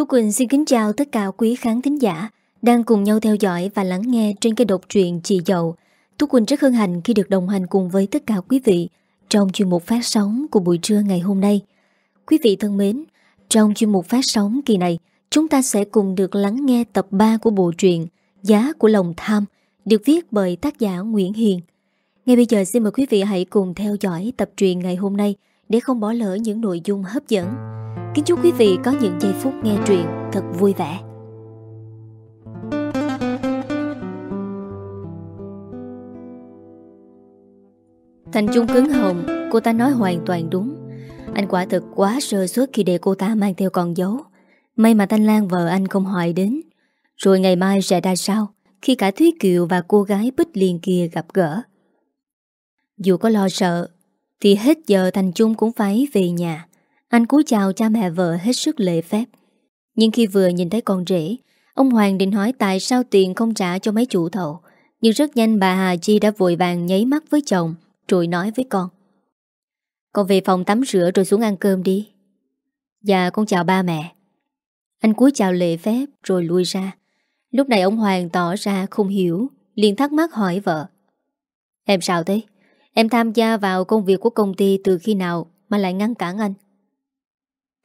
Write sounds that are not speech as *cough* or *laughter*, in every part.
Tú Quỳnh xin kính chào tất cả quý khán thính giả đang cùng nhau theo dõi và lắng nghe trên kênh độc truyện Chị Dậu. Tú Quỳnh rất hân hạnh khi được đồng hành cùng với tất cả quý vị trong chuyên mục phát sóng của buổi trưa ngày hôm nay. Quý vị thân mến, trong chuyên mục phát sóng kỳ này, chúng ta sẽ cùng được lắng nghe tập 3 của bộ truyện Giá của lòng tham được viết bởi tác giả Nguyễn Hiền. Ngay bây giờ xin mời quý vị hãy cùng theo dõi tập truyện ngày hôm nay để không bỏ lỡ những nội dung hấp dẫn. Kính chúc quý vị có những giây phút nghe truyện thật vui vẻ. Thành Trung cứng hồng, cô ta nói hoàn toàn đúng. Anh quả thực quá sơ suất khi để cô ta mang theo con dấu. May mà Thanh Lan vợ anh không hỏi đến. Rồi ngày mai sẽ ra sao khi cả Thúy Kiều và cô gái Bích Liên kia gặp gỡ. Dù có lo sợ, thì hết giờ Thành Trung cũng phải về nhà. Anh cúi chào cha mẹ vợ hết sức lễ phép. Nhưng khi vừa nhìn thấy con rể, ông Hoàng định hỏi tại sao tiền không trả cho mấy chủ thầu. Nhưng rất nhanh bà Hà Chi đã vội vàng nháy mắt với chồng, rồi nói với con. Con về phòng tắm rửa rồi xuống ăn cơm đi. Dạ con chào ba mẹ. Anh cúi chào lễ phép rồi lui ra. Lúc này ông Hoàng tỏ ra không hiểu, liền thắc mắc hỏi vợ. Em sao thế? Em tham gia vào công việc của công ty từ khi nào mà lại ngăn cản anh?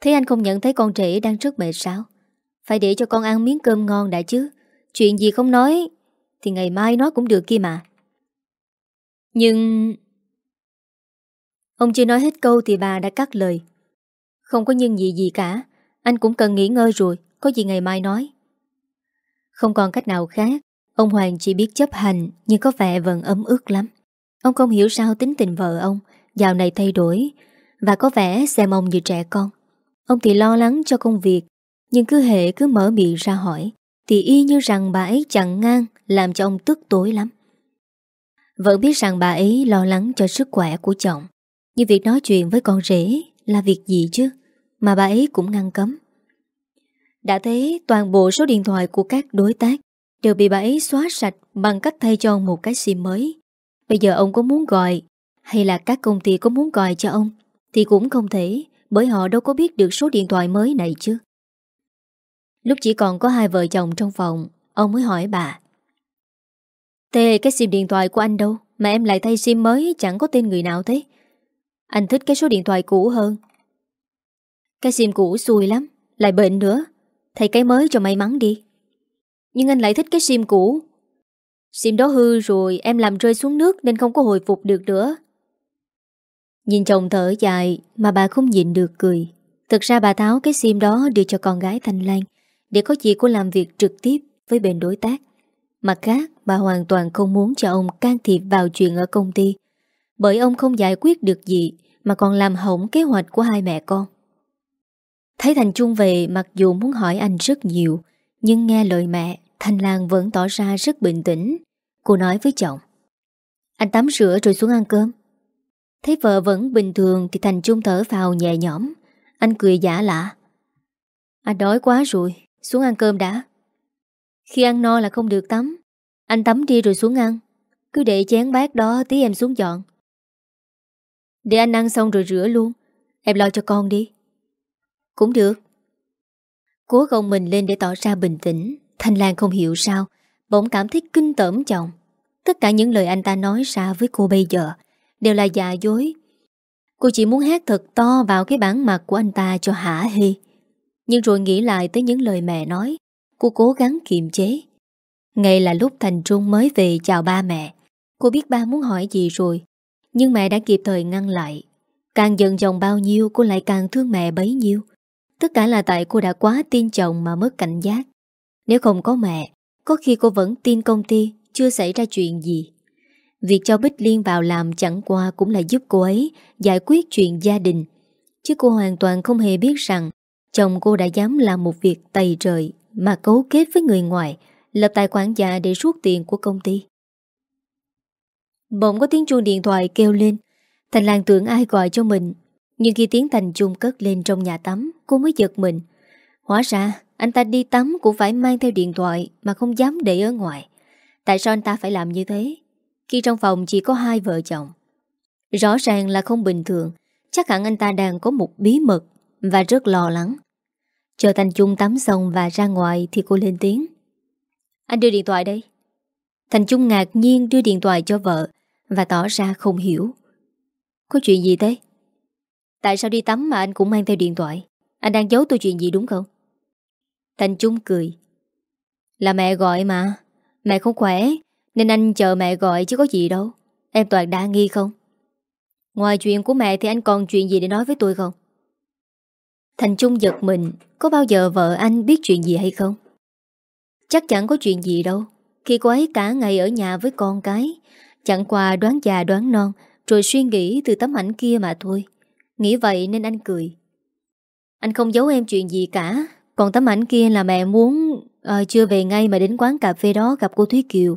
Thế anh không nhận thấy con trẻ đang rất mệt sao? Phải để cho con ăn miếng cơm ngon đã chứ. Chuyện gì không nói thì ngày mai nói cũng được kia mà. Nhưng... Ông chưa nói hết câu thì bà đã cắt lời. Không có nhân gì gì cả. Anh cũng cần nghỉ ngơi rồi. Có gì ngày mai nói. Không còn cách nào khác. Ông Hoàng chỉ biết chấp hành, nhưng có vẻ vẫn ấm ức lắm. Ông không hiểu sao tính tình vợ ông dạo này thay đổi và có vẻ xem ông như trẻ con. Ông thì lo lắng cho công việc, nhưng cứ hệ cứ mở miệng ra hỏi, thì y như rằng bà ấy chặn ngang, làm cho ông tức tối lắm. Vẫn biết rằng bà ấy lo lắng cho sức khỏe của chồng, nhưng việc nói chuyện với con rể là việc gì chứ, mà bà ấy cũng ngăn cấm. Đã thế, toàn bộ số điện thoại của các đối tác đều bị bà ấy xóa sạch bằng cách thay cho một cái sim mới. Bây giờ ông có muốn gọi, hay là các công ty có muốn gọi cho ông, thì cũng không thể bởi họ đâu có biết được số điện thoại mới này chứ. Lúc chỉ còn có hai vợ chồng trong phòng ông mới hỏi bà Tê cái sim điện thoại của anh đâu mà em lại thay sim mới chẳng có tên người nào thế. Anh thích cái số điện thoại cũ hơn. Cái sim cũ xui lắm, lại bệnh nữa. Thay cái mới cho may mắn đi. Nhưng anh lại thích cái sim cũ Sim đó hư rồi em làm rơi xuống nước Nên không có hồi phục được nữa Nhìn chồng thở dài Mà bà không nhịn được cười. Thực ra bà tháo cái sim đó đưa cho con gái Thanh Lan Để có gì cô làm việc trực tiếp Với bên đối tác. Mặt khác, bà hoàn toàn không muốn cho ông can thiệp vào chuyện ở công ty, Bởi ông không giải quyết được gì Mà còn làm hỏng kế hoạch của hai mẹ con. Thấy Thành Trung về, mặc dù muốn hỏi anh rất nhiều, Nhưng nghe lời mẹ, Thanh Lan vẫn tỏ ra rất bình tĩnh. Cô nói với chồng, Anh tắm rửa rồi xuống ăn cơm. Thấy vợ vẫn bình thường Thì Thành Trung thở vào nhẹ nhõm. Anh cười giả lạ Anh đói quá rồi, Xuống ăn cơm đã. Khi ăn no là không được tắm. Anh tắm đi rồi xuống ăn. Cứ để chén bát đó tí em xuống dọn. Để anh ăn xong rồi rửa luôn. Em lo cho con đi. Cũng được. Cố gồng mình lên để tỏ ra bình tĩnh. Thanh Lan không hiểu sao, Bỗng cảm thấy kinh tởm chồng. Tất cả những lời anh ta nói ra với cô bây giờ Đều là giả dối. Cô chỉ muốn hát thật to vào cái bản mặt của anh ta cho hả hê. Nhưng rồi nghĩ lại tới những lời mẹ nói, Cô cố gắng kiềm chế. Ngay là lúc Thành Trung mới về chào ba mẹ, Cô biết ba muốn hỏi gì rồi, Nhưng mẹ đã kịp thời ngăn lại. Càng giận chồng bao nhiêu, cô lại càng thương mẹ bấy nhiêu. Tất cả là tại cô đã quá tin chồng mà mất cảnh giác. Nếu không có mẹ, Có khi cô vẫn tin công ty, Chưa xảy ra chuyện gì. Việc cho Bích Liên vào làm chẳng qua Cũng là giúp cô ấy giải quyết chuyện gia đình. Chứ cô hoàn toàn không hề biết rằng Chồng cô đã dám làm một việc tày trời Mà cấu kết với người ngoài, Lập tài khoản giả để rút tiền của công ty. Bỗng có tiếng chuông điện thoại kêu lên. Thành Lan tưởng ai gọi cho mình, Nhưng khi tiếng Thành Trung cất lên trong nhà tắm, Cô mới giật mình. Hóa ra, anh ta đi tắm cũng phải mang theo điện thoại Mà không dám để ở ngoài. Tại sao anh ta phải làm như thế? Khi trong phòng chỉ có hai vợ chồng. Rõ ràng là không bình thường, Chắc hẳn anh ta đang có một bí mật Và rất lo lắng. Chờ Thành Trung tắm xong và ra ngoài Thì cô lên tiếng. Anh đưa điện thoại đây. Thành Trung ngạc nhiên đưa điện thoại cho vợ Và tỏ ra không hiểu. Có chuyện gì thế? Tại sao đi tắm mà anh cũng mang theo điện thoại? Anh đang giấu tôi chuyện gì đúng không? Thành Trung cười. Là mẹ gọi mà, Mẹ không khỏe. Nên anh chờ mẹ gọi chứ có gì đâu. Em toàn đa nghi không? Ngoài chuyện của mẹ thì anh còn chuyện gì để nói với tôi không? Thành Trung giật mình Có bao giờ vợ anh biết chuyện gì hay không? Chắc chẳng có chuyện gì đâu. Khi cô ấy cả ngày ở nhà với con cái Chẳng qua đoán già đoán non Rồi suy nghĩ từ tấm ảnh kia mà thôi. Nghĩ vậy nên anh cười. Anh không giấu em chuyện gì cả Còn tấm ảnh kia là mẹ muốn à, Chưa về ngay mà đến quán cà phê đó gặp cô Thúy Kiều.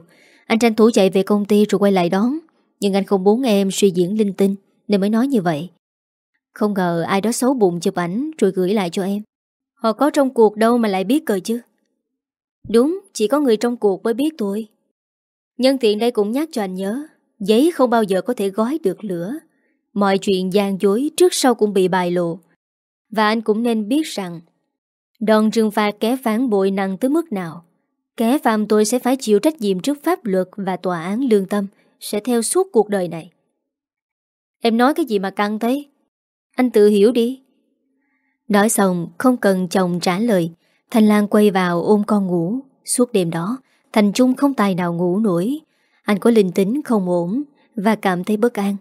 Anh tranh thủ chạy về công ty rồi quay lại đón. Nhưng anh không muốn em suy diễn linh tinh Nên mới nói như vậy. Không ngờ ai đó xấu bụng chụp ảnh Rồi gửi lại cho em. Họ có trong cuộc đâu mà lại biết cờ chứ? Đúng, chỉ có người trong cuộc mới biết thôi. Nhân tiện đây cũng nhắc cho anh nhớ Giấy không bao giờ có thể gói được lửa. Mọi chuyện gian dối trước sau cũng bị bài lộ. Và anh cũng nên biết rằng Đòn trừng phạt kẻ phản bội nặng tới mức nào. Kẻ phạm tội sẽ phải chịu trách nhiệm trước pháp luật Và tòa án lương tâm, Sẽ theo suốt cuộc đời này. Em nói cái gì mà căng thế? Anh tự hiểu đi. Nói xong, không cần chồng trả lời Thành Lan quay vào ôm con ngủ. Suốt đêm đó, Thành Trung không tài nào ngủ nổi. Anh có linh tính không ổn Và cảm thấy bất an.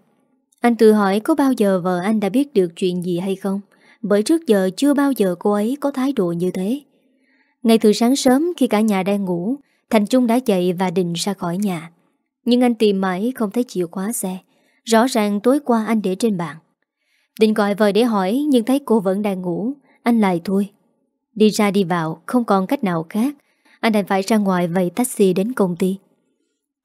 Anh tự hỏi có bao giờ vợ anh đã biết được chuyện gì hay không? Bởi trước giờ chưa bao giờ cô ấy có thái độ như thế. Ngày từ sáng sớm khi cả nhà đang ngủ, Thành Trung đã dậy và định ra khỏi nhà. Nhưng anh tìm mãi không thấy chìa khóa xe. Rõ ràng tối qua anh để trên bàn. Định gọi vợ để hỏi, Nhưng thấy cô vẫn đang ngủ. Anh lại thôi. Đi ra đi vào, không còn cách nào khác. Anh đành phải ra ngoài vầy taxi đến công ty.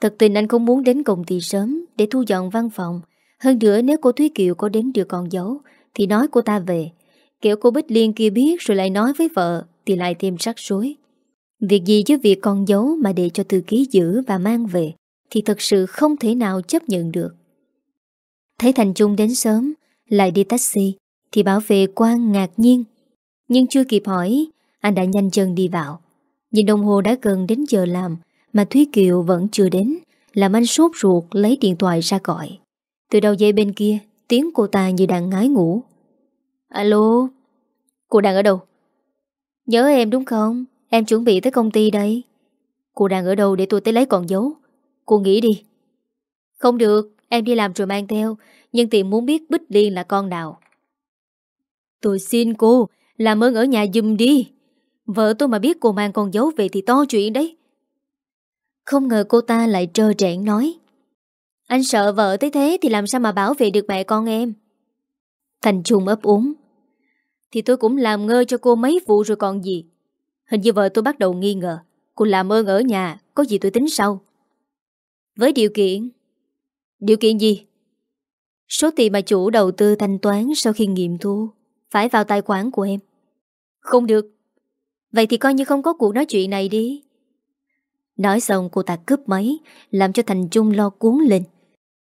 Thật tình anh không muốn đến công ty sớm Để thu dọn văn phòng. Hơn nữa nếu cô Thúy Kiều có đến được con dấu, Thì nói cô ta về. Kiểu cô Bích Liên kia biết rồi lại nói với vợ. Thì lại thêm rắc rối. Việc gì chứ việc con dấu mà để cho thư ký giữ và mang về Thì thật sự không thể nào chấp nhận được. Thấy Thành Trung đến sớm, Lại đi taxi, Thì bảo vệ quan ngạc nhiên. Nhưng chưa kịp hỏi, Anh đã nhanh chân đi vào. Nhìn đồng hồ đã gần đến giờ làm, Mà Thúy Kiều vẫn chưa đến, Làm anh sốt ruột lấy điện thoại ra gọi. Từ đầu dây bên kia, Tiếng cô ta như đang ngái ngủ. Alo, Cô đang ở đâu? Nhớ em đúng không? Em chuẩn bị tới công ty đây. Cô đang ở đâu để tôi tới lấy còn dấu? Cô nghĩ đi. Không được, Em đi làm rồi mang theo, Nhưng tìm muốn biết Bích Liên là con nào. Tôi xin cô, Làm ơn ở nhà dùm đi. Vợ tôi mà biết cô mang con dấu về thì to chuyện đấy. Không ngờ cô ta lại trơ trẽn nói. Anh sợ vợ tới thế Thì làm sao mà bảo vệ được mẹ con em? Thành Trung ấp úng. Thì tôi cũng làm ngơ cho cô mấy vụ rồi còn gì Hình như vợ tôi bắt đầu nghi ngờ Cô làm ơn ở nhà Có gì tôi tính sau Với điều kiện Điều kiện gì? Số tiền mà chủ đầu tư thanh toán sau khi nghiệm thu phải vào tài khoản của em. Không được. Vậy thì coi như không có cuộc nói chuyện này đi. Nói xong cô ta cướp máy, làm cho Thành Trung lo cuốn lên.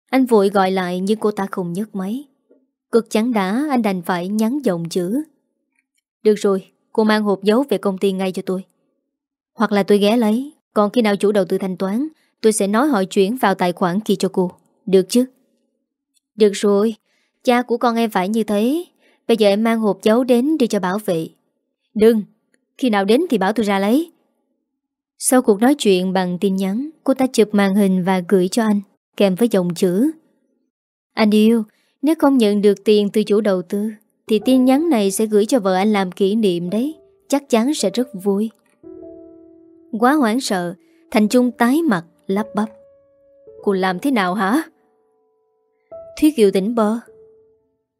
Anh vội gọi lại nhưng cô ta không nhấc máy. Cực chẳng đã anh đành phải nhắn giọng chữ. Được rồi, cô mang hộp dấu về công ty ngay cho tôi. Hoặc là tôi ghé lấy, còn khi nào chủ đầu tư thanh toán, tôi sẽ nói họ chuyển vào tài khoản kia cho cô. Được chứ? Được rồi, cha của con em phải như thế. Bây giờ em mang hộp dấu đến đi cho bảo vệ. Đừng, khi nào đến thì bảo tôi ra lấy. Sau cuộc nói chuyện bằng tin nhắn, cô ta chụp màn hình và gửi cho anh, kèm với dòng chữ. Anh yêu, nếu không nhận được tiền từ chủ đầu tư, thì tin nhắn này sẽ gửi cho vợ anh làm kỷ niệm đấy. Chắc chắn sẽ rất vui. Quá hoảng sợ, Thành Trung tái mặt, lắp bắp. Cô làm thế nào hả? Thúy Kiều tỉnh bơ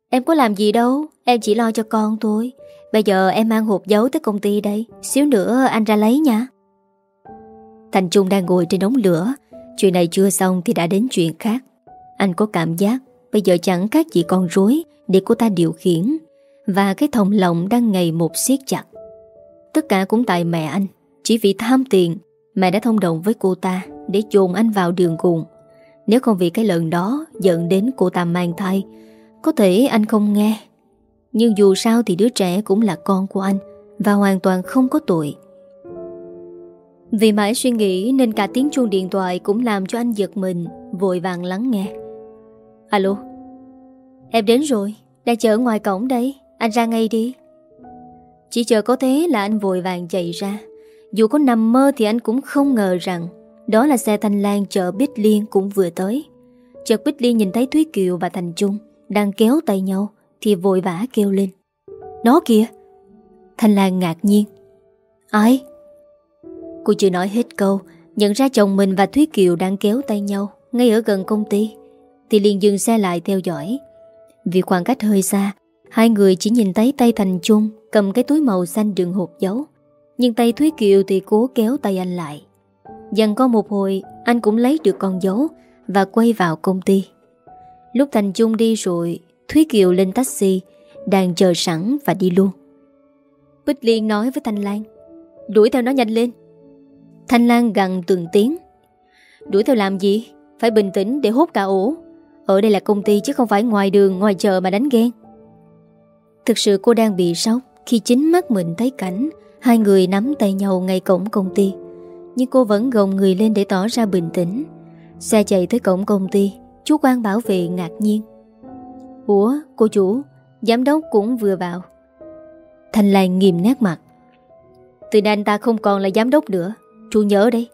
Em có làm gì đâu Em chỉ lo cho con thôi Bây giờ em mang hộp dấu tới công ty đây Xíu nữa anh ra lấy nha Thành Trung đang ngồi trên đống lửa Chuyện này chưa xong thì đã đến chuyện khác Anh có cảm giác Bây giờ chẳng các gì con rối Để cô ta điều khiển. Và cái thòng lòng đang ngày một siết chặt. Tất cả cũng tại mẹ anh. Chỉ vì tham tiền, Mẹ đã thông đồng với cô ta Để chồn anh vào đường cùng. Nếu không vì cái lần đó dẫn đến cô ta mang thai, Có thể anh không nghe. Nhưng dù sao thì đứa trẻ cũng là con của anh Và hoàn toàn không có tội. Vì mãi suy nghĩ Nên cả tiếng chuông điện thoại Cũng làm cho anh giật mình, Vội vàng lắng nghe. Alo? Em đến rồi, Đang chờ ngoài cổng đây. Anh ra ngay đi. Chỉ chờ có thế là anh vội vàng chạy ra. Dù có nằm mơ thì anh cũng không ngờ rằng Đó là xe Thanh Lan chở Bích Liên cũng vừa tới. Chợt Bích Liên nhìn thấy Thúy Kiều và Thành Trung Đang kéo tay nhau Thì vội vã kêu lên. Nó kìa! Thanh Lan ngạc nhiên. Ai? Cô chưa nói hết câu, Nhận ra chồng mình và Thúy Kiều đang kéo tay nhau Ngay ở gần công ty. Thì liền dừng xe lại theo dõi. Vì khoảng cách hơi xa, Hai người chỉ nhìn thấy tay Thành Trung Cầm cái túi màu xanh đường hộp dấu. Nhưng tay Thúy Kiều thì cố kéo tay anh lại. Dần có một hồi, Anh cũng lấy được con dấu Và quay vào công ty. Lúc Thành Trung đi rồi, Thúy Kiều lên taxi, Đang chờ sẵn và đi luôn. Bích Liên nói với Thanh Lan, Đuổi theo nó nhanh lên. Thanh Lan gần từng tiếng, Đuổi theo làm gì? Phải bình tĩnh để hút cả ổ. Ở đây là công ty chứ không phải ngoài đường, Ngoài chợ mà đánh ghen. Thực sự cô đang bị sốc Khi chính mắt mình thấy cảnh Hai người nắm tay nhau ngay cổng công ty. Nhưng cô vẫn gồng người lên để tỏ ra bình tĩnh. Xe chạy tới cổng công ty, Chú quan bảo vệ ngạc nhiên. Ủa, cô chủ, Giám đốc cũng vừa vào. Thành Lan nghiêm nét mặt. Từ nay anh ta không còn là giám đốc nữa, Chú nhớ đây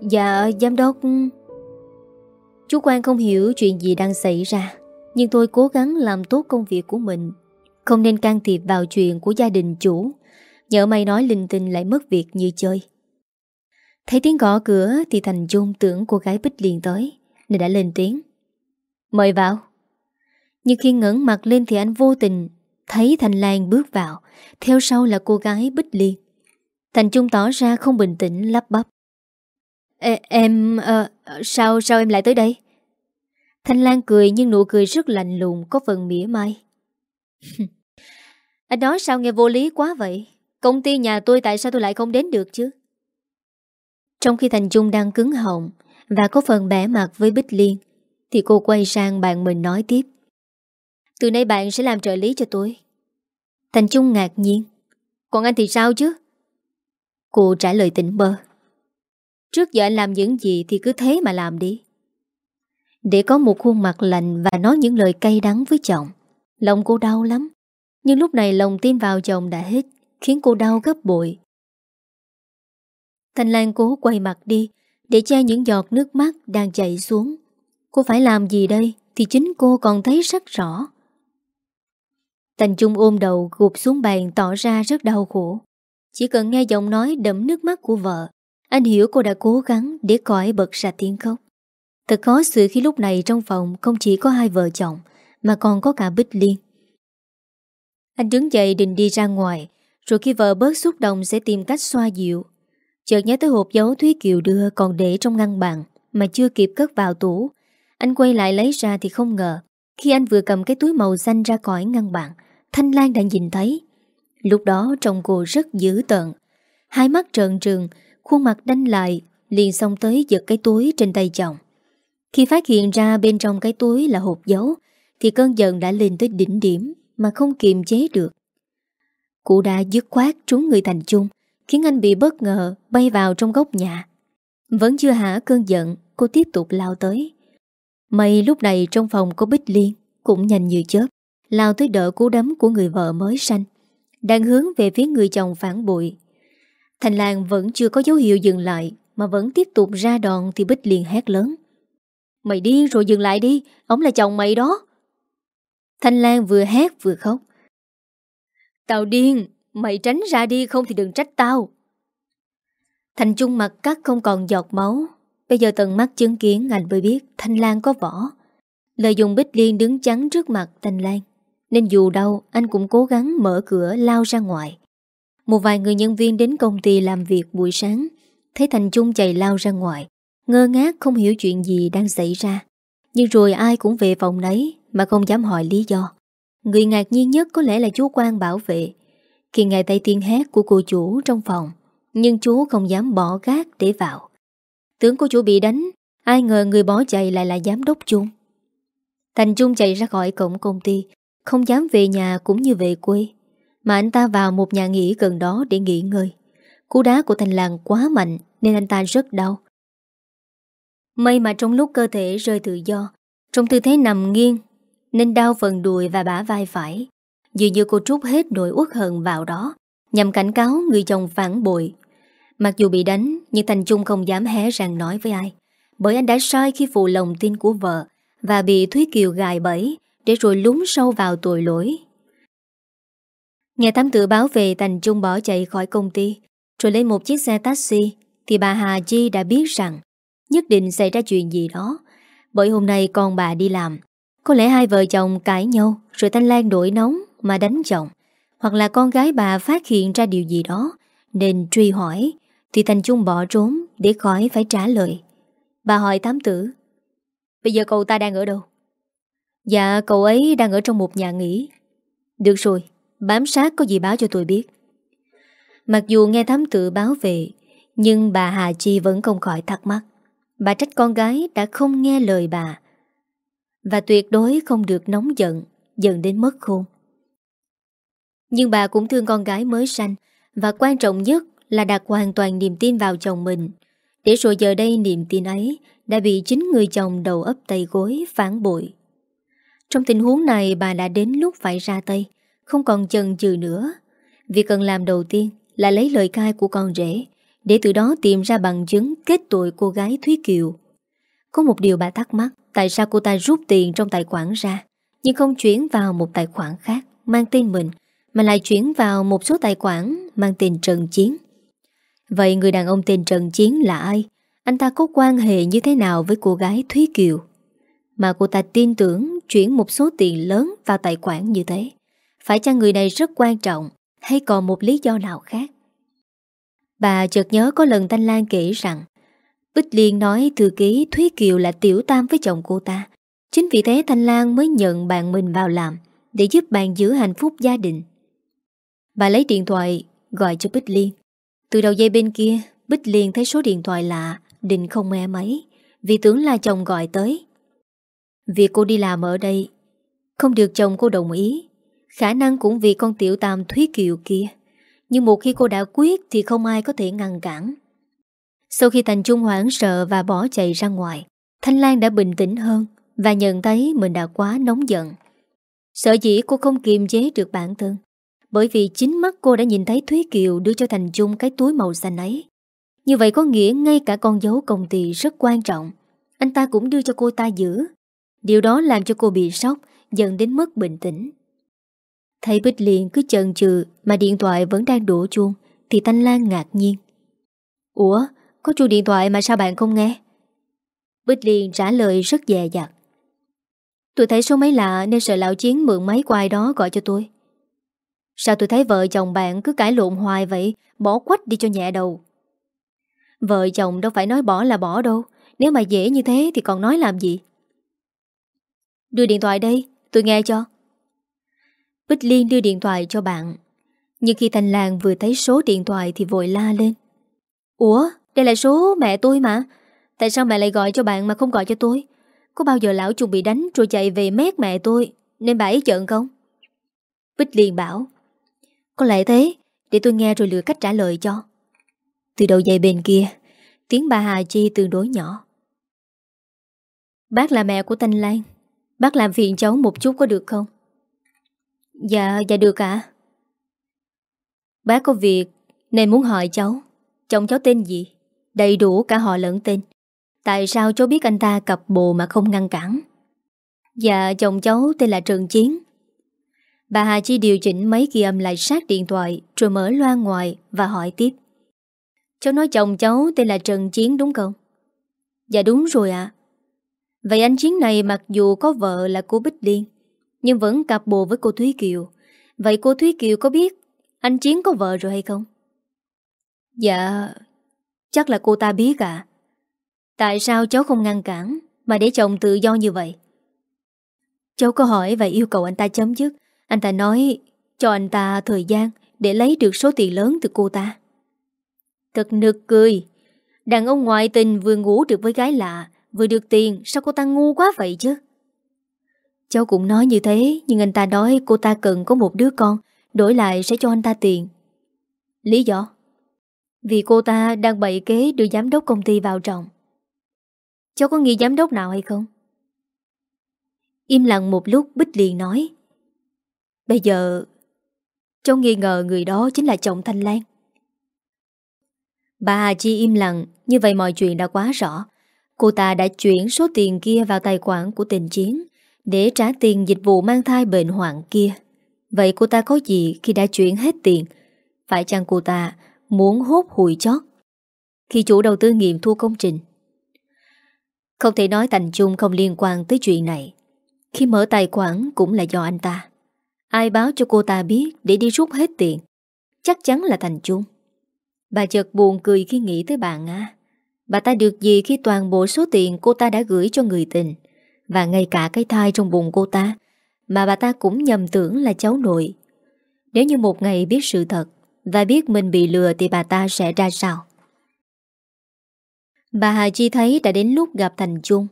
Dạ giám đốc. Chú Quang không hiểu chuyện gì đang xảy ra, Nhưng tôi cố gắng làm tốt công việc của mình. Không nên can thiệp vào chuyện của gia đình chủ. Nhỡ mày nói linh tinh lại mất việc như chơi. Thấy tiếng gõ cửa Thì Thành Dung tưởng cô gái Bích liền tới, Nên đã lên tiếng. Mời vào. Nhưng khi ngẩn mặt lên thì anh vô tình Thấy Thành Lan bước vào, Theo sau là cô gái Bích Liên Thành Trung tỏ ra không bình tĩnh, lắp bắp. Ê, Em... À, sao sao em lại tới đây? Thanh Lan cười nhưng nụ cười rất lạnh lùng Có phần mỉa mai. *laughs* Anh nói sao nghe vô lý quá vậy? Công ty nhà tôi tại sao tôi lại không đến được chứ? Trong khi Thành Trung đang cứng họng Và có phần bẻ mặt với Bích Liên Thì cô quay sang bạn mình nói tiếp. Từ nay bạn sẽ làm trợ lý cho tôi. Thành Trung ngạc nhiên. Còn anh thì sao chứ? Cô trả lời tỉnh bơ. Trước giờ anh làm những gì thì cứ thế mà làm đi. Để có một khuôn mặt lạnh Và nói những lời cay đắng với chồng Lòng cô đau lắm. Nhưng lúc này lòng tin vào chồng đã hết Khiến cô đau gấp bội. Thanh Lan cố quay mặt đi Để che những giọt nước mắt đang chảy xuống. Cô phải làm gì đây Thì chính cô còn thấy rất rõ. Thành Trung ôm đầu gục xuống bàn tỏ ra rất đau khổ. Chỉ cần nghe giọng nói đẫm nước mắt của vợ, anh hiểu cô đã cố gắng để cõi bật ra tiếng khóc. Thật khó xử khi lúc này trong phòng không chỉ có hai vợ chồng, mà còn có cả Bích Liên. Anh đứng dậy định đi ra ngoài, rồi khi vợ bớt xúc động sẽ tìm cách xoa dịu. Chợt nhớ tới hộp dấu Thúy Kiều đưa còn để trong ngăn bàn mà chưa kịp cất vào tủ. Anh quay lại lấy ra thì không ngờ, khi anh vừa cầm cái túi màu xanh ra khỏi ngăn bàn, Thanh Lan đã nhìn thấy. Lúc đó trông cô rất dữ tợn. Hai mắt trợn trừng, khuôn mặt đanh lại, liền xông tới giật cái túi trên tay chồng. Khi phát hiện ra bên trong cái túi là hộp dấu, thì cơn giận đã lên tới đỉnh điểm mà không kiềm chế được. Cụ đã dứt khoát trúng người thành chung, khiến anh bị bất ngờ bay vào trong góc nhà. Vẫn chưa hả cơn giận, cô tiếp tục lao tới. May lúc này trong phòng có Bích Liên, cũng nhanh như chớp lao tới đỡ cú đấm của người vợ mới sanh, đang hướng về phía người chồng phản bội. Thành Lan vẫn chưa có dấu hiệu dừng lại, mà vẫn tiếp tục ra đòn thì Bích liền hét lớn. Mày điên rồi dừng lại đi, ông là chồng mày đó. Thanh Lan vừa hét vừa khóc. Tao điên, mày tránh ra đi không thì đừng trách tao. Thành Trung mặt cắt không còn giọt máu. Bây giờ tận mắt chứng kiến anh mới biết Thanh Lan có võ. Lợi dụng Bích Liên đứng chắn trước mặt Thanh Lan. Nên dù đâu anh cũng cố gắng mở cửa lao ra ngoài một vài người nhân viên đến công ty làm việc buổi sáng. Thấy Thành Trung chạy lao ra ngoài, Ngơ ngác không hiểu chuyện gì đang xảy ra. Nhưng rồi ai cũng về phòng đấy Mà không dám hỏi lý do. Người ngạc nhiên nhất có lẽ là chú quan bảo vệ. Khi nghe tay tiên hét của cô chủ trong phòng, Nhưng chú không dám bỏ gác để vào. Tưởng cô chủ bị đánh, Ai ngờ người bỏ chạy lại là giám đốc chung. Thành Trung chạy ra khỏi cổng công ty, không dám về nhà cũng như về quê. Mà anh ta vào một nhà nghỉ gần đó để nghỉ ngơi. Cú đá của Thành làng quá mạnh Nên anh ta rất đau. May mà trong lúc cơ thể rơi tự do, Trong tư thế nằm nghiêng Nên đau phần đùi và bả vai phải. Dường như cô trút hết nỗi uất hận vào đó, Nhằm cảnh cáo người chồng phản bội. Mặc dù bị đánh, Nhưng Thành Trung không dám hé ràng nói với ai, Bởi anh đã sai khi phụ lòng tin của vợ Và bị Thúy Kiều gài bẫy Để rồi lún sâu vào tội lỗi. Nghe thám tử báo về Thành Trung bỏ chạy khỏi công ty, Rồi lên một chiếc xe taxi. Thì bà Hà Chi đã biết rằng Nhất định xảy ra chuyện gì đó. Bởi hôm nay con bà đi làm, Có lẽ hai vợ chồng cãi nhau Rồi Thanh Lan đổi nóng mà đánh chồng Hoặc là con gái bà phát hiện ra điều gì đó Nên truy hỏi, Thì Thành Trung bỏ trốn Để khỏi phải trả lời. Bà hỏi thám tử, Bây giờ cậu ta đang ở đâu? Dạ cậu ấy đang ở trong một nhà nghỉ. Được rồi. Bám sát có gì báo cho tôi biết. Mặc dù nghe thám tử báo về, Nhưng bà Hà Chi vẫn không khỏi thắc mắc. Bà trách con gái đã không nghe lời bà. Và tuyệt đối không được nóng giận Giận đến mất khôn. Nhưng bà cũng thương con gái mới sanh, Và quan trọng nhất là đặt hoàn toàn niềm tin vào chồng mình. Để rồi giờ đây niềm tin ấy Đã bị chính người chồng đầu ấp tay gối phản bội. Trong tình huống này bà đã đến lúc phải ra tay. Không còn chần chừ nữa Việc cần làm đầu tiên là lấy lời khai của con rể để từ đó tìm ra bằng chứng kết tội cô gái Thúy Kiều. Có một điều bà thắc mắc, tại sao cô ta rút tiền trong tài khoản ra, nhưng không chuyển vào một tài khoản khác mang tên mình, mà lại chuyển vào một số tài khoản mang tên Trần Chiến. Vậy người đàn ông tên Trần Chiến là ai? Anh ta có quan hệ như thế nào với cô gái Thúy Kiều? Mà cô ta tin tưởng chuyển một số tiền lớn vào tài khoản như thế. Phải chăng người này rất quan trọng hay còn một lý do nào khác? Bà chợt nhớ có lần Thanh Lan kể rằng Bích Liên nói thư ký Thúy Kiều là tiểu tam với chồng cô ta. Chính vì thế Thanh Lan mới nhận bạn mình vào làm để giúp bạn giữ hạnh phúc gia đình. Bà lấy điện thoại gọi cho Bích Liên. Từ đầu dây bên kia, Bích Liên thấy số điện thoại lạ, định không nghe máy, vì tưởng là chồng gọi tới. Việc cô đi làm ở đây, không được chồng cô đồng ý, khả năng cũng vì con tiểu tam Thúy Kiều kia. Nhưng một khi cô đã quyết thì không ai có thể ngăn cản. Sau khi Thành Trung hoảng sợ và bỏ chạy ra ngoài, Thanh Lan đã bình tĩnh hơn và nhận thấy mình đã quá nóng giận. Sợ dĩ cô không kiềm chế được bản thân, bởi vì chính mắt cô đã nhìn thấy Thúy Kiều đưa cho Thành Trung cái túi màu xanh ấy. Như vậy có nghĩa ngay cả con dấu công ty rất quan trọng, anh ta cũng đưa cho cô ta giữ. Điều đó làm cho cô bị sốc, dần đến mức bình tĩnh. Thấy Bích Liên cứ chần chừ mà điện thoại vẫn đang đổ chuông thì Thanh Lan ngạc nhiên. Ủa, có chuông điện thoại mà sao bạn không nghe? Bích Liên trả lời rất dè dặt. Tôi thấy số máy lạ nên sợ lão chiến mượn máy của ai đó gọi cho tôi. Sao tôi thấy vợ chồng bạn cứ cãi lộn hoài vậy, bỏ quách đi cho nhẹ đầu. Vợ chồng đâu phải nói bỏ là bỏ đâu, nếu mà dễ như thế thì còn nói làm gì? Đưa điện thoại đây, tôi nghe cho. Bích Liên đưa điện thoại cho bạn. Nhưng khi Thành Lan vừa thấy số điện thoại Thì vội la lên. Ủa, đây là số mẹ tôi mà. Tại sao mẹ lại gọi cho bạn mà không gọi cho tôi? Có bao giờ lão chuẩn bị đánh Rồi chạy về mét mẹ tôi, Nên bà ấy giận không? Bích Liên bảo. Có lẽ thế, Để tôi nghe rồi lựa cách trả lời cho. Từ đầu dây bên kia, Tiếng bà Hà Chi tương đối nhỏ. Bác là mẹ của Thanh Lan. Bác làm phiền cháu một chút có được không? Dạ, dạ được ạ. Bác có việc nên muốn hỏi cháu. Chồng cháu tên gì? Đầy đủ cả họ lẫn tên. Tại sao cháu biết anh ta cặp bồ mà không ngăn cản? Dạ, chồng cháu tên là Trần Chiến. Bà Hà Chi điều chỉnh mấy ghi âm lại sát điện thoại rồi mở loa ngoài và hỏi tiếp. Cháu nói chồng cháu tên là Trần Chiến đúng không? Dạ đúng rồi ạ. Vậy anh Chiến này mặc dù có vợ là cô Bích Liên nhưng vẫn cặp bồ với cô Thúy Kiều. Vậy cô Thúy Kiều có biết Anh Chiến có vợ rồi hay không? Dạ Chắc là cô ta biết à Tại sao cháu không ngăn cản Mà để chồng tự do như vậy? Cháu có hỏi và yêu cầu anh ta chấm dứt. Anh ta nói Cho anh ta thời gian Để lấy được số tiền lớn từ cô ta. Thật nực cười. Đàn ông ngoại tình vừa ngủ được với gái lạ Vừa được tiền Sao cô ta ngu quá vậy chứ Cháu cũng nói như thế, Nhưng anh ta nói cô ta cần có một đứa con, Đổi lại sẽ cho anh ta tiền. Lý do? Vì cô ta đang bày kế đưa giám đốc công ty vào trọng. Cháu có nghi giám đốc nào hay không? Im lặng một lúc, Bích liền nói. Bây giờ, Cháu nghi ngờ người đó chính là chồng Thanh Lan. Bà Hà Chi im lặng, Như vậy mọi chuyện đã quá rõ. Cô ta đã chuyển số tiền kia vào tài khoản của tình chiến. Để trả tiền dịch vụ mang thai bệnh hoạn kia. Vậy cô ta có gì khi đã chuyển hết tiền? Phải chăng cô ta muốn hốt hụi chót? Khi chủ đầu tư nghiệm thu công trình. Không thể nói Thành Trung không liên quan tới chuyện này. Khi mở tài khoản cũng là do anh ta. Ai báo cho cô ta biết để đi rút hết tiền? Chắc chắn là Thành Trung Bà chợt buồn cười khi nghĩ tới bà Nga Bà ta được gì khi toàn bộ số tiền cô ta đã gửi cho người tình? Và ngay cả cái thai trong bụng cô ta, Mà bà ta cũng nhầm tưởng là cháu nội. Nếu như một ngày biết sự thật Và biết mình bị lừa thì bà ta sẽ ra sao? Bà Hà Chi thấy đã đến lúc gặp Thành Trung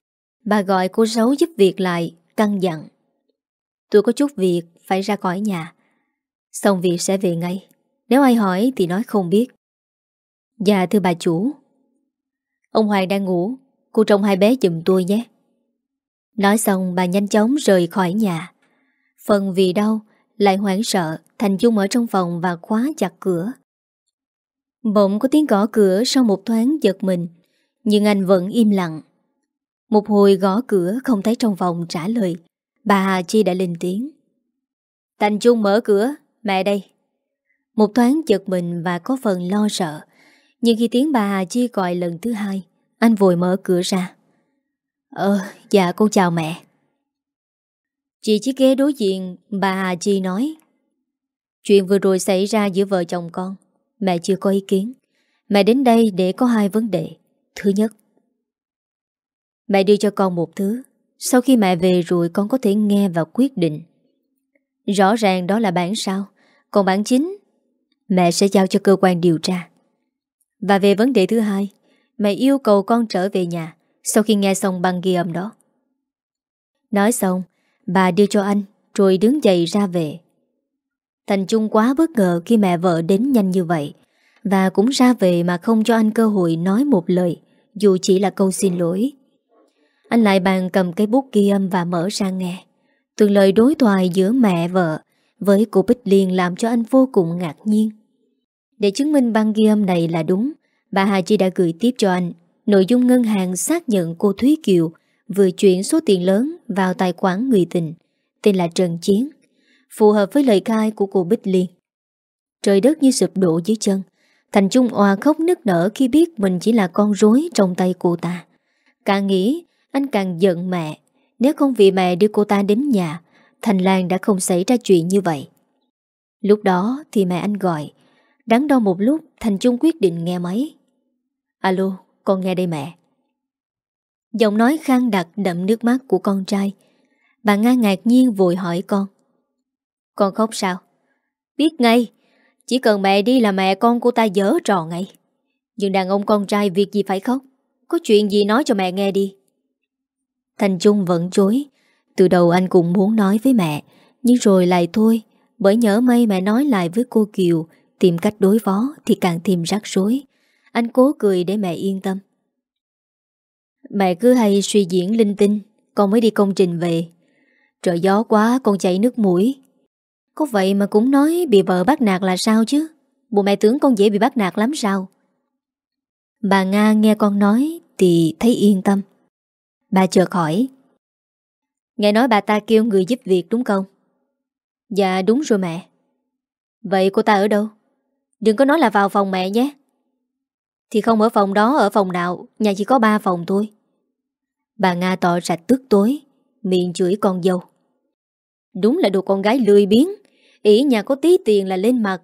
Bà gọi cô xấu giúp việc lại, Căng dặn. Tôi có chút việc, phải ra khỏi nhà. Xong việc sẽ về ngay. Nếu ai hỏi thì nói không biết. Dạ thưa bà chủ. Ông Hoàng đang ngủ. Cô trông hai bé giùm tôi nhé. Nói xong, bà nhanh chóng rời khỏi nhà. Phần vì đau, Lại hoảng sợ, Thành Dung ở trong phòng và khóa chặt cửa. Bỗng có tiếng gõ cửa Sau một thoáng giật mình, Nhưng anh vẫn im lặng. Một hồi gõ cửa, không thấy trong phòng trả lời. Bà Hà Chi đã lên tiếng. Thành Trung mở cửa, Mẹ đây. Một thoáng giật mình và có phần lo sợ, Nhưng khi tiếng bà Hà Chi gọi lần thứ hai, Anh vội mở cửa ra. Ờ dạ con chào mẹ. Chị chiếc ghế đối diện, Bà Hà Chi nói. Chuyện vừa rồi xảy ra giữa vợ chồng con, Mẹ chưa có ý kiến. Mẹ đến đây để có hai vấn đề. Thứ nhất, Mẹ đưa cho con một thứ. Sau khi mẹ về rồi, con có thể nghe và quyết định. Rõ ràng đó là bản sao. Còn bản chính, Mẹ sẽ giao cho cơ quan điều tra. Và về vấn đề thứ hai, Mẹ yêu cầu con trở về nhà. Sau khi nghe xong băng ghi âm đó. Nói xong Bà đưa cho anh Rồi đứng dậy ra về. Thành Trung quá bất ngờ khi mẹ vợ đến nhanh như vậy Và cũng ra về mà không cho anh cơ hội nói một lời Dù chỉ là câu xin lỗi. Anh lại bàn cầm cái bút ghi âm và mở ra nghe. Từng lời đối thoại giữa mẹ vợ với cô Bích Liên làm cho anh vô cùng ngạc nhiên. Để chứng minh băng ghi âm này là đúng, bà Hà Chi đã gửi tiếp cho anh nội dung ngân hàng xác nhận cô Thúy Kiều vừa chuyển số tiền lớn vào tài khoản người tình, tên là Trần Chiến, phù hợp với lời khai của cô Bích Liên. Trời đất như sụp đổ dưới chân, Thành Trung Oa khóc nức nở khi biết mình chỉ là con rối trong tay cô ta. Càng nghĩ, anh càng giận mẹ nếu không vì mẹ đưa cô ta đến nhà Thành Lan đã không xảy ra chuyện như vậy Lúc đó thì mẹ anh gọi Đắn đo một lúc Thành Trung quyết định nghe máy Alo, con nghe đây mẹ. Giọng nói khang đặc đậm nước mắt của con trai. Bà Nga ngạc nhiên vội hỏi con. Con khóc sao? Biết ngay, Chỉ cần mẹ đi là mẹ con cô ta dở trò ngay. Nhưng đàn ông con trai việc gì phải khóc? Có chuyện gì nói cho mẹ nghe đi. Thành Trung vẫn chối. Từ đầu anh cũng muốn nói với mẹ, Nhưng rồi lại thôi. Bởi nhớ may mẹ nói lại với cô Kiều, Tìm cách đối phó thì càng thêm rắc rối. Anh cố cười để mẹ yên tâm. Mẹ cứ hay suy diễn linh tinh, Con mới đi công trình về. Trời gió quá, con chảy nước mũi. Có vậy mà cũng nói bị vợ bắt nạt là sao chứ? Bộ mẹ tưởng con dễ bị bắt nạt lắm sao? Bà Nga nghe con nói Thì thấy yên tâm. Bà chợt hỏi, Nghe nói bà ta kêu người giúp việc đúng không? Dạ đúng rồi mẹ. Vậy cô ta ở đâu? Đừng có nói là vào phòng mẹ nhé. Thì không ở phòng đó, Ở phòng nào Nhà chỉ có ba phòng thôi. Bà Nga tỏ rạch tức tối, Miệng chửi con dâu. Đúng là đồ con gái lười biếng. Ỷ nhà có tí tiền là lên mặt.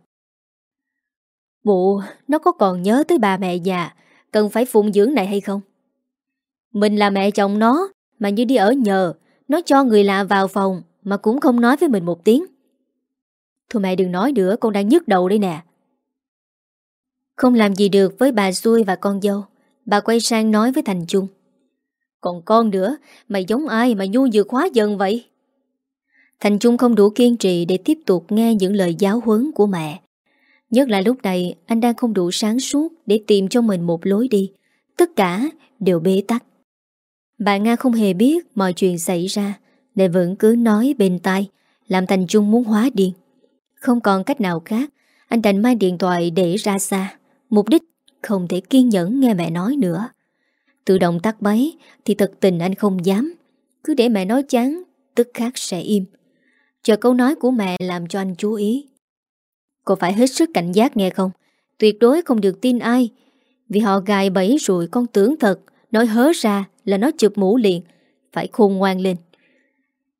Bộ, Nó có còn nhớ tới bà mẹ già, Cần phải phụng dưỡng này hay không? Mình là mẹ chồng nó, Mà như đi ở nhờ, Nó cho người lạ vào phòng, Mà cũng không nói với mình một tiếng. Thôi mẹ đừng nói nữa, con đang nhức đầu đây nè. Không làm gì được với bà xui và con dâu Bà quay sang nói với Thành Trung Còn con nữa, Mày giống ai mà nhu dược hóa dần vậy Thành Trung không đủ kiên trì để tiếp tục nghe những lời giáo huấn của mẹ. Nhất là lúc này, anh đang không đủ sáng suốt để tìm cho mình một lối đi. Tất cả đều bế tắc. Bà Nga không hề biết mọi chuyện xảy ra, nên vẫn cứ nói bên tai, làm Thành Trung muốn hóa điên. Không còn cách nào khác, anh đành mang điện thoại để ra xa Mục đích không thể kiên nhẫn nghe mẹ nói nữa. Tự động tắt máy Thì thật tình anh không dám. Cứ để mẹ nói chán, Tức khắc sẽ im. Chờ câu nói của mẹ làm cho anh chú ý. Cô phải hết sức cảnh giác nghe không? Tuyệt đối không được tin ai. Vì họ gài bẫy rồi con tưởng thật, Nói hớ ra là nó chụp mũ liền, Phải khôn ngoan lên.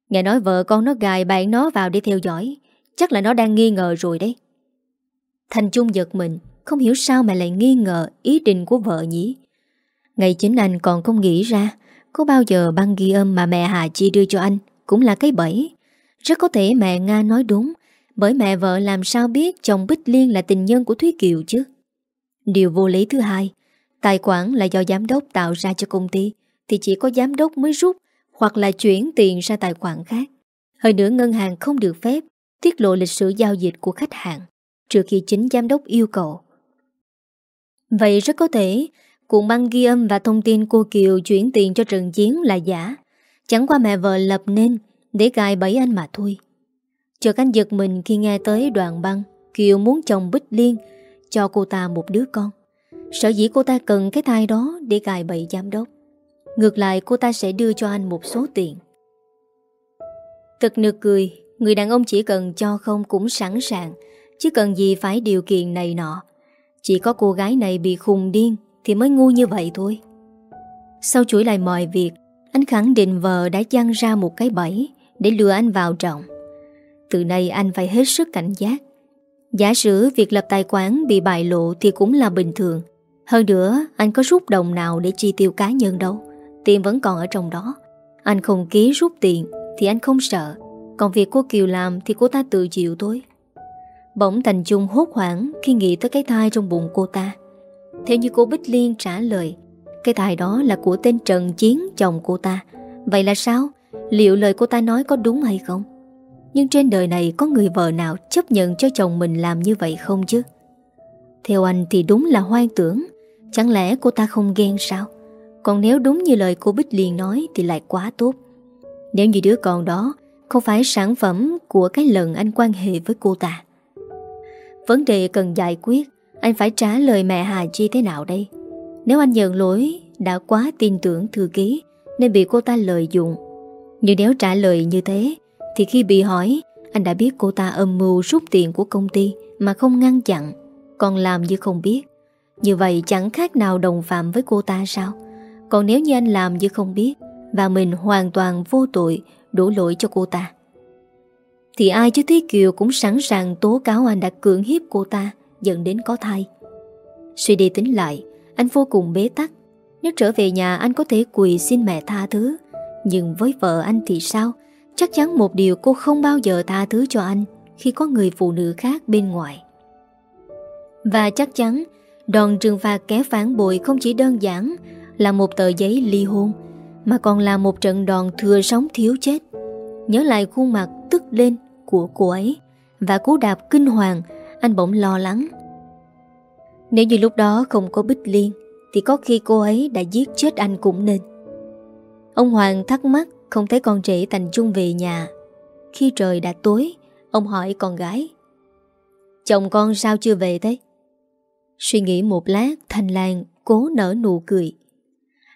Nghe nói vợ con nó gài bạn nó vào để theo dõi, Chắc là nó đang nghi ngờ rồi đấy. Thành Trung giật mình. Không hiểu sao mà lại nghi ngờ ý định của vợ nhỉ? Ngày chính anh còn không nghĩ ra, Có bao giờ băng ghi âm mà mẹ Hà Chi đưa cho anh Cũng là cái bẫy. Rất có thể mẹ Nga nói đúng, Bởi mẹ vợ làm sao biết chồng Bích Liên là tình nhân của Thúy Kiều chứ? Điều vô lý thứ hai, Tài khoản là do giám đốc tạo ra cho công ty, Thì chỉ có giám đốc mới rút Hoặc là chuyển tiền ra tài khoản khác. Hơn nữa ngân hàng không được phép Tiết lộ lịch sử giao dịch của khách hàng, Trừ khi chính giám đốc yêu cầu. Vậy rất có thể, Cuộn băng ghi âm và thông tin cô Kiều Chuyển tiền cho Trần Chiến là giả. Chẳng qua mẹ vợ lập nên, Để gài bẫy anh mà thôi. Chợt anh giật mình khi nghe tới đoạn băng Kiều muốn chồng Bích Liên Cho cô ta một đứa con. Sở dĩ cô ta cần cái thai đó Để gài bẫy giám đốc. Ngược lại, cô ta sẽ đưa cho anh một số tiền. Thật nực cười, Người đàn ông chỉ cần cho không cũng sẵn sàng, Chứ cần gì phải điều kiện này nọ. Chỉ có cô gái này bị khùng điên Thì mới ngu như vậy thôi. Sau chuỗi lại mọi việc, Anh khẳng định vợ đã chăn ra một cái bẫy Để lừa anh vào trọng. Từ nay anh phải hết sức cảnh giác. Giả sử việc lập tài khoản bị bại lộ Thì cũng là bình thường. Hơn nữa, anh có rút đồng nào để chi tiêu cá nhân đâu. Tiền vẫn còn ở trong đó. Anh không ký rút tiền Thì anh không sợ. Còn việc cô Kiều làm thì cô ta tự chịu thôi. Bỗng Thành Trung hốt hoảng khi nghĩ tới cái thai trong bụng cô ta. Theo như cô Bích Liên trả lời, cái thai đó là của tên Trần Chiến, chồng cô ta. Vậy là sao? Liệu lời cô ta nói có đúng hay không? Nhưng trên đời này có người vợ nào chấp nhận cho chồng mình làm như vậy không chứ? Theo anh thì đúng là hoang tưởng. Chẳng lẽ cô ta không ghen sao? Còn nếu đúng như lời cô Bích Liên nói thì lại quá tốt. Nếu như đứa con đó không phải sản phẩm của cái lần anh quan hệ với cô ta. Vấn đề cần giải quyết, Anh phải trả lời mẹ Hà Chi thế nào đây? Nếu anh nhận lỗi, Đã quá tin tưởng thư ký, Nên bị cô ta lợi dụng. Nhưng nếu trả lời như thế, Thì khi bị hỏi, Anh đã biết cô ta âm mưu rút tiền của công ty Mà không ngăn chặn, Còn làm như không biết. Như vậy chẳng khác nào đồng phạm với cô ta sao? Còn nếu như anh làm như không biết, Và mình hoàn toàn vô tội, Đổ lỗi cho cô ta thì ai chứ Thúy Kiều cũng sẵn sàng tố cáo anh đã cưỡng hiếp cô ta, Dẫn đến có thai. Suy đi tính lại, Anh vô cùng bế tắc. Nếu trở về nhà, anh có thể quỳ xin mẹ tha thứ. Nhưng với vợ anh thì sao? Chắc chắn một điều cô không bao giờ tha thứ cho anh Khi có người phụ nữ khác bên ngoài. Và chắc chắn, Đòn trừng phạt kéo phản bội không chỉ đơn giản Là một tờ giấy ly hôn, Mà còn là một trận đòn thừa sống thiếu chết. Nhớ lại khuôn mặt tức lên của cô ấy. Và cú đạp kinh hoàng, Anh bỗng lo lắng. Nếu như lúc đó không có Bích Liên, Thì có khi cô ấy đã giết chết anh cũng nên. Ông Hoàng thắc mắc, Không thấy con trẻ Thành Trung về nhà. Khi trời đã tối, Ông hỏi con gái, Chồng con sao chưa về thế? Suy nghĩ một lát, thành Lan cố nở nụ cười.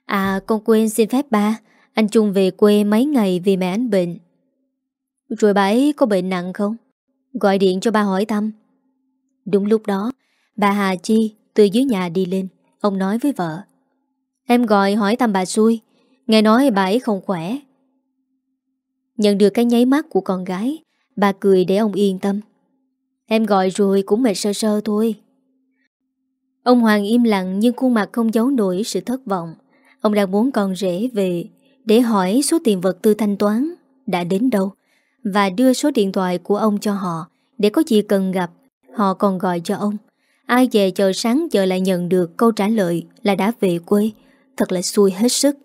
À con quên xin phép ba, Anh Trung về quê mấy ngày vì mẹ anh bệnh rồi bà ấy có bệnh nặng không? Gọi điện cho ba hỏi thăm. Đúng lúc đó, bà Hà Chi từ dưới nhà đi lên. Ông nói với vợ. Em gọi hỏi thăm bà xui. Nghe nói bà ấy không khỏe. Nhận được cái nháy mắt của con gái, bà cười để ông yên tâm. Em gọi rồi cũng mệt sơ sơ thôi. Ông Hoàng im lặng nhưng khuôn mặt không giấu nổi sự thất vọng. Ông đang muốn con rể về để hỏi số tiền vật tư thanh toán đã đến đâu và đưa số điện thoại của ông cho họ để có gì cần gặp. Họ còn gọi cho ông. Ai về chờ sáng giờ lại nhận được câu trả lời là đã về quê. Thật là xui hết sức.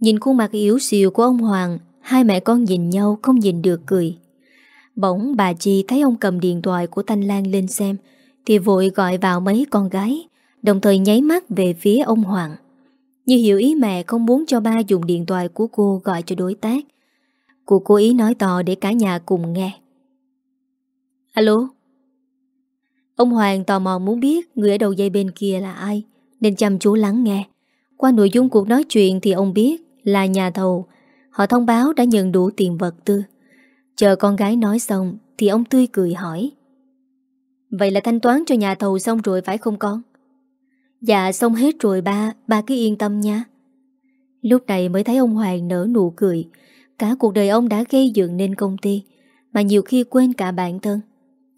Nhìn khuôn mặt yếu xìu của ông Hoàng, Hai mẹ con nhìn nhau không nhìn được cười Bỗng bà Chi thấy ông cầm điện thoại của Thanh Lan lên xem Thì vội gọi vào mấy con gái Đồng thời nháy mắt về phía ông Hoàng Như hiểu ý mẹ không muốn cho ba dùng điện thoại của cô gọi cho đối tác Cô cố ý nói to để cả nhà cùng nghe. Alo? Ông Hoàng tò mò muốn biết người ở đầu dây bên kia là ai, Nên chăm chú lắng nghe. Qua nội dung cuộc nói chuyện thì ông biết là nhà thầu. Họ thông báo đã nhận đủ tiền vật tư. Chờ con gái nói xong Thì ông tươi cười hỏi. Vậy là thanh toán cho nhà thầu xong rồi phải không con? Dạ xong hết rồi ba. Ba cứ yên tâm nha. Lúc này mới thấy ông Hoàng nở nụ cười. Cả cuộc đời ông đã gây dựng nên công ty, Mà nhiều khi quên cả bản thân.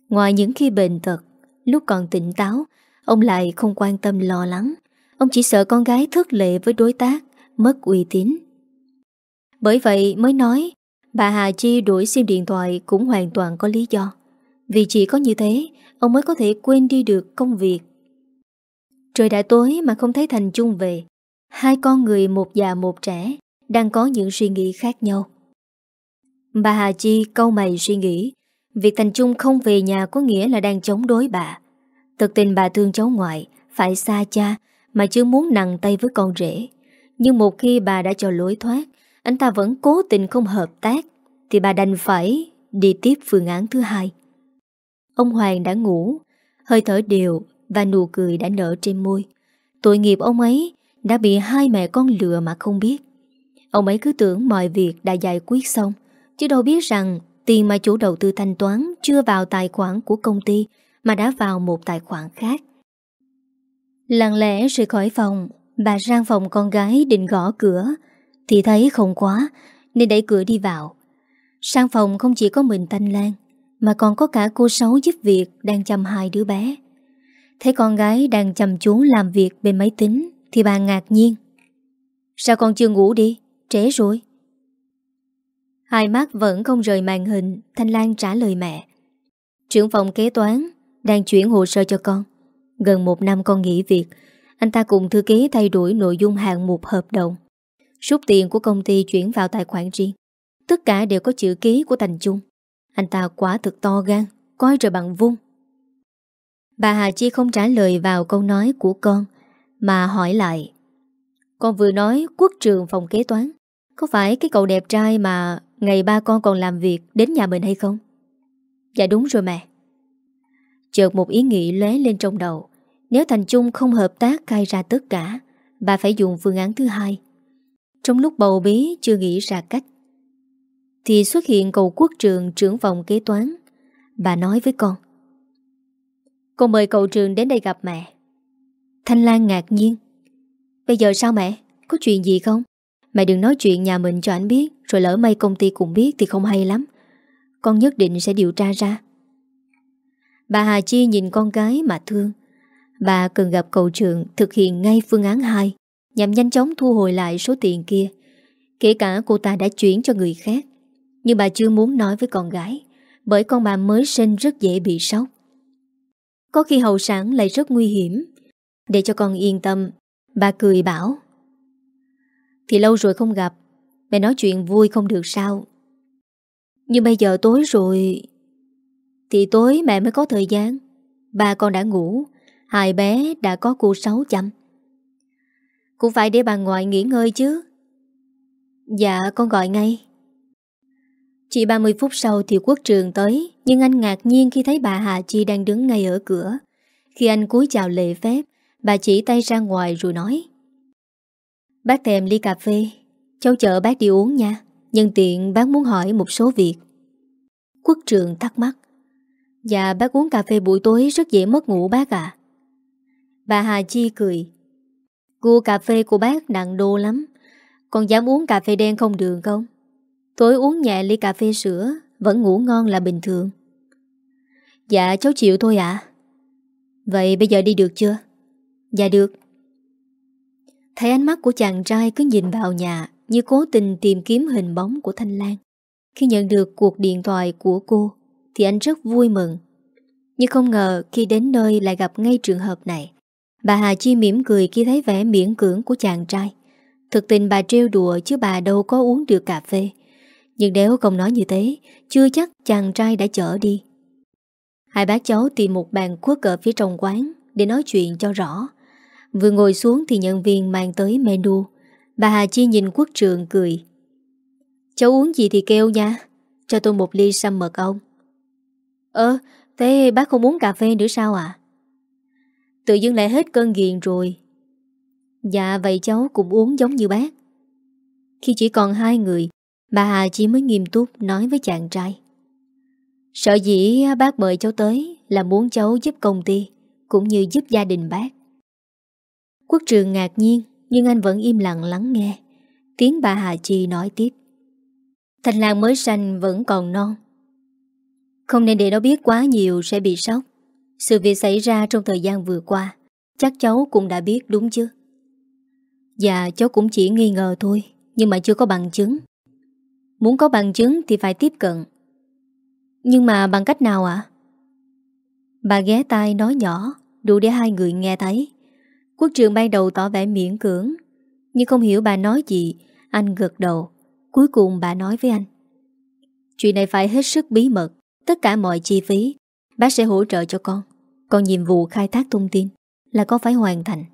Ngoài những khi bệnh tật, Lúc còn tỉnh táo, Ông lại không quan tâm lo lắng. Ông chỉ sợ con gái thất lệ với đối tác, Mất uy tín. Bởi vậy mới nói, Bà Hà Chi đuổi sim điện thoại Cũng hoàn toàn có lý do. Vì chỉ có như thế, Ông mới có thể quên đi được công việc. Trời đã tối mà không thấy Thành Trung về. Hai con người một già một trẻ. Đang có những suy nghĩ khác nhau. Bà Hà Chi câu mày suy nghĩ, Việc Thành Trung không về nhà có nghĩa là đang chống đối bà. Thực tình bà thương cháu ngoại, Phải xa cha, Mà chưa muốn nặng tay với con rể. Nhưng một khi bà đã cho lối thoát, Anh ta vẫn cố tình không hợp tác, Thì bà đành phải đi tiếp phương án thứ hai. Ông Hoàng đã ngủ, Hơi thở đều Và nụ cười đã nở trên môi. Tội nghiệp ông ấy Đã bị hai mẹ con lừa mà không biết. Ông ấy cứ tưởng mọi việc đã giải quyết xong, Chứ đâu biết rằng Tiền mà chủ đầu tư thanh toán Chưa vào tài khoản của công ty, Mà đã vào một tài khoản khác. Lặng lẽ rời khỏi phòng Bà sang phòng con gái định gõ cửa, Thì thấy không quá Nên đẩy cửa đi vào. Sang phòng không chỉ có mình Thanh Lan, Mà còn có cả cô Sáu giúp việc Đang chăm hai đứa bé. Thấy con gái đang chăm chú làm việc bên máy tính, Thì bà ngạc nhiên. Sao con chưa ngủ đi? Trễ rồi. Hai mắt vẫn không rời màn hình, Thanh Lan trả lời mẹ. Trưởng phòng kế toán Đang chuyển hồ sơ cho con. Gần một năm con nghỉ việc, Anh ta cùng thư ký thay đổi nội dung hạng mục hợp đồng. Rút tiền của công ty chuyển vào tài khoản riêng. Tất cả đều có chữ ký của Thành Trung. Anh ta quá thực to gan, Coi rồi bằng vung Bà Hà Chi không trả lời vào câu nói của con, Mà hỏi lại, Con vừa nói quốc trường phòng kế toán có phải cái cậu đẹp trai mà Ngày ba con còn làm việc Đến nhà mình hay không? Dạ đúng rồi mẹ. Chợt một ý nghĩ lóe lên trong đầu. Nếu Thành Trung không hợp tác khai ra tất cả, Bà phải dùng phương án thứ hai. Trong lúc bầu bí chưa nghĩ ra cách, Thì xuất hiện cậu quốc trường trưởng phòng kế toán. Bà nói với con Con mời cậu trường đến đây gặp mẹ. Thanh Lan ngạc nhiên, Bây giờ sao mẹ? Có chuyện gì không? Mày đừng nói chuyện nhà mình cho anh biết, Rồi lỡ may công ty cũng biết thì không hay lắm. Con nhất định sẽ điều tra ra. Bà Hà Chi nhìn con gái mà thương. Bà cần gặp cầu trường thực hiện ngay phương án 2 Nhằm nhanh chóng thu hồi lại số tiền kia. Kể cả cô ta đã chuyển cho người khác, Nhưng bà chưa muốn nói với con gái, Bởi con bà mới sinh rất dễ bị sốc. Có khi hậu sản lại rất nguy hiểm. Để cho con yên tâm, Bà cười bảo thì lâu rồi không gặp. Mẹ nói chuyện vui không được sao. Nhưng bây giờ tối rồi, Thì tối mẹ mới có thời gian. Ba con đã ngủ, Hai bé đã có cô sáu chăm. Cũng phải để bà ngoại nghỉ ngơi chứ. Dạ con gọi ngay. Chỉ 30 phút sau thì quốc trường tới, Nhưng anh ngạc nhiên khi thấy bà Hà Chi đang đứng ngay ở cửa. Khi anh cúi chào lệ phép, Bà chỉ tay ra ngoài rồi nói. Bác thèm ly cà phê. Cháu chở bác đi uống nha. Nhân tiện bác muốn hỏi một số việc. Quốc trường thắc mắc. Dạ bác uống cà phê buổi tối Rất dễ mất ngủ bác ạ. Bà Hà Chi cười. Cua cà phê của bác nặng đô lắm. Còn dám uống cà phê đen không đường không? Tối uống nhẹ ly cà phê sữa, Vẫn ngủ ngon là bình thường. Dạ cháu chịu thôi ạ. Vậy bây giờ đi được chưa? Dạ được. Thấy ánh mắt của chàng trai cứ nhìn vào nhà Như cố tình tìm kiếm hình bóng của Thanh Lan. Khi nhận được cuộc điện thoại của cô, Thì anh rất vui mừng. Nhưng không ngờ khi đến nơi lại gặp ngay trường hợp này, Bà Hà Chi mỉm cười khi thấy vẻ miễn cưỡng của chàng trai. Thực tình bà trêu đùa chứ bà đâu có uống được cà phê. Nhưng nếu không nói như thế, Chưa chắc chàng trai đã chở đi. Hai bác cháu tìm một bàn khuất ở phía trong quán Để nói chuyện cho rõ. Vừa ngồi xuống thì nhân viên mang tới menu. Bà Hà Chi nhìn quốc trường cười. Cháu uống gì thì kêu nha, Cho tôi một ly sâm mật ong. Ơ, Thế bác không uống cà phê nữa sao ạ? Tự dưng lại hết cơn nghiện rồi. Dạ vậy cháu cũng uống giống như bác. Khi chỉ còn hai người, Bà Hà chi mới nghiêm túc nói với chàng trai. Sợ dĩ bác mời cháu tới Là muốn cháu giúp công ty, Cũng như giúp gia đình bác. Quốc trường ngạc nhiên, Nhưng anh vẫn im lặng lắng nghe. Tiếng bà Hà Chi nói tiếp. Thành làng mới sanh vẫn còn non. Không nên để nó biết quá nhiều Sẽ bị sốc. Sự việc xảy ra trong thời gian vừa qua, Chắc cháu cũng đã biết đúng chứ? Dạ cháu cũng chỉ nghi ngờ thôi, Nhưng mà chưa có bằng chứng. Muốn có bằng chứng thì phải tiếp cận. Nhưng mà bằng cách nào ạ? Bà ghé tai nói nhỏ, Đủ để hai người nghe thấy. Quốc trường ban đầu tỏ vẻ miễn cưỡng. Nhưng không hiểu bà nói gì. Anh gật đầu. Cuối cùng bà nói với anh. Chuyện này phải hết sức bí mật. Tất cả mọi chi phí, Bác sẽ hỗ trợ cho con. Còn nhiệm vụ khai thác thông tin Là con phải hoàn thành.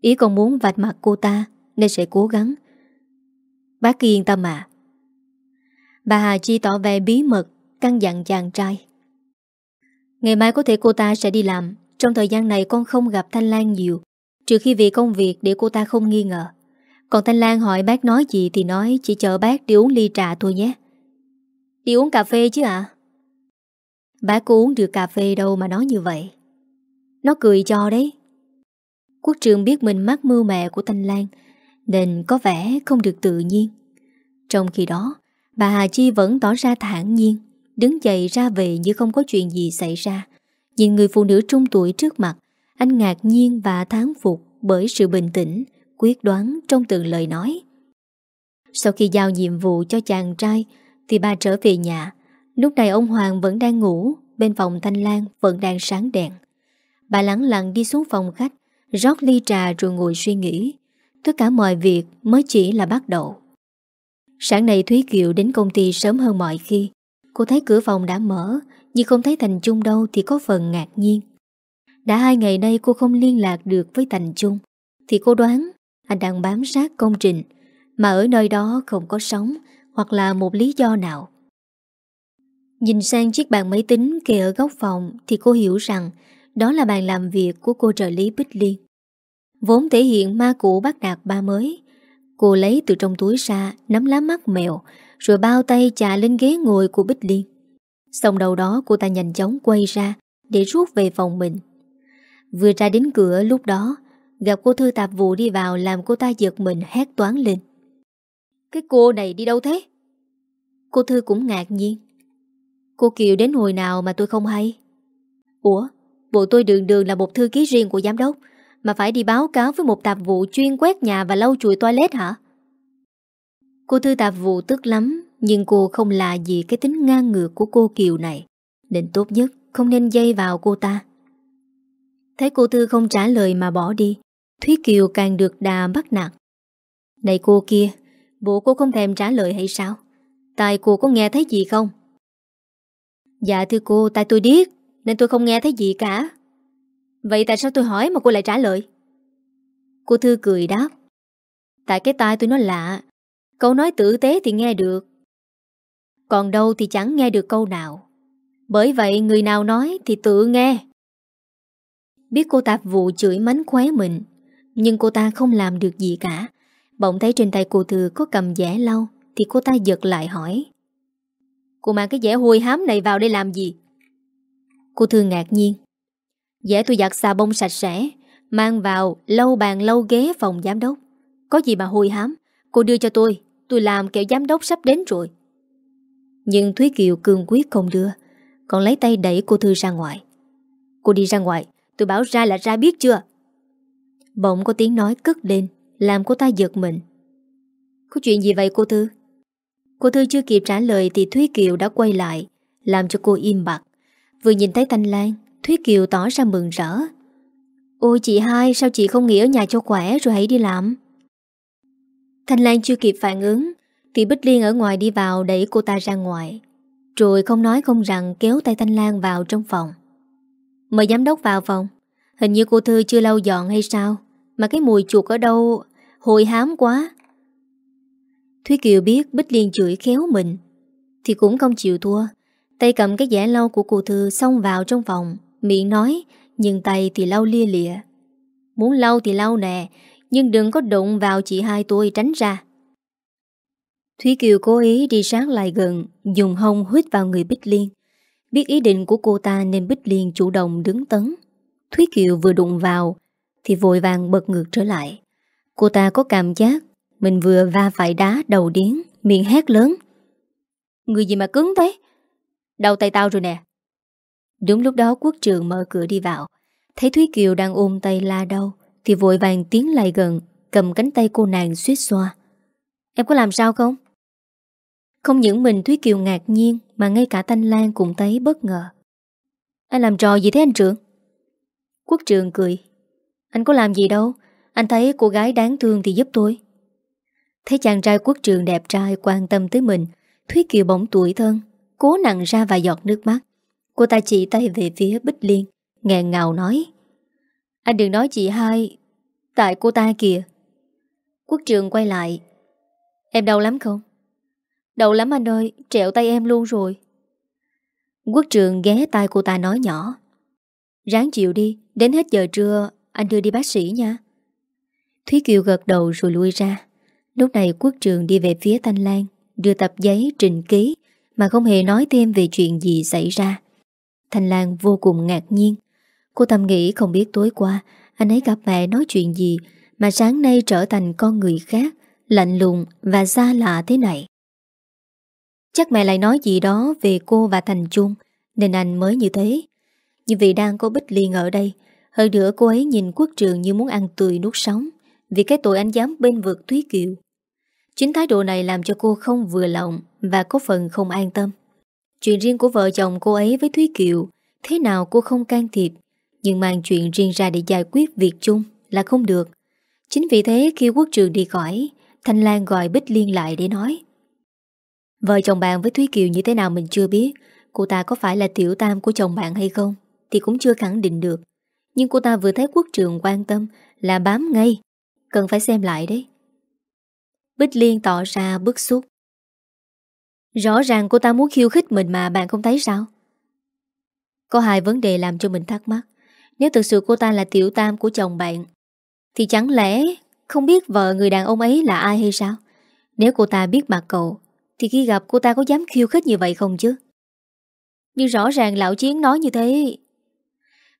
Ý con muốn vạch mặt cô ta Nên sẽ cố gắng. Bác yên tâm à Bà Hà Chi tỏ vẻ bí mật Căn dặn chàng trai. Ngày mai có thể cô ta sẽ đi làm. Trong thời gian này con không gặp Thanh Lan nhiều, Trừ khi vì công việc để cô ta không nghi ngờ. Còn Thanh Lan hỏi bác nói gì Thì nói, chỉ chờ bác đi uống ly trà thôi nhé. Đi uống cà phê chứ ạ? À? Bác có uống được cà phê đâu mà nói như vậy. Nó cười cho đấy. Quốc trường biết mình mắc mưu mẹ của Thanh Lan, Nên có vẻ không được tự nhiên. Trong khi đó, Bà Hà Chi vẫn tỏ ra thản nhiên, Đứng dậy ra về như không có chuyện gì xảy ra. Nhìn người phụ nữ trung tuổi trước mặt, Anh ngạc nhiên và tháng phục Bởi sự bình tĩnh, Quyết đoán trong từng lời nói. Sau khi giao nhiệm vụ cho chàng trai, Thì bà trở về nhà. Lúc này ông Hoàng vẫn đang ngủ, Bên phòng Thanh Lan vẫn đang sáng đèn. Bà lắng lặng đi xuống phòng khách, Rót ly trà rồi ngồi suy nghĩ. Tất cả mọi việc mới chỉ là bắt đầu. Sáng nay Thúy Kiều đến công ty sớm hơn mọi khi. Cô thấy cửa phòng đã mở nhưng không thấy Thành Trung đâu thì có phần ngạc nhiên. Đã hai ngày nay cô không liên lạc được với Thành Trung, Thì cô đoán anh đang bám sát công trình, Mà ở nơi đó không có sóng Hoặc là một lý do nào. Nhìn sang chiếc bàn máy tính kề ở góc phòng Thì cô hiểu rằng Đó là bàn làm việc của cô trợ lý Bích Liên. Vốn thể hiện ma cũ bắt đạt ba mới, Cô lấy từ trong túi ra Nắm lá mắt mèo, Rồi bao tay chà lên ghế ngồi của Bích Liên. Xong đầu đó cô ta nhanh chóng quay ra Để rút về phòng mình. Vừa ra đến cửa lúc đó, Gặp cô thư tạp vụ đi vào Làm cô ta giật mình hét toán lên. Cái cô này đi đâu thế? Cô Thư cũng ngạc nhiên. Cô Kiều đến hồi nào mà tôi không hay? Ủa, Bộ tôi đường đường là một thư ký riêng của giám đốc, mà phải đi báo cáo với một tạp vụ chuyên quét nhà và lau chùi toilet hả? Cô Thư tạp vụ tức lắm nhưng cô không là gì cái tính ngang ngược của cô Kiều này, Nên tốt nhất không nên dây vào cô ta. Thấy cô Tư không trả lời mà bỏ đi, Thúy Kiều càng được đà bắt nạt. Này cô kia, Bộ cô không thèm trả lời hay sao? Tại cô có nghe thấy gì không? Dạ thưa cô, Tại tôi điếc Nên tôi không nghe thấy gì cả. Vậy tại sao tôi hỏi mà cô lại trả lời? Cô Thư cười đáp. Tại cái tai tôi nó lạ, Câu nói tử tế thì nghe được còn đâu thì chẳng nghe được câu nào. Bởi vậy người nào nói thì tự nghe. Biết cô tạp vụ chửi mánh khóe mình, Nhưng cô ta không làm được gì cả. Bỗng thấy trên tay cô Thư có cầm dẻ lau, Thì cô ta giật lại hỏi, Cô mang cái dẻ hôi hám này vào đây làm gì? Cô Thư ngạc nhiên, Dẻ tôi giặt xà bông sạch sẽ, Mang vào lâu bàn lâu ghế phòng giám đốc. Có gì mà hôi hám? Cô đưa cho tôi Tôi làm kẹo giám đốc sắp đến rồi. Nhưng Thúy Kiều cương quyết không đưa, Còn lấy tay đẩy cô Thư ra ngoài. Cô đi ra ngoài, Tôi bảo ra là ra biết chưa? Bỗng có tiếng nói cất lên, Làm cô ta giật mình. Có chuyện gì vậy cô Thư? Cô Thư chưa kịp trả lời Thì Thúy Kiều đã quay lại, Làm cho cô im bặt. Vừa nhìn thấy Thanh Lan, Thúy Kiều tỏ ra mừng rỡ. Ôi chị hai, sao chị không nghỉ ở nhà cho khỏe Rồi hãy đi làm? Thanh Lan chưa kịp phản ứng thì Bích Liên ở ngoài đi vào đẩy cô ta ra ngoài, Rồi không nói không rằng kéo tay Thanh Lan vào trong phòng. Mời giám đốc vào phòng. Hình như cô Thư chưa lau dọn hay sao? Mà cái mùi chuột ở đâu? Hồi hám quá. Thúy Kiều biết Bích Liên chửi khéo mình, Thì cũng không chịu thua. Tay cầm cái giả lau của cô Thư Xông vào trong phòng, Miệng nói, Nhưng tay thì lau lia lịa. Muốn lau thì lau nè, Nhưng đừng có đụng vào chị hai tôi tránh ra. Thúy Kiều cố ý đi sát lại gần, Dùng hông huyết vào người Bích Liên. Biết ý định của cô ta nên Bích Liên chủ động đứng tấn. Thúy Kiều vừa đụng vào, Thì vội vàng bật ngược trở lại. Cô ta có cảm giác, Mình vừa va phải đá đầu điến, Miệng hét lớn. Người gì mà cứng thế? Đầu tay tao rồi nè. Đúng lúc đó quốc trường mở cửa đi vào. Thấy Thúy Kiều đang ôm tay la đau, Thì vội vàng tiến lại gần, Cầm cánh tay cô nàng suýt xoa. Em có làm sao không? Không những mình Thúy Kiều ngạc nhiên, Mà ngay cả Thanh Lan cũng thấy bất ngờ. Anh làm trò gì thế anh trưởng? Quốc trường cười. Anh có làm gì đâu, Anh thấy cô gái đáng thương thì giúp tôi. Thấy chàng trai quốc trường đẹp trai, quan tâm tới mình, Thúy Kiều bỗng tuổi thân, Cố nặng ra và giọt nước mắt. Cô ta chỉ tay về phía Bích Liên Ngàn ngào nói, Anh đừng nói chị hai Tại cô ta kìa. Quốc trường quay lại, Em đau lắm không? Đầu lắm anh ơi, Trẹo tay em luôn rồi. Quốc trường ghé tay cô ta nói nhỏ. Ráng chịu đi, Đến hết giờ trưa, Anh đưa đi bác sĩ nha. Thúy Kiều gật đầu rồi lui ra. Lúc này quốc trường đi về phía Thanh Lan, Đưa tập giấy, trình ký, Mà không hề nói thêm về chuyện gì xảy ra. Thanh Lan vô cùng ngạc nhiên. Cô thầm nghĩ không biết tối qua, Anh ấy gặp mẹ nói chuyện gì, Mà sáng nay trở thành con người khác, Lạnh lùng và xa lạ thế này. Chắc mẹ lại nói gì đó Về cô và Thành Trung, Nên anh mới như thế. Nhưng vì đang có Bích Liên ở đây, Hơn nữa cô ấy nhìn quốc trường như muốn ăn tươi nuốt sống, Vì cái tội anh dám bên vực Thúy Kiều. Chính thái độ này làm cho cô không vừa lòng Và có phần không an tâm. Chuyện riêng của vợ chồng cô ấy với Thúy Kiều, Thế nào cô không can thiệp, Nhưng mang chuyện riêng ra để giải quyết việc chung Là không được. Chính vì thế khi quốc trường đi khỏi, Thanh Lan gọi Bích Liên lại để nói. Vợ chồng bạn với Thúy Kiều như thế nào mình chưa biết. Cô ta có phải là tiểu tam của chồng bạn hay không Thì cũng chưa khẳng định được. Nhưng cô ta vừa thấy quốc trường quan tâm Là bám ngay. Cần phải xem lại đấy. Bích Liên tỏ ra bức xúc. Rõ ràng cô ta muốn khiêu khích mình mà bạn không thấy sao? Có hai vấn đề làm cho mình thắc mắc. Nếu thực sự cô ta là tiểu tam của chồng bạn, Thì chẳng lẽ không biết vợ người đàn ông ấy là ai hay sao? Nếu cô ta biết mặt cậu thì khi gặp cô ta có dám khiêu khích như vậy không chứ? Nhưng rõ ràng lão chiến nói như thế.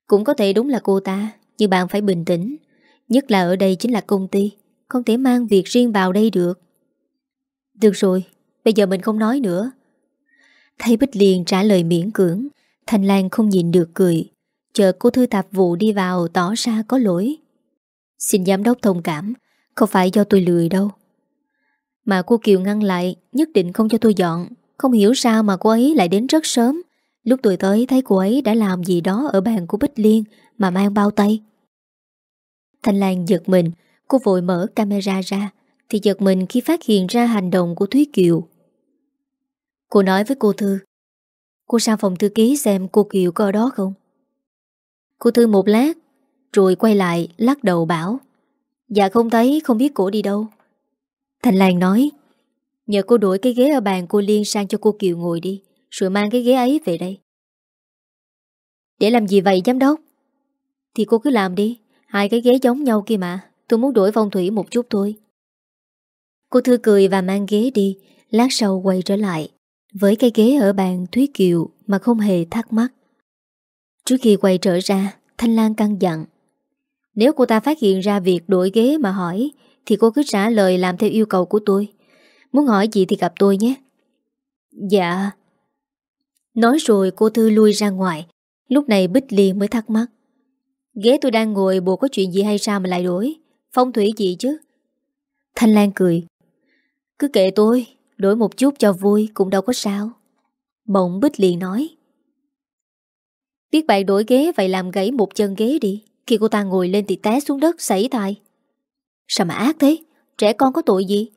Cũng có thể đúng là cô ta, Nhưng bạn phải bình tĩnh. Nhất là ở đây chính là công ty, Không thể mang việc riêng vào đây được. Được rồi, Bây giờ mình không nói nữa. Thấy Bích Liên trả lời miễn cưỡng, Thành Lan không nhìn được cười. Chờ cô thư tạp vụ đi vào tỏ ra có lỗi. Xin giám đốc thông cảm, Không phải do tôi lười đâu. Mà cô Kiều ngăn lại, Nhất định không cho tôi dọn. Không hiểu sao mà cô ấy lại đến rất sớm. Lúc tôi tới, thấy cô ấy đã làm gì đó Ở bàn của Bích Liên Mà mang bao tay. Thanh Lan giật mình. Cô vội mở camera ra. Thì giật mình khi phát hiện ra hành động của Thúy Kiều. Cô nói với cô Thư, Cô sang phòng thư ký xem cô Kiều có ở đó không? Cô Thư một lát, Rồi quay lại lắc đầu bảo Dạ không thấy, không biết cổ đi đâu. Thành Lan nói Nhờ cô đuổi cái ghế ở bàn cô Liên sang cho cô Kiều ngồi đi Rồi mang cái ghế ấy về đây Để làm gì vậy giám đốc Thì cô cứ làm đi Hai cái ghế giống nhau kia mà Tôi muốn đổi phong thủy một chút thôi Cô Thư cười và mang ghế đi Lát sau quay trở lại với cái ghế ở bàn Thúy Kiều mà không hề thắc mắc. Trước khi quay trở ra, Thanh Lan căng dặn. Nếu cô ta phát hiện ra việc đổi ghế mà hỏi, thì cô cứ trả lời làm theo yêu cầu của tôi. Muốn hỏi gì thì gặp tôi nhé. Dạ. Nói rồi cô Thư lui ra ngoài. Lúc này Bích Liên mới thắc mắc. Ghế tôi đang ngồi bộ có chuyện gì hay sao mà lại đổi? Phong thủy gì chứ? Thanh Lan cười. Cứ kệ tôi, Đổi một chút cho vui cũng đâu có sao Bỗng Bích liền nói Biết bạn đổi ghế Vậy làm gãy một chân ghế đi Khi cô ta ngồi lên thì té xuống đất xảy thai. Sao mà ác thế? Trẻ con có tội gì?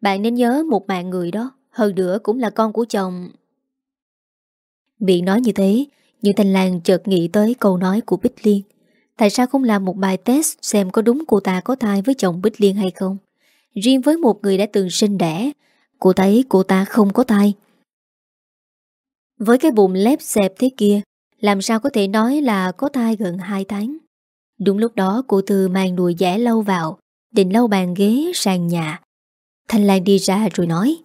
Bạn nên nhớ một mạng người đó, Hơn nữa cũng là con của chồng. Miệng nói như thế Nhưng Thanh Lan chợt nghĩ tới câu nói của Bích Liên. Tại sao không làm một bài test Xem có đúng cô ta có thai với chồng Bích Liên hay không? Riêng với một người đã từng sinh đẻ, Cô thấy cô ta không có thai. Với cái bụng lép xẹp thế kia, Làm sao có thể nói là có thai gần 2 tháng? Đúng lúc đó, cô Thư mang đùi dẻ lâu vào Định lâu bàn ghế sàn nhà. Thanh Lan đi ra rồi nói,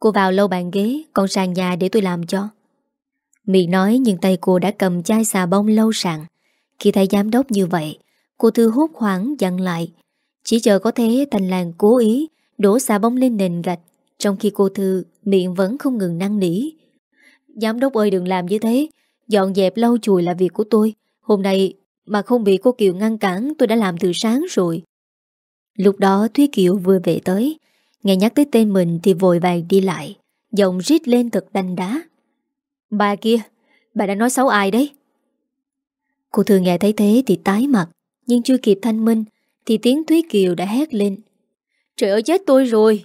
Cô vào lâu bàn ghế Còn sàn nhà để tôi làm cho. Miệng nói nhưng tay cô đã cầm chai xà bông lâu sàn. Khi thấy giám đốc như vậy, Cô Thư hốt hoảng dặn lại, Chỉ chờ có thế Thanh Lan cố ý Đổ xà bông lên nền gạch. Trong khi cô Thư miệng vẫn không ngừng năng nỉ, Giám đốc ơi, đừng làm như thế. Dọn dẹp lau chùi là việc của tôi. Hôm nay mà không bị cô Kiều ngăn cản, Tôi đã làm từ sáng rồi. Lúc đó Thúy Kiều vừa về tới. Nghe nhắc tới tên mình thì vội vàng đi lại. Giọng rít lên thật đanh đá. Bà kia, Bà đã nói xấu ai đấy? Cô thường nghe thấy thế thì tái mặt, Nhưng chưa kịp thanh minh Thì tiếng Thúy Kiều đã hét lên. Trời ơi, chết tôi rồi!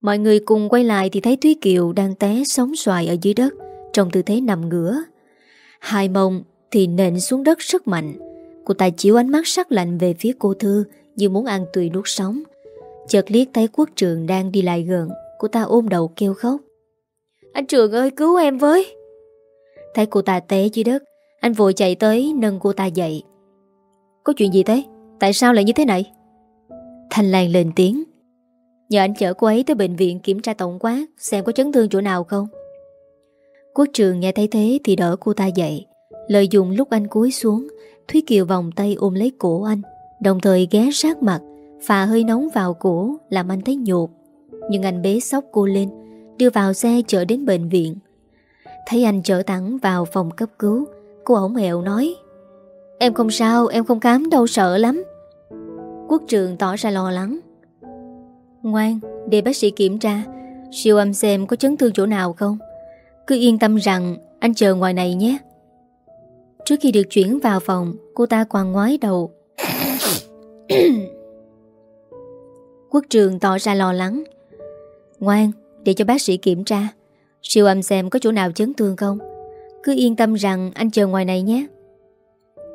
Mọi người cùng quay lại thì thấy Thúy Kiều đang té sóng xoài ở dưới đất, Trong tư thế nằm ngửa. Hai mông thì nện xuống đất rất mạnh. Cô ta chiếu ánh mắt sắc lạnh về phía cô Thư như muốn ăn tùy nuốt sống. Chợt liếc thấy quốc trường đang đi lại gần, Cô ta ôm đầu kêu khóc. Anh Trường ơi, cứu em với! Thấy cô ta té dưới đất, Anh vội chạy tới nâng cô ta dậy. Có chuyện gì thế? Tại sao lại như thế này? Thanh Lan lên tiếng. Nhờ anh chở cô ấy tới bệnh viện kiểm tra tổng quát, Xem có chấn thương chỗ nào không. Quốc trường nghe thấy thế thì đỡ cô ta dậy. Lợi dụng lúc anh cúi xuống, Thúy Kiều vòng tay ôm lấy cổ anh. Đồng thời ghé sát mặt Phà hơi nóng vào cổ Làm anh thấy nhột. Nhưng anh bế sóc cô lên Đưa vào xe chở đến bệnh viện. Thấy anh chở thẳng vào phòng cấp cứu Cô ổng hẹo nói Em không sao, em không cám đâu sợ lắm. Quốc trường tỏ ra lo lắng. Ngoan, để bác sĩ kiểm tra Siêu âm xem có chấn thương chỗ nào không? Cứ yên tâm rằng Anh chờ ngoài này nhé. Trước khi được chuyển vào phòng Cô ta quàng ngoái đầu *coughs* Quốc trường tỏ ra lo lắng. Ngoan, Để cho bác sĩ kiểm tra. Siêu âm xem có chỗ nào chấn thương không? Cứ yên tâm rằng anh chờ ngoài này nhé.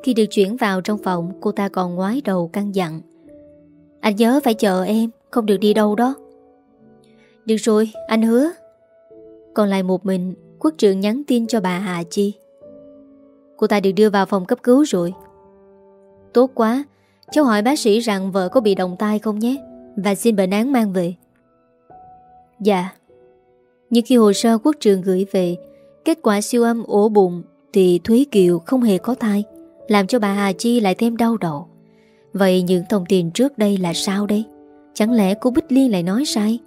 Khi được chuyển vào trong phòng, Cô ta còn ngoái đầu căng dặn. Anh nhớ phải chờ em, Không được đi đâu đó. Được rồi, anh hứa. Còn lại một mình, Quốc trường nhắn tin cho bà Hà Chi. Cô ta được đưa vào phòng cấp cứu rồi. Tốt quá Cháu hỏi bác sĩ rằng vợ có bị động tai không nhé, Và xin bệnh án mang về. Dạ. Nhưng khi hồ sơ quốc trường gửi về, Kết quả siêu âm ổ bụng Thì Thúy Kiều không hề có thai, Làm cho bà Hà Chi lại thêm đau đầu. Vậy những thông tin trước đây là sao đây? Chẳng lẽ cô Bích Liên lại nói sai?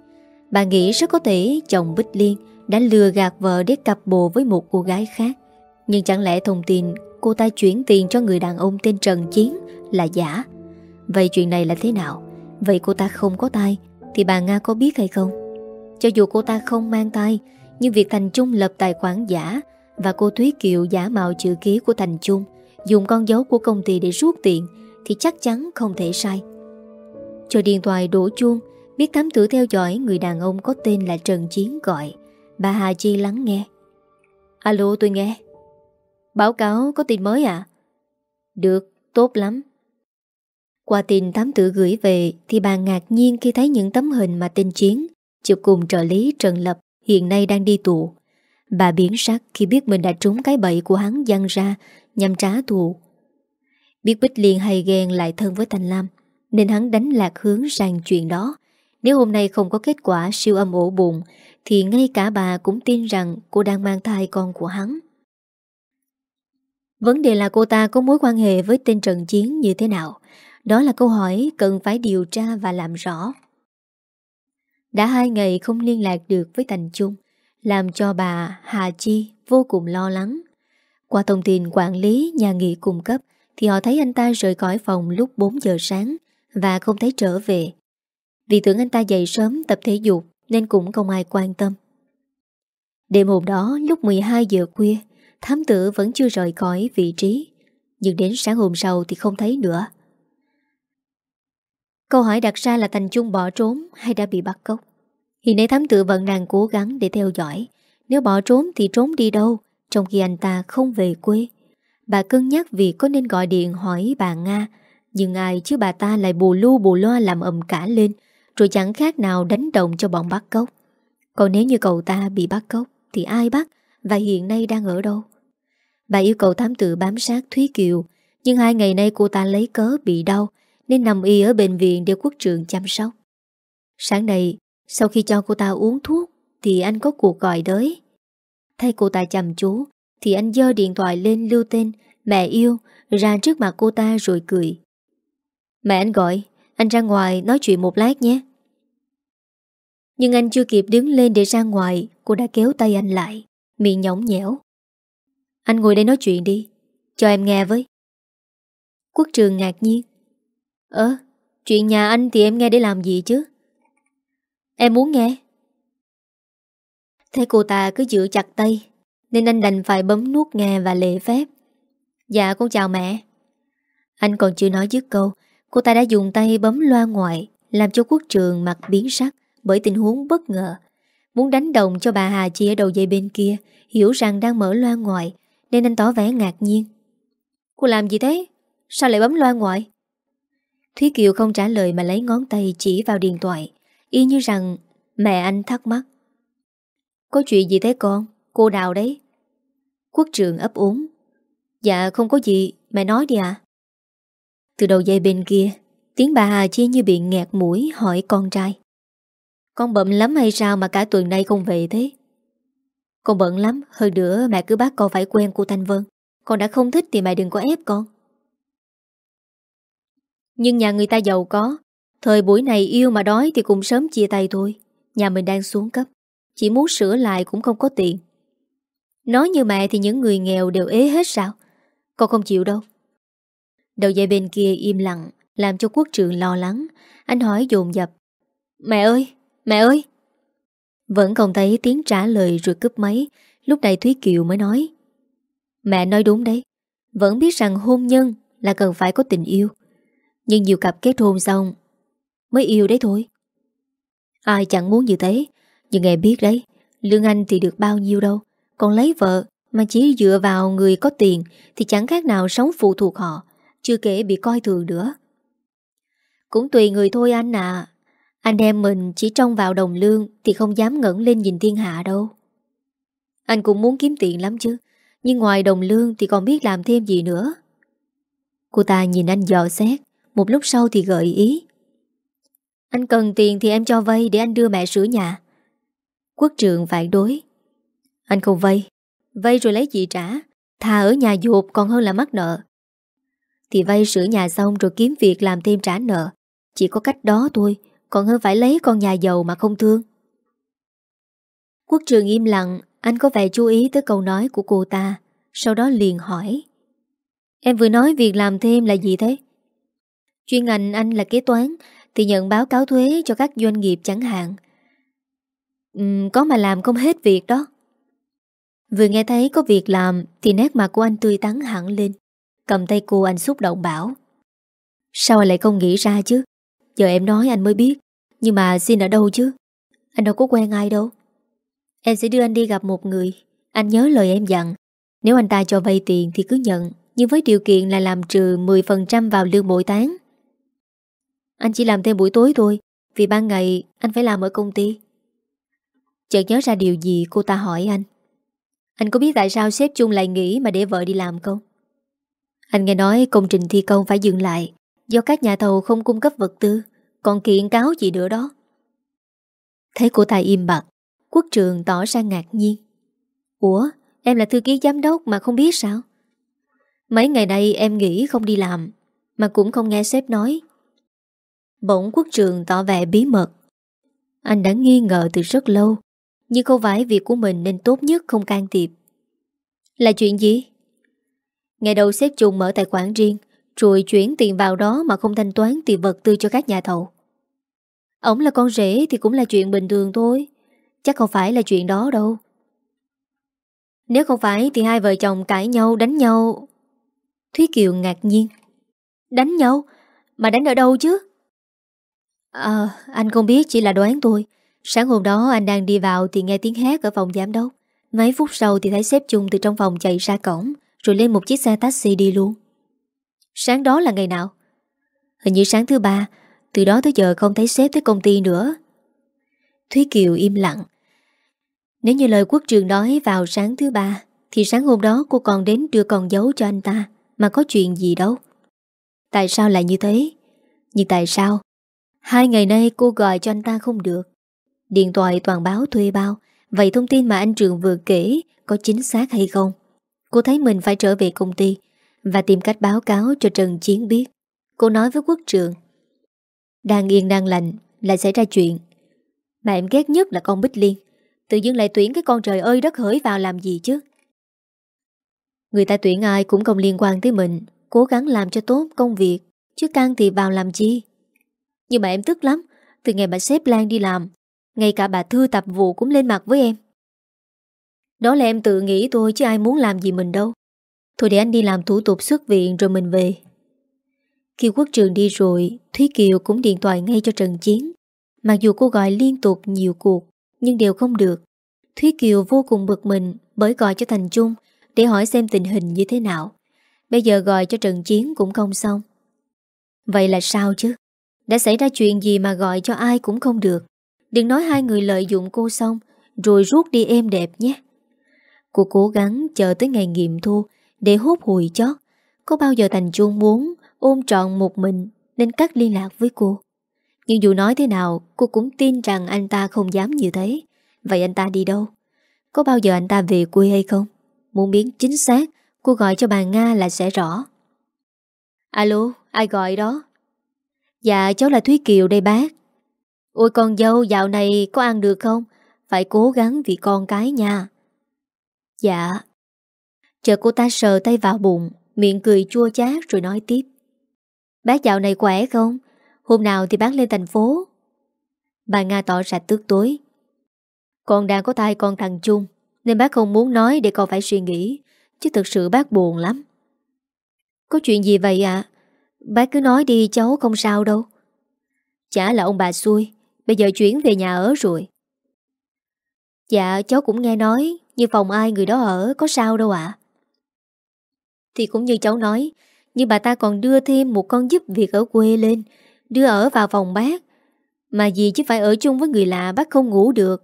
Bà nghĩ rất có thể chồng Bích Liên Đã lừa gạt vợ để cặp bồ với một cô gái khác. Nhưng chẳng lẽ thông tin cô ta chuyển tiền cho người đàn ông tên Trần Chiến là giả. Vậy chuyện này là thế nào? Vậy cô ta không có tai Thì bà Nga có biết hay không? Cho dù cô ta không mang tai Nhưng việc Thành Trung lập tài khoản giả Và cô Thúy Kiều giả mạo chữ ký của Thành Trung Dùng con dấu của công ty để rút tiền Thì chắc chắn không thể sai. Cho điện thoại đổ chuông Biết thám tử theo dõi người đàn ông có tên là Trần Chiến gọi. Bà Hà Chi lắng nghe. Alo tôi nghe. Báo cáo có tin mới à? Được, tốt lắm qua tin thám tử gửi về thì bà ngạc nhiên khi thấy những tấm hình mà tên Chiến, chụp cùng trợ lý Trần Lập, hiện nay đang đi tù. Bà biến sắc khi biết mình đã trúng cái bẫy của hắn dăng ra, nhằm trả thù. Biết Bích Liên hay ghen lại thân với Thanh Lam, nên hắn đánh lạc hướng sang chuyện đó. Nếu hôm nay không có kết quả siêu âm ổ bụng, thì ngay cả bà cũng tin rằng cô đang mang thai con của hắn. Vấn đề là cô ta có mối quan hệ với tên Trần Chiến như thế nào đó là câu hỏi cần phải điều tra và làm rõ. Đã hai ngày không liên lạc được với Thành Trung, làm cho bà Hà Chi vô cùng lo lắng. Qua thông tin quản lý nhà nghỉ cung cấp thì họ thấy anh ta rời khỏi phòng lúc 4 giờ sáng và không thấy trở về. Vì tưởng anh ta dậy sớm tập thể dục nên cũng không ai quan tâm. Đêm hôm đó lúc 12 giờ khuya, thám tử vẫn chưa rời khỏi vị trí. Nhưng đến sáng hôm sau thì không thấy nữa. Câu hỏi đặt ra là Thành Trung bỏ trốn hay đã bị bắt cóc. Hiện nay thám tử vẫn đang cố gắng để theo dõi. Nếu bỏ trốn thì trốn đi đâu, trong khi anh ta không về quê. Bà cân nhắc vì có nên gọi điện hỏi bà Nga, nhưng ai chứ bà ta lại bù lu bù loa làm ầm cả lên, rồi chẳng khác nào đánh động cho bọn bắt cóc. Còn nếu như cậu ta bị bắt cóc, thì ai bắt và hiện nay đang ở đâu? Bà yêu cầu thám tử bám sát Thúy Kiều, nhưng hai ngày nay cô ta lấy cớ bị đau nên nằm y ở bệnh viện để quốc trường chăm sóc. Sáng nay, sau khi cho cô ta uống thuốc thì anh có cuộc gọi tới. Thay cô ta chăm chú thì anh dơ điện thoại lên lưu tên mẹ yêu ra trước mặt cô ta rồi cười. Mẹ anh gọi, anh ra ngoài nói chuyện một lát nhé. Nhưng anh chưa kịp đứng lên để ra ngoài, cô đã kéo tay anh lại, miệng nhõng nhẽo. Anh ngồi đây nói chuyện đi, cho em nghe với. Quốc trường ngạc nhiên. Ơ, chuyện nhà anh thì em nghe để làm gì chứ? Em muốn nghe. Thế cô ta cứ giữ chặt tay, nên anh đành phải bấm nút nghe và lệ phép. Dạ con chào mẹ. Anh còn chưa nói dứt câu, cô ta đã dùng tay bấm loa ngoại, làm cho quốc trường mặt biến sắc bởi tình huống bất ngờ. Muốn đánh đồng cho bà Hà Chi ở đầu dây bên kia, hiểu rằng đang mở loa ngoại, nên anh tỏ vẻ ngạc nhiên. Cô làm gì thế? Sao lại bấm loa ngoại? Thúy Kiều không trả lời mà lấy ngón tay chỉ vào điện thoại, y như rằng mẹ anh thắc mắc. Có chuyện gì thế con? Cô đào đấy. Quốc trường ấp úng. Dạ không có gì, mẹ nói đi ạ. Từ đầu dây bên kia, tiếng bà Hà Chi như bị nghẹt mũi hỏi con trai. Con bận lắm hay sao mà cả tuần nay không về thế? Con bận lắm, hơn nữa mẹ cứ bắt con phải quen cô Thanh Vân. Con đã không thích thì mẹ đừng có ép con. Nhưng nhà người ta giàu có, thời buổi này yêu mà đói thì cũng sớm chia tay thôi. Nhà mình đang xuống cấp, chỉ muốn sửa lại cũng không có tiền. Nói như mẹ thì những người nghèo đều ế hết sao? Con không chịu đâu. Đầu dây bên kia im lặng, làm cho quốc trường lo lắng. Anh hỏi dồn dập. Mẹ ơi, mẹ ơi! Vẫn không thấy tiếng trả lời rồi cướp máy Lúc này Thúy Kiều mới nói Mẹ nói đúng đấy Vẫn biết rằng hôn nhân là cần phải có tình yêu nhưng nhiều cặp kết hôn xong, Mới yêu đấy thôi. Ai chẳng muốn như thế, Nhưng em biết đấy, Lương Anh thì được bao nhiêu đâu. Còn lấy vợ mà chỉ dựa vào người có tiền Thì chẳng khác nào sống phụ thuộc họ, Chưa kể bị coi thường nữa. Cũng tùy người thôi anh à. Anh em mình chỉ trông vào đồng lương Thì không dám ngẩng lên nhìn thiên hạ đâu. Anh cũng muốn kiếm tiền lắm chứ, Nhưng ngoài đồng lương thì còn biết làm thêm gì nữa. Cô ta nhìn anh dò xét một lúc sau thì gợi ý. Anh cần tiền thì em cho vay Để anh đưa mẹ sửa nhà. Quốc trường phản đối. Anh không vay. Vay rồi lấy gì trả? Thà ở nhà dột còn hơn là mắc nợ. Thì vay sửa nhà xong rồi kiếm việc làm thêm trả nợ. Chỉ có cách đó thôi, còn hơn phải lấy con nhà giàu mà không thương. Quốc trường im lặng, Anh có vẻ chú ý tới câu nói của cô ta, Sau đó liền hỏi. Em vừa nói việc làm thêm là gì thế? Chuyên ngành anh là kế toán Thì nhận báo cáo thuế cho các doanh nghiệp chẳng hạn. Uhm, Có mà làm không hết việc đó. Vừa nghe thấy có việc làm Thì nét mặt của anh tươi tắn hẳn lên. Cầm tay cô anh xúc động bảo Sao lại không nghĩ ra chứ? Giờ em nói anh mới biết Nhưng mà xin ở đâu chứ? Anh đâu có quen ai đâu. Em sẽ đưa anh đi gặp một người. Anh nhớ lời em dặn Nếu anh ta cho vay tiền thì cứ nhận Nhưng với điều kiện là làm trừ 10% vào lương mỗi tháng. Anh chỉ làm thêm buổi tối thôi, Vì ban ngày anh phải làm ở công ty. Chợt nhớ ra điều gì cô ta hỏi anh. Anh có biết tại sao sếp chung lại nghỉ mà để vợ đi làm không? Anh nghe nói công trình thi công phải dừng lại Do các nhà thầu không cung cấp vật tư, Còn kiện cáo gì nữa đó. Thấy cô ta im bặt, Quốc trường tỏ ra ngạc nhiên. Ủa, em là thư ký giám đốc mà không biết sao? Mấy ngày nay em nghỉ không đi làm Mà cũng không nghe sếp nói. Bỗng quốc trường tỏ vẻ bí mật Anh đã nghi ngờ từ rất lâu Nhưng không phải việc của mình nên tốt nhất không can thiệp Là chuyện gì? Ngày đầu xếp trùng mở tài khoản riêng rồi chuyển tiền vào đó mà không thanh toán tiền vật tư cho các nhà thầu. Ông là con rể thì cũng là chuyện bình thường thôi. Chắc không phải là chuyện đó đâu. Nếu không phải thì hai vợ chồng cãi nhau, đánh nhau. Thúy Kiều ngạc nhiên. Đánh nhau? Mà đánh ở đâu chứ? À, anh không biết chỉ là đoán tôi. Sáng hôm đó anh đang đi vào thì nghe tiếng hét ở phòng giám đốc. Mấy phút sau thì thấy sếp chung từ trong phòng chạy ra cổng, rồi lên một chiếc xe taxi đi luôn. Sáng đó là ngày nào? Hình như sáng thứ ba, từ đó tới giờ không thấy sếp tới công ty nữa. Thúy Kiều im lặng. Nếu như lời quốc trường nói vào sáng thứ ba, thì sáng hôm đó cô còn đến đưa con dấu cho anh ta, mà có chuyện gì đâu. Tại sao lại như thế? Nhưng tại sao? Hai ngày nay cô gọi cho anh ta không được. Điện thoại toàn báo thuê bao, vậy thông tin mà anh Trường vừa kể có chính xác hay không? Cô thấy mình phải trở về công ty và tìm cách báo cáo cho Trần Chiến biết. Cô nói với quốc trường. Đang yên đang lành, lại xảy ra chuyện. Mà em ghét nhất là con Bích Liên. Tự dưng lại tuyển cái con trời ơi đất hỡi vào làm gì chứ? Người ta tuyển ai cũng không liên quan tới mình Cố gắng làm cho tốt công việc Chứ can thì vào làm chi nhưng mà em tức lắm Từ ngày bà xếp Lan đi làm, Ngay cả bà Thư tập vụ cũng lên mặt với em Đó là em tự nghĩ thôi Chứ ai muốn làm gì mình đâu Thôi để anh đi làm thủ tục xuất viện rồi mình về Khi quốc trường đi rồi, Thúy Kiều cũng điện thoại ngay cho Trần Chiến Mặc dù cô gọi liên tục nhiều cuộc, Nhưng đều không được Thúy Kiều vô cùng bực mình Bởi gọi cho Thành Trung để hỏi xem tình hình như thế nào. Bây giờ gọi cho Trần Chiến cũng không xong. Vậy là sao chứ? Đã xảy ra chuyện gì mà gọi cho ai cũng không được. Đừng nói hai người lợi dụng cô xong rồi rút đi êm đẹp nhé. Cô cố gắng chờ tới ngày nghiệm thu để hút hùi chót. Có bao giờ Thành Trung muốn ôm trọn một mình nên cắt liên lạc với cô. Nhưng dù nói thế nào cô cũng tin rằng anh ta không dám như thế. Vậy anh ta đi đâu? Có bao giờ anh ta về quê hay không? Muốn biết chính xác Cô gọi cho bà Nga là sẽ rõ Alo, ai gọi đó? Dạ cháu là Thúy Kiều đây bác. Ôi, con dâu, dạo này có ăn được không? Phải cố gắng vì con cái nha. Dạ. Chờ cô ta sờ tay vào bụng, Miệng cười chua chát rồi nói tiếp. Bác dạo này khỏe không? Hôm nào thì bác lên thành phố. Bà Nga tỏ ra tức tối. Con đang có thai con thằng Trung, nên bác không muốn nói để con phải suy nghĩ, Chứ thực sự bác buồn lắm. Có chuyện gì vậy ạ? Bác cứ nói đi cháu không sao đâu. Chả là ông bà xui Bây giờ chuyển về nhà ở rồi. Dạ cháu cũng nghe nói Như phòng ai người đó ở Có sao đâu ạ. Thì cũng như cháu nói Nhưng bà ta còn đưa thêm một con giúp việc ở quê lên Đưa ở vào phòng bác. Mà gì chứ phải ở chung với người lạ Bác không ngủ được.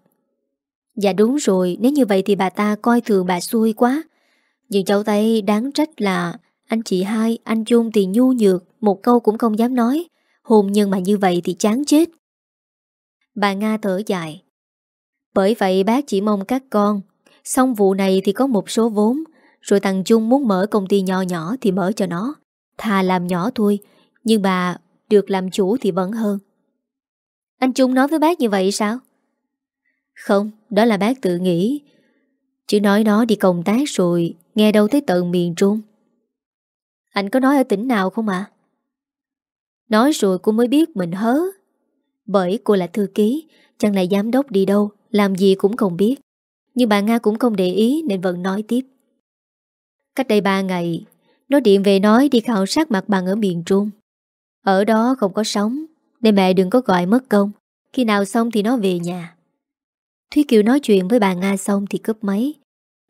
Dạ đúng rồi, nếu như vậy thì bà ta coi thường bà xui quá. Nhưng cháu thấy đáng trách là anh chị hai, anh Chung thì nhu nhược, một câu cũng không dám nói. Hôn nhân mà như vậy thì chán chết. Bà Nga thở dài. Bởi vậy bác chỉ mong các con, xong vụ này thì có một số vốn, rồi thằng Chung muốn mở công ty nhỏ nhỏ thì mở cho nó. Thà làm nhỏ thôi, nhưng bà được làm chủ thì vẫn hơn. Anh Trung nói với bác như vậy sao? Không, đó là bác tự nghĩ Chứ nói nó đi công tác rồi Nghe đâu tới tận miền Trung anh có nói ở tỉnh nào không ạ? À? Nói rồi cô mới biết mình hớ Bởi cô là thư ký, Chẳng là giám đốc đi đâu, Làm gì cũng không biết Nhưng bà Nga cũng không để ý nên vẫn nói tiếp Cách đây ba ngày, Nó điện về nói đi khảo sát mặt bằng ở miền Trung Ở đó không có sống Nên mẹ đừng có gọi mất công Khi nào xong thì nó về nhà Thúy Kiều nói chuyện với bà Nga xong thì cướp máy.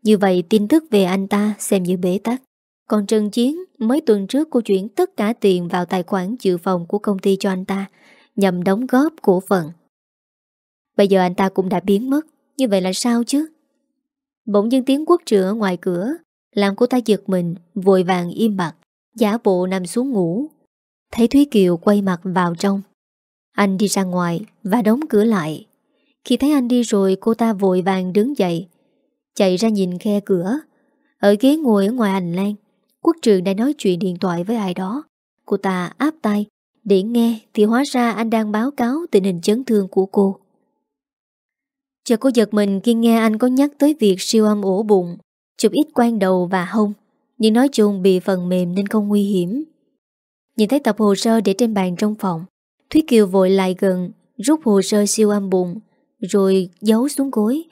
Như vậy tin tức về anh ta xem như bế tắc. Còn Trần Chiến mấy tuần trước cô chuyển tất cả tiền vào tài khoản dự phòng của công ty cho anh ta nhằm đóng góp cổ phần. Bây giờ anh ta cũng đã biến mất. Như vậy là sao chứ? Bỗng dưng tiếng quốc trưởng ở ngoài cửa làm cô ta giật mình, vội vàng im mặt, giả bộ nằm xuống ngủ. Thấy Thúy Kiều quay mặt vào trong. Anh đi ra ngoài và đóng cửa lại khi thấy anh đi rồi cô ta vội vàng đứng dậy Chạy ra nhìn khe cửa Ở ghế ngồi ở ngoài hành lang Quốc trường đã nói chuyện điện thoại với ai đó. Cô ta áp tay Để nghe thì hóa ra anh đang báo cáo Tình hình chấn thương của cô. Chờ cô giật mình khi nghe anh có nhắc tới việc siêu âm ổ bụng Chụp ít quan đầu và hông Nhưng nói chung bị phần mềm nên không nguy hiểm. Nhìn thấy tập hồ sơ để trên bàn trong phòng Thúy Kiều vội lại gần Rút hồ sơ siêu âm bụng rồi giấu xuống gối.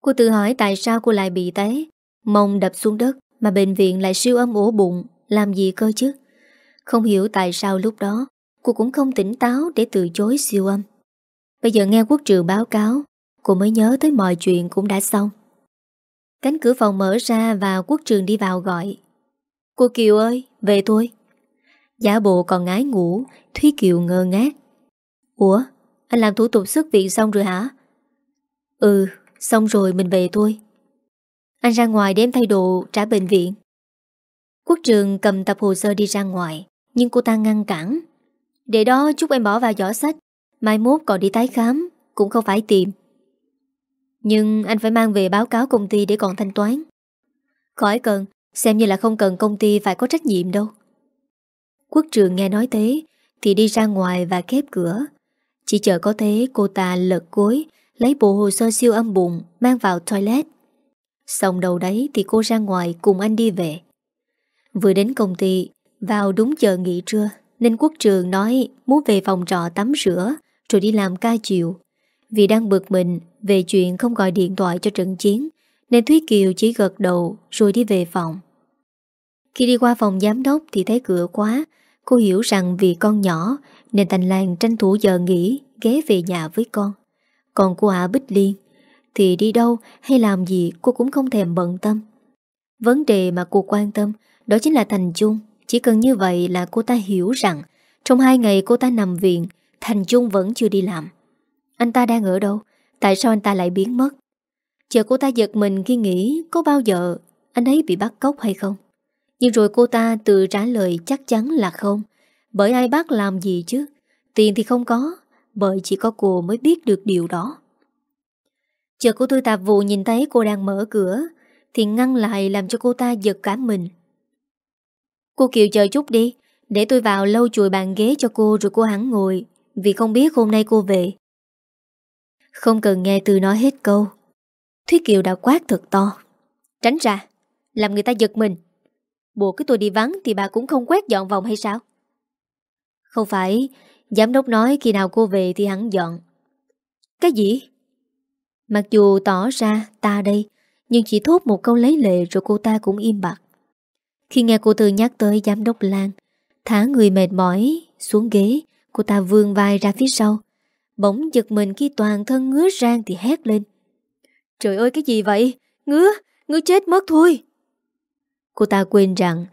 Cô tự hỏi tại sao cô lại bị té, mông đập xuống đất mà bệnh viện lại siêu âm ổ bụng, làm gì cơ chứ? Không hiểu tại sao lúc đó Cô cũng không tỉnh táo để từ chối siêu âm. Bây giờ nghe quốc trường báo cáo Cô mới nhớ tới mọi chuyện cũng đã xong. Cánh cửa phòng mở ra Và quốc trường đi vào gọi. Cô Kiều ơi, về thôi. Giả bộ còn ngái ngủ Thúy Kiều ngơ ngác. Ủa, anh làm thủ tục xuất viện xong rồi hả? Ừ, xong rồi mình về thôi. Anh ra ngoài đem thay đồ, trả bệnh viện. Quốc trường cầm tập hồ sơ đi ra ngoài, Nhưng cô ta ngăn cản. Để đó, chúc em bỏ vào giỏ sách. Mai mốt còn đi tái khám, Cũng không phải tìm. Nhưng anh phải mang về báo cáo công ty để còn thanh toán. Khỏi cần, Xem như là không cần công ty phải có trách nhiệm đâu. Quốc trường nghe nói thế, Thì đi ra ngoài và khép cửa. Chỉ chờ có thế, cô ta lật gối, Lấy bộ hồ sơ siêu âm bụng Mang vào toilet. Xong đầu đấy thì cô ra ngoài cùng anh đi về. Vừa đến công ty, Vào đúng giờ nghỉ trưa, Nên quốc trường nói muốn về phòng trọ tắm rửa, Rồi đi làm ca chiều. Vì đang bực mình Về chuyện không gọi điện thoại cho trận chiến, Nên Thúy Kiều chỉ gật đầu Rồi đi về phòng. Khi đi qua phòng giám đốc Thì thấy cửa quá Cô hiểu rằng vì con nhỏ Nên Thành Lan tranh thủ giờ nghỉ, Ghé về nhà với con. Còn cô Hạ Bích Liên thì đi đâu hay làm gì cô cũng không thèm bận tâm. Vấn đề mà cô quan tâm đó chính là Thành Trung. Chỉ cần như vậy là cô ta hiểu rằng Trong hai ngày cô ta nằm viện, Thành Trung vẫn chưa đi làm. Anh ta đang ở đâu? Tại sao anh ta lại biến mất? Chờ cô ta giật mình khi nghĩ Có bao giờ anh ấy bị bắt cóc hay không? Nhưng rồi cô ta tự trả lời chắc chắn là không. Bởi ai bắt làm gì chứ? Tiền thì không có, Bởi chỉ có cô mới biết được điều đó. Chờ cô thư tạp vụ nhìn thấy cô đang mở cửa, Thì ngăn lại làm cho cô ta giật cả mình. Cô Kiều chờ chút đi, Để tôi vào lâu chùi bàn ghế cho cô Rồi cô hẳn ngồi, Vì không biết hôm nay cô về. Không cần nghe từ nói hết câu. Thúy Kiều đã quát thật to. Tránh ra, Làm người ta giật mình. Bộ cái tôi đi vắng thì bà cũng không quét dọn vòng hay sao? Không phải, Giám đốc nói khi nào cô về thì hắn dọn. Cái gì? Mặc dù tỏ ra ta đây Nhưng chỉ thốt một câu lấy lệ Rồi cô ta cũng im bặt. Khi nghe cô Tư nhắc tới giám đốc Lan Thả người mệt mỏi xuống ghế Cô ta vươn vai ra phía sau. Bỗng giật mình khi toàn thân ngứa rang thì hét lên. Trời ơi cái gì vậy? Ngứa, ngứa chết mất thôi. Cô ta quên rằng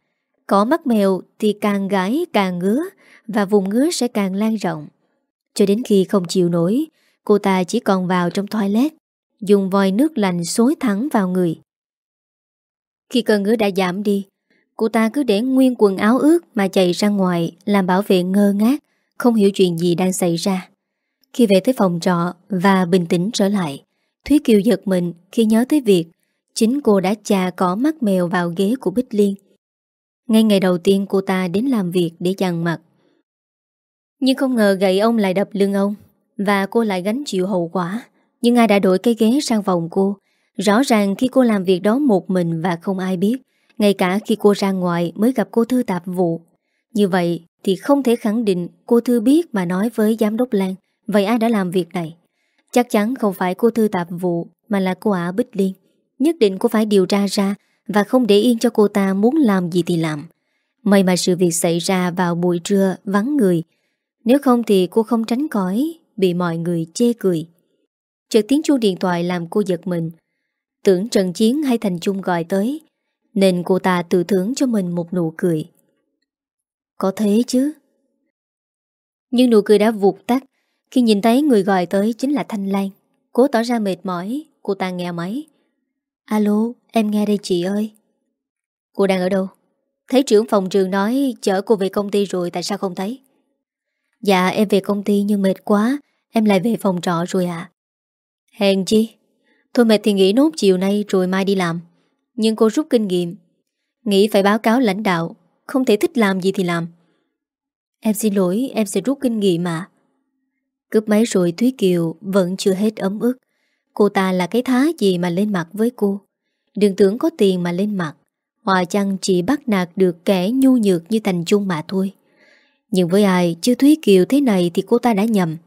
Có mắt mèo thì càng gái càng ngứa Và vùng ngứa sẽ càng lan rộng. Cho đến khi không chịu nổi Cô ta chỉ còn vào trong toilet. Dùng vòi nước lạnh xối thẳng vào người Khi cơn ngứa đã giảm đi Cô ta cứ để nguyên quần áo ướt mà chạy ra ngoài làm bảo vệ ngơ ngác, không hiểu chuyện gì đang xảy ra. Khi về tới phòng trọ và bình tĩnh trở lại, Thúy Kiều giật mình khi nhớ tới việc chính cô đã chà cỏ mắt mèo vào ghế của Bích Liên. Ngay ngày đầu tiên cô ta đến làm việc để dằn mặt. Nhưng không ngờ gậy ông lại đập lưng ông và cô lại gánh chịu hậu quả. Nhưng ai đã đổi cái ghế sang vòng cô. Rõ ràng khi cô làm việc đó một mình và không ai biết, ngay cả khi cô ra ngoài mới gặp cô Thư tạp vụ. Như vậy thì không thể khẳng định cô Thư biết mà nói với giám đốc Lan Vậy ai đã làm việc này? Chắc chắn không phải cô Thư tạp vụ Mà là cô ả Bích Liên. Nhất định cô phải điều tra ra Và không để yên cho cô ta muốn làm gì thì làm. May mà sự việc xảy ra vào buổi trưa vắng người. Nếu không thì cô không tránh cõi Bị mọi người chê cười. Chợt tiếng chuông điện thoại làm cô giật mình. Tưởng Trần Chiến hay Thành Trung gọi tới, nên cô ta tự thưởng cho mình một nụ cười. Có thế chứ? Nhưng nụ cười đã vụt tắt, Khi nhìn thấy người gọi tới chính là Thanh Lan. Cố tỏ ra mệt mỏi, Cô ta nghe máy. Alo, em nghe đây chị ơi. Cô đang ở đâu? Thấy trưởng phòng trường nói chở cô về công ty rồi Tại sao không thấy? Dạ em về công ty nhưng mệt quá, Em lại về phòng trọ rồi ạ. à. Hèn chi? Thôi mệt thì nghỉ nốt chiều nay rồi mai đi làm. Nhưng cô rút kinh nghiệm. Nghĩ phải báo cáo lãnh đạo. Không thể thích làm gì thì làm. Em xin lỗi, em sẽ rút kinh nghiệm mà. Cướp máy rồi Thúy Kiều Vẫn chưa hết ấm ức. Cô ta là cái thá gì mà lên mặt với cô? Đừng tưởng có tiền mà lên mặt. Hòa chăng chỉ bắt nạt được kẻ nhu nhược như Thành Trung mà thôi. Nhưng với ai chưa Thúy Kiều thế này thì cô ta đã nhầm.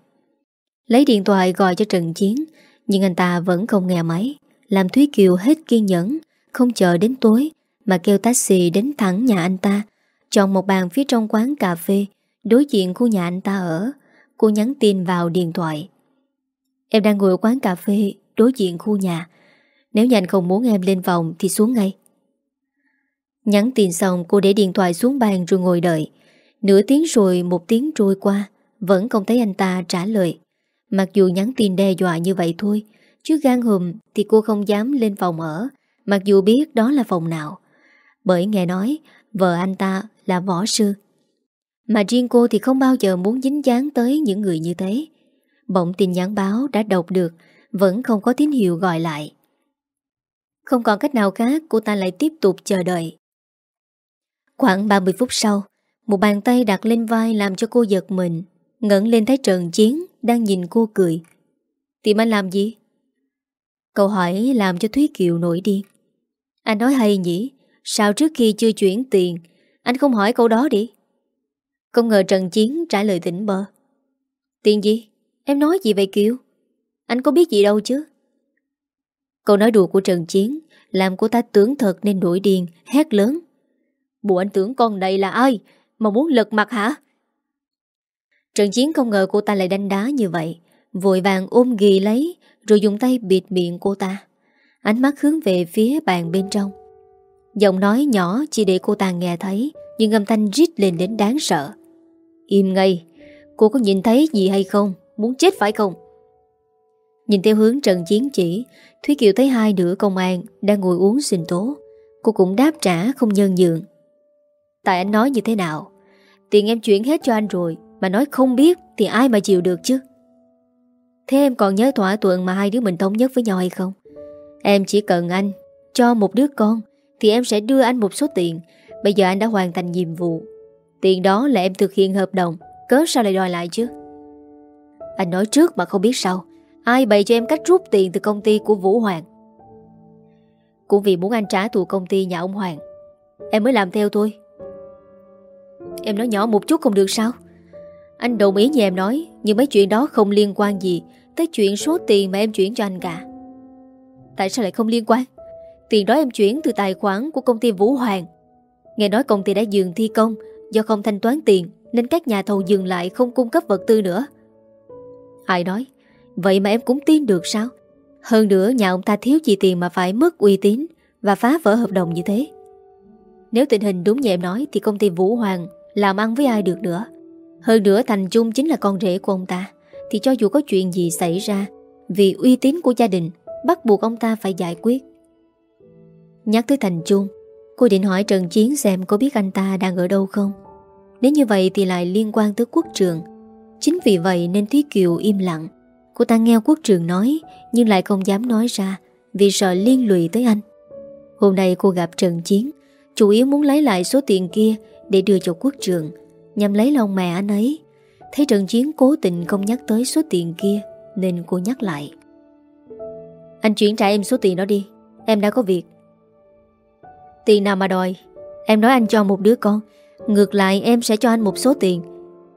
Lấy điện thoại gọi cho Trần Chiến. Nhưng anh ta vẫn không nghe máy. Làm Thúy Kiều hết kiên nhẫn, không chờ đến tối, Mà kêu taxi đến thẳng nhà anh ta. Chọn một bàn phía trong quán cà phê, Đối diện khu nhà anh ta ở. Cô nhắn tin vào điện thoại. Em đang ngồi ở quán cà phê, Đối diện khu nhà. Nếu nhà anh không muốn em lên phòng Thì xuống ngay. Nhắn tin xong, cô để điện thoại xuống bàn rồi ngồi đợi. Nửa tiếng rồi một tiếng trôi qua, Vẫn không thấy anh ta trả lời. Mặc dù nhắn tin đe dọa như vậy thôi, Chứ gan hùm thì cô không dám lên phòng ở, Mặc dù biết đó là phòng nào. Bởi nghe nói, Vợ anh ta là võ sư. Mà riêng cô thì không bao giờ muốn dính dáng tới những người như thế. Bỗng tin nhắn báo đã đọc được, Vẫn không có tín hiệu gọi lại. Không còn cách nào khác, Cô ta lại tiếp tục chờ đợi. Khoảng 30 phút sau, Một bàn tay đặt lên vai làm cho cô giật mình, ngẩng lên thấy Trần Chiến đang nhìn cô cười. Tìm anh làm gì? Câu hỏi làm cho Thúy Kiều nổi điên. Anh nói hay nhỉ? Sao trước khi chưa chuyển tiền, Anh không hỏi câu đó đi? Không ngờ Trần Chiến trả lời tỉnh bơ. Tiền gì? Em nói gì vậy Kiều? Anh có biết gì đâu chứ? Câu nói đùa của Trần Chiến Làm cô ta tưởng thật nên nổi điên, Hét lớn. Bộ anh tưởng con này là ai? Mà muốn lật mặt hả? Trần Chiến không ngờ cô ta lại đánh đá như vậy. Vội vàng ôm ghi lấy, Rồi dùng tay bịt miệng cô ta. Ánh mắt hướng về phía bàn bên trong. Giọng nói nhỏ chỉ để cô ta nghe thấy, Nhưng âm thanh rít lên đến đáng sợ. Im ngay. Cô có nhìn thấy gì hay không? Muốn chết phải không? Nhìn theo hướng Trần Chiến chỉ, Thúy Kiều thấy hai đứa công an Đang ngồi uống sinh tố. Cô cũng đáp trả không nhân nhượng Tại anh nói như thế nào? Tiền em chuyển hết cho anh rồi mà nói không biết thì ai mà chịu được chứ? Thế em còn nhớ thỏa thuận Mà hai đứa mình thống nhất với nhau hay không? Em chỉ cần anh Cho một đứa con Thì em sẽ đưa anh một số tiền. Bây giờ anh đã hoàn thành nhiệm vụ. Tiền đó là em thực hiện hợp đồng Cớ sao lại đòi lại chứ? Anh nói trước mà không biết sau, Ai bày cho em cách rút tiền từ công ty của Vũ Hoàng? Cũng vì muốn anh trả thù công ty nhà ông Hoàng Em mới làm theo thôi. Em nói nhỏ một chút không được sao? Anh đồng ý như em nói, Nhưng mấy chuyện đó không liên quan gì Tới chuyện số tiền mà em chuyển cho anh cả. Tại sao lại không liên quan? Tiền đó em chuyển từ tài khoản của công ty Vũ Hoàng. Nghe nói công ty đã dừng thi công, Do không thanh toán tiền, Nên các nhà thầu dừng lại không cung cấp vật tư nữa. Ai nói? Vậy mà em cũng tin được sao? Hơn nữa, nhà ông ta thiếu gì tiền mà phải mất uy tín Và phá vỡ hợp đồng như thế. Nếu tình hình đúng như em nói Thì công ty Vũ Hoàng làm ăn với ai được nữa? Hơn nữa Thành Trung chính là con rể của ông ta, Thì cho dù có chuyện gì xảy ra, Vì uy tín của gia đình, Bắt buộc ông ta phải giải quyết. Nhắc tới Thành Trung, Cô định hỏi Trần Chiến xem có biết anh ta đang ở đâu không? Nếu như vậy thì lại liên quan tới quốc trường. Chính vì vậy nên Thúy Kiều im lặng. Cô ta nghe quốc trường nói, Nhưng lại không dám nói ra, Vì sợ liên lụy tới anh. Hôm nay cô gặp Trần Chiến, Chủ yếu muốn lấy lại số tiền kia để đưa cho quốc trường nhằm lấy lòng mẹ anh ấy. Thấy Trần Chiến cố tình không nhắc tới số tiền kia nên cô nhắc lại. Anh chuyển trả em số tiền đó đi, em đã có việc. Tiền nào mà đòi, em nói anh cho một đứa con, ngược lại em sẽ cho anh một số tiền.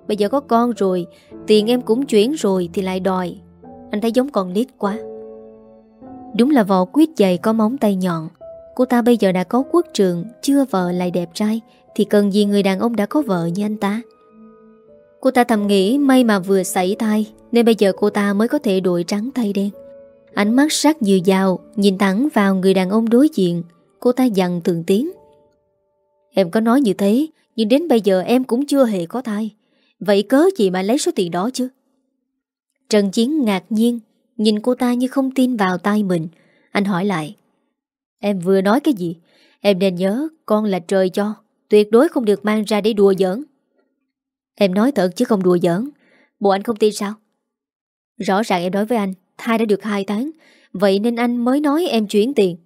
Bây giờ có con rồi, tiền em cũng chuyển rồi thì lại đòi. Anh thấy giống con nít quá. Đúng là vỏ quyết dày có móng tay nhọn. Cô ta bây giờ đã có quốc trường, chưa vợ lại đẹp trai, thì cần gì người đàn ông đã có vợ như anh ta? Cô ta thầm nghĩ, may mà vừa xảy thai, Nên bây giờ cô ta mới có thể đổi trắng tay đen. Ánh mắt sắc dừa dào Nhìn thẳng vào người đàn ông đối diện, Cô ta dặn từng tiếng. Em có nói như thế, Nhưng đến bây giờ em cũng chưa hề có thai. Vậy cớ gì mà lấy số tiền đó chứ? Trần Chiến ngạc nhiên, Nhìn cô ta như không tin vào tay mình. Anh hỏi lại, Em vừa nói cái gì? Em nên nhớ con là trời cho. Tuyệt đối không được mang ra để đùa giỡn. Em nói thật chứ không đùa giỡn. Bộ anh không tin sao? Rõ ràng em nói với anh, Thai đã được 2 tháng, Vậy nên anh mới nói em chuyển tiền.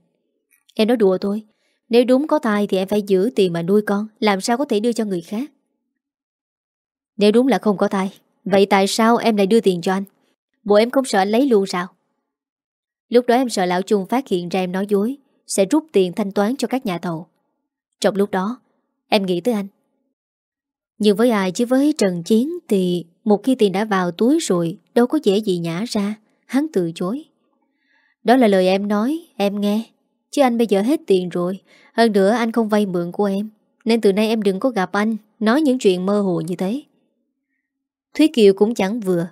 Em nói đùa thôi, Nếu đúng có thai thì em phải giữ tiền mà nuôi con, Làm sao có thể đưa cho người khác? Nếu đúng là không có thai, Vậy tại sao em lại đưa tiền cho anh? Bộ em không sợ anh lấy luôn sao? Lúc đó em sợ lão chung phát hiện ra em nói dối, Sẽ rút tiền thanh toán cho các nhà thầu. Trong lúc đó Em nghĩ tới anh. Nhưng với ai chứ với Trần Chiến Thì một khi tiền đã vào túi rồi Đâu có dễ gì nhả ra. Hắn từ chối. Đó là lời em nói, em nghe. Chứ anh bây giờ hết tiền rồi. Hơn nữa anh không vay mượn của em. Nên từ nay em đừng có gặp anh Nói những chuyện mơ hồ như thế. Thúy Kiều cũng chẳng vừa.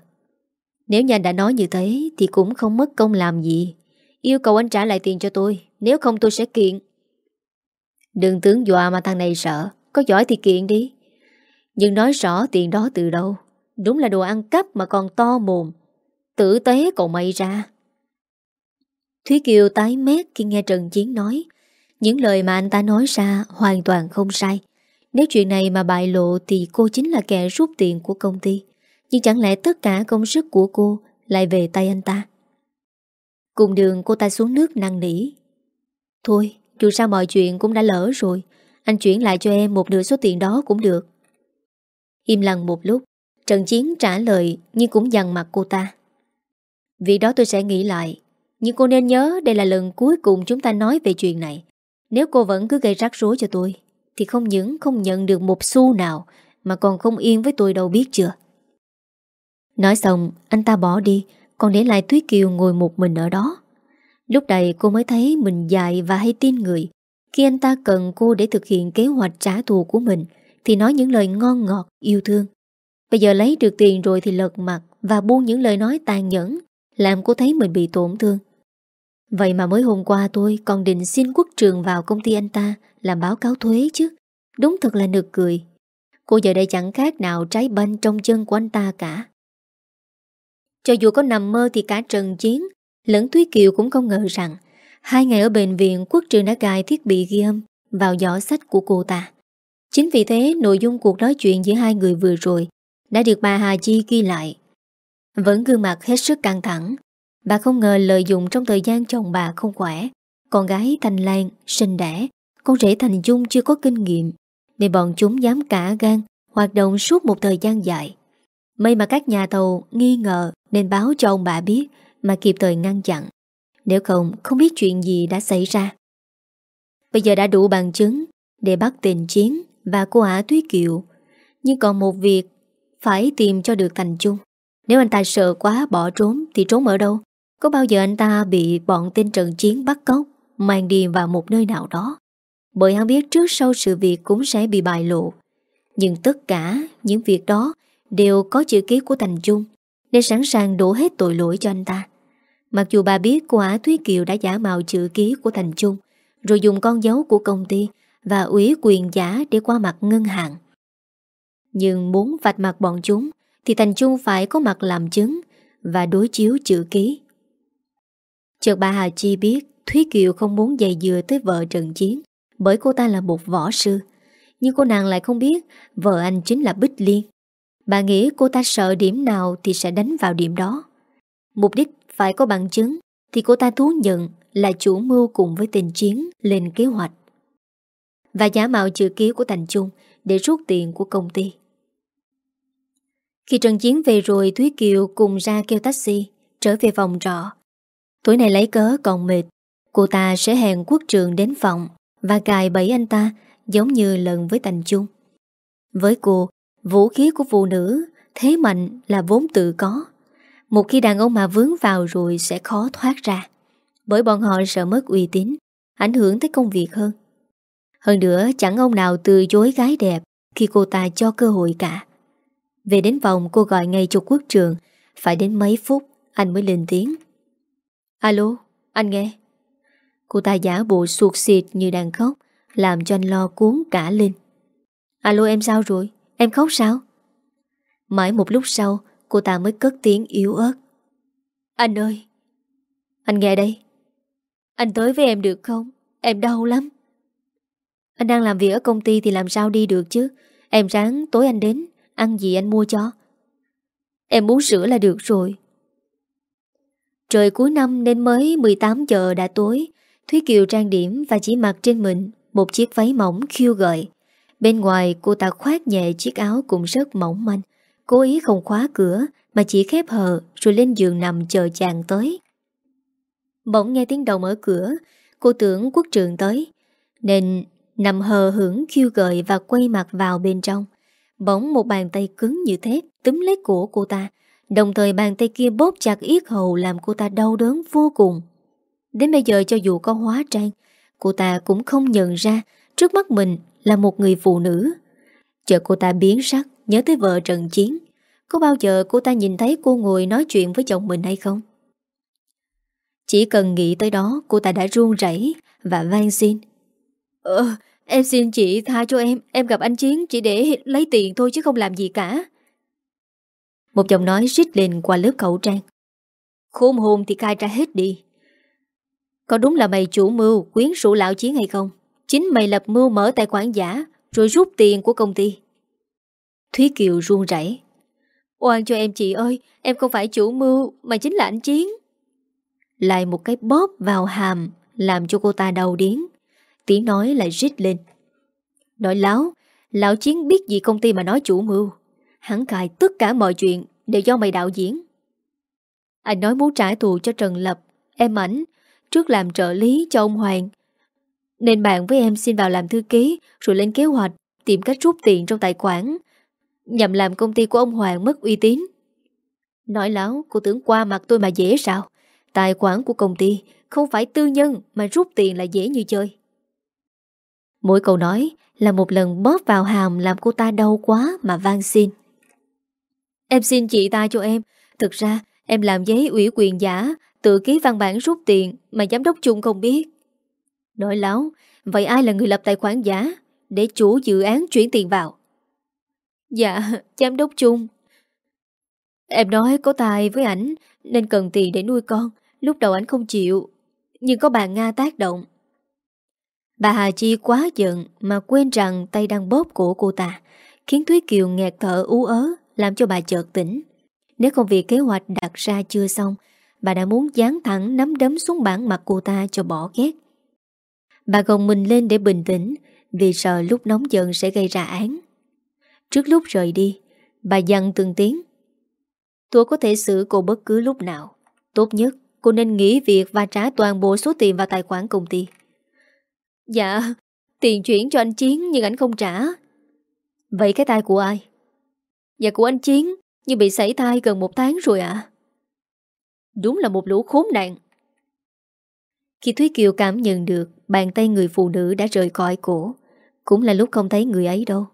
Nếu nhà đã nói như thế Thì cũng không mất công làm gì. Yêu cầu anh trả lại tiền cho tôi. Nếu không tôi sẽ kiện. Đừng tướng dọa mà thằng này sợ. Có giỏi thì kiện đi. Nhưng nói rõ tiền đó từ đâu. Đúng là đồ ăn cắp mà còn to mồm. Tử tế cậu mày ra. Thúy Kiều tái mét khi nghe Trần Chiến nói. Những lời mà anh ta nói ra hoàn toàn không sai. Nếu chuyện này mà bại lộ thì cô chính là kẻ rút tiền của công ty. Nhưng chẳng lẽ tất cả công sức của cô lại về tay anh ta? Cùng đường cô ta xuống nước năn nỉ. Thôi dù sao mọi chuyện cũng đã lỡ rồi. Anh chuyển lại cho em một nửa số tiền đó cũng được. Im lặng một lúc, Trần Chiến trả lời Nhưng cũng dằn mặt cô ta. Vì đó tôi sẽ nghĩ lại, Nhưng cô nên nhớ đây là lần cuối cùng chúng ta nói về chuyện này. Nếu cô vẫn cứ gây rắc rối cho tôi, Thì không những không nhận được một xu nào, Mà còn không yên với tôi đâu biết chưa. Nói xong, Anh ta bỏ đi, Còn để lại Tuyết Kiều ngồi một mình ở đó. Lúc này cô mới thấy mình dại và hay tin người. Khi anh ta cần cô để thực hiện kế hoạch trả thù của mình Thì nói những lời ngon ngọt, yêu thương. Bây giờ lấy được tiền rồi thì lật mặt Và buông những lời nói tàn nhẫn Làm cô thấy mình bị tổn thương. Vậy mà mới hôm qua tôi còn định xin quốc trường vào công ty anh ta Làm báo cáo thuế chứ. Đúng thật là nực cười. Cô giờ đây chẳng khác nào trái banh trong chân của anh ta cả. Cho dù có nằm mơ thì cả Trần Chiến Lẫn Thúy Kiều cũng không ngờ rằng, Hai ngày ở bệnh viện, quốc trường đã cài thiết bị ghi âm Vào giỏ sách của cô ta. Chính vì thế, nội dung cuộc nói chuyện giữa hai người vừa rồi Đã được bà Hà Chi ghi lại. Vẫn gương mặt hết sức căng thẳng. Bà không ngờ lợi dụng trong thời gian chồng bà không khỏe, Con gái Thanh Lan sinh đẻ, Con rể Thành Dung chưa có kinh nghiệm, Nên bọn chúng dám cả gan Hoạt động suốt một thời gian dài. May mà các nhà thầu nghi ngờ Nên báo cho ông bà biết mà kịp thời ngăn chặn. Nếu không, không biết chuyện gì đã xảy ra. Bây giờ đã đủ bằng chứng để bắt tình chiến và cô Ả Thúy Kiều. Nhưng còn một việc phải tìm cho được Thành Trung. Nếu anh ta sợ quá bỏ trốn thì trốn ở đâu? Có bao giờ anh ta bị bọn tên Trần Chiến bắt cóc mang đi vào một nơi nào đó? Bởi hắn biết trước sau sự việc cũng sẽ bị bại lộ. Nhưng tất cả những việc đó đều có chữ ký của Thành Trung nên sẵn sàng đổ hết tội lỗi cho anh ta. Mặc dù bà biết cô Á Thúy Kiều đã giả mạo chữ ký của Thành Trung Rồi dùng con dấu của công ty Và ủy quyền giả để qua mặt ngân hàng. Nhưng muốn vạch mặt bọn chúng, Thì Thành Trung phải có mặt làm chứng Và đối chiếu chữ ký. Chợt bà Hà Chi biết Thúy Kiều không muốn dày dừa tới vợ Trần Chiến, Bởi cô ta là một võ sư. Nhưng cô nàng lại không biết Vợ anh chính là Bích Liên. Bà nghĩ cô ta sợ điểm nào Thì sẽ đánh vào điểm đó. Mục đích phải có bằng chứng Thì cô ta thú nhận là chủ mưu cùng với tình chiến lên kế hoạch. Và giả mạo chữ ký của Thành Trung Để rút tiền của công ty. Khi Trần Chiến về rồi, Thúy Kiều cùng ra kêu taxi, Trở về phòng trọ. Tối nay lấy cớ còn mệt, Cô ta sẽ hẹn quốc trường đến phòng Và cài bẫy anh ta Giống như lần với Thành Trung. Với cô, Vũ khí của phụ nữ Thế mạnh là vốn tự có một khi đàn ông mà vướng vào rồi sẽ khó thoát ra. Bởi bọn họ sợ mất uy tín Ảnh hưởng tới công việc hơn. Hơn nữa chẳng ông nào từ chối gái đẹp Khi cô ta cho cơ hội cả. Về đến vòng cô gọi ngay cho quốc trường. Phải đến mấy phút Anh mới lên tiếng. Alo, anh nghe. Cô ta giả bộ suột xịt như đang khóc Làm cho anh lo cuốn cả lên. Alo em sao rồi? Em khóc sao? Mãi một lúc sau Cô ta mới cất tiếng yếu ớt. Anh ơi, Anh nghe đây. Anh tới với em được không? Em đau lắm. Anh đang làm việc ở công ty thì làm sao đi được chứ? Em ráng tối anh đến, Ăn gì anh mua cho. Em muốn sữa là được rồi. Trời cuối năm nên mới 18 giờ đã tối. Thúy Kiều trang điểm và chỉ mặc trên mình Một chiếc váy mỏng khiêu gợi. Bên ngoài cô ta khoác nhẹ chiếc áo cũng rất mỏng manh. Cố ý không khóa cửa, Mà chỉ khép hờ Rồi lên giường nằm chờ chàng tới. Bỗng nghe tiếng động ở cửa, Cô tưởng quốc trường tới, Nên nằm hờ hưởng khiêu gợi Và quay mặt vào bên trong. Bỗng một bàn tay cứng như thép Túm lấy cổ cô ta, Đồng thời bàn tay kia bóp chặt yết hầu Làm cô ta đau đớn vô cùng. Đến bây giờ cho dù có hóa trang, Cô ta cũng không nhận ra Trước mắt mình là một người phụ nữ. Chờ cô ta biến sắc Nhớ tới vợ Trần Chiến Có bao giờ cô ta nhìn thấy cô ngồi nói chuyện với chồng mình hay không? Chỉ cần nghĩ tới đó cô ta đã run rẩy và van xin. Ờ, em xin chị tha cho em, em gặp anh Chiến chỉ để lấy tiền thôi chứ không làm gì cả. Một giọng nói rít lên qua lớp khẩu trang. Khôn hồn thì cai ra hết đi. Có đúng là mày chủ mưu quyến rũ lão Chiến hay không? Chính mày lập mưu mở tài khoản giả rồi rút tiền của công ty. Thúy Kiều run rẩy. Oan cho em chị ơi, em không phải chủ mưu mà chính là anh Chiến. Lại một cái bóp vào hàm Làm cho cô ta đau điến Tiếng nói lại rít lên. Nói láo Lão Chiến biết gì công ty mà nói chủ mưu. Hắn cài tất cả mọi chuyện Đều do mày đạo diễn. Anh nói muốn trả thù cho Trần Lập. Em ảnh Trước làm trợ lý cho ông Hoàng Nên bạn với em xin vào làm thư ký Rồi lên kế hoạch Tìm cách rút tiền trong tài khoản. Nhằm làm công ty của ông Hoàng mất uy tín Nói láo Cô tưởng qua mặt tôi mà dễ sao Tài khoản của công ty không phải tư nhân mà rút tiền là dễ như chơi. Mỗi câu nói là một lần bóp vào hàm làm cô ta đau quá mà van xin. Em xin chị ta cho em. Thực ra em làm giấy ủy quyền giả, tự ký văn bản rút tiền mà giám đốc chung không biết. Nói láo, vậy ai là người lập tài khoản giả để chủ dự án chuyển tiền vào? Dạ, giám đốc chung. Em nói có tài với ảnh nên cần tiền để nuôi con. Lúc đầu ảnh không chịu Nhưng có bà Nga tác động. Bà Hà Chi quá giận Mà quên rằng tay đang bóp cổ cô ta Khiến Thúy Kiều nghẹt thở ú ớ Làm cho bà chợt tỉnh. Nếu công việc kế hoạch đặt ra chưa xong Bà đã muốn dán thẳng nắm đấm xuống bản mặt cô ta cho bỏ ghét. Bà gồng mình lên để bình tĩnh Vì sợ lúc nóng giận sẽ gây ra án. Trước lúc rời đi. Bà dặn từng tiếng. Tôi có thể xử cô bất cứ lúc nào. Tốt nhất, Cô nên nghỉ việc và trả toàn bộ số tiền vào tài khoản công ty. Dạ Tiền chuyển cho anh Chiến nhưng anh không trả. Vậy cái tay của ai? Dạ của anh Chiến, Nhưng bị sảy thai gần một tháng rồi ạ. À? Đúng là một lũ khốn nạn. Khi Thúy Kiều cảm nhận được Bàn tay người phụ nữ đã rời khỏi cổ, Cũng là lúc không thấy người ấy đâu.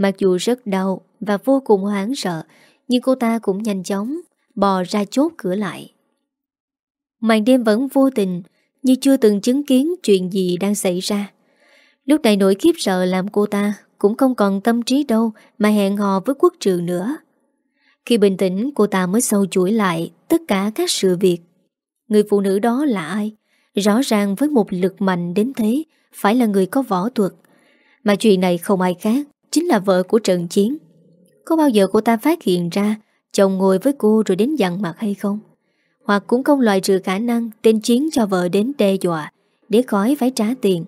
Mặc dù rất đau Và vô cùng hoảng sợ, Nhưng cô ta cũng nhanh chóng Bò ra chốt cửa lại. Màn đêm vẫn vô tình, Như chưa từng chứng kiến chuyện gì đang xảy ra. Lúc này nỗi khiếp sợ làm cô ta Cũng không còn tâm trí đâu Mà hẹn hò với quốc trường nữa. Khi bình tĩnh, cô ta mới sâu chuỗi lại Tất cả các sự việc. Người phụ nữ đó là ai? Rõ ràng với một lực mạnh đến thế, Phải là người có võ thuật. Mà chuyện này không ai khác Chính là vợ của Trần Chiến Có bao giờ cô ta phát hiện ra Chồng ngồi với cô rồi đến dặn mặt hay không hoặc cũng không loại trừ khả năng tên Chiến cho vợ đến đe dọa để khỏi phải trả tiền.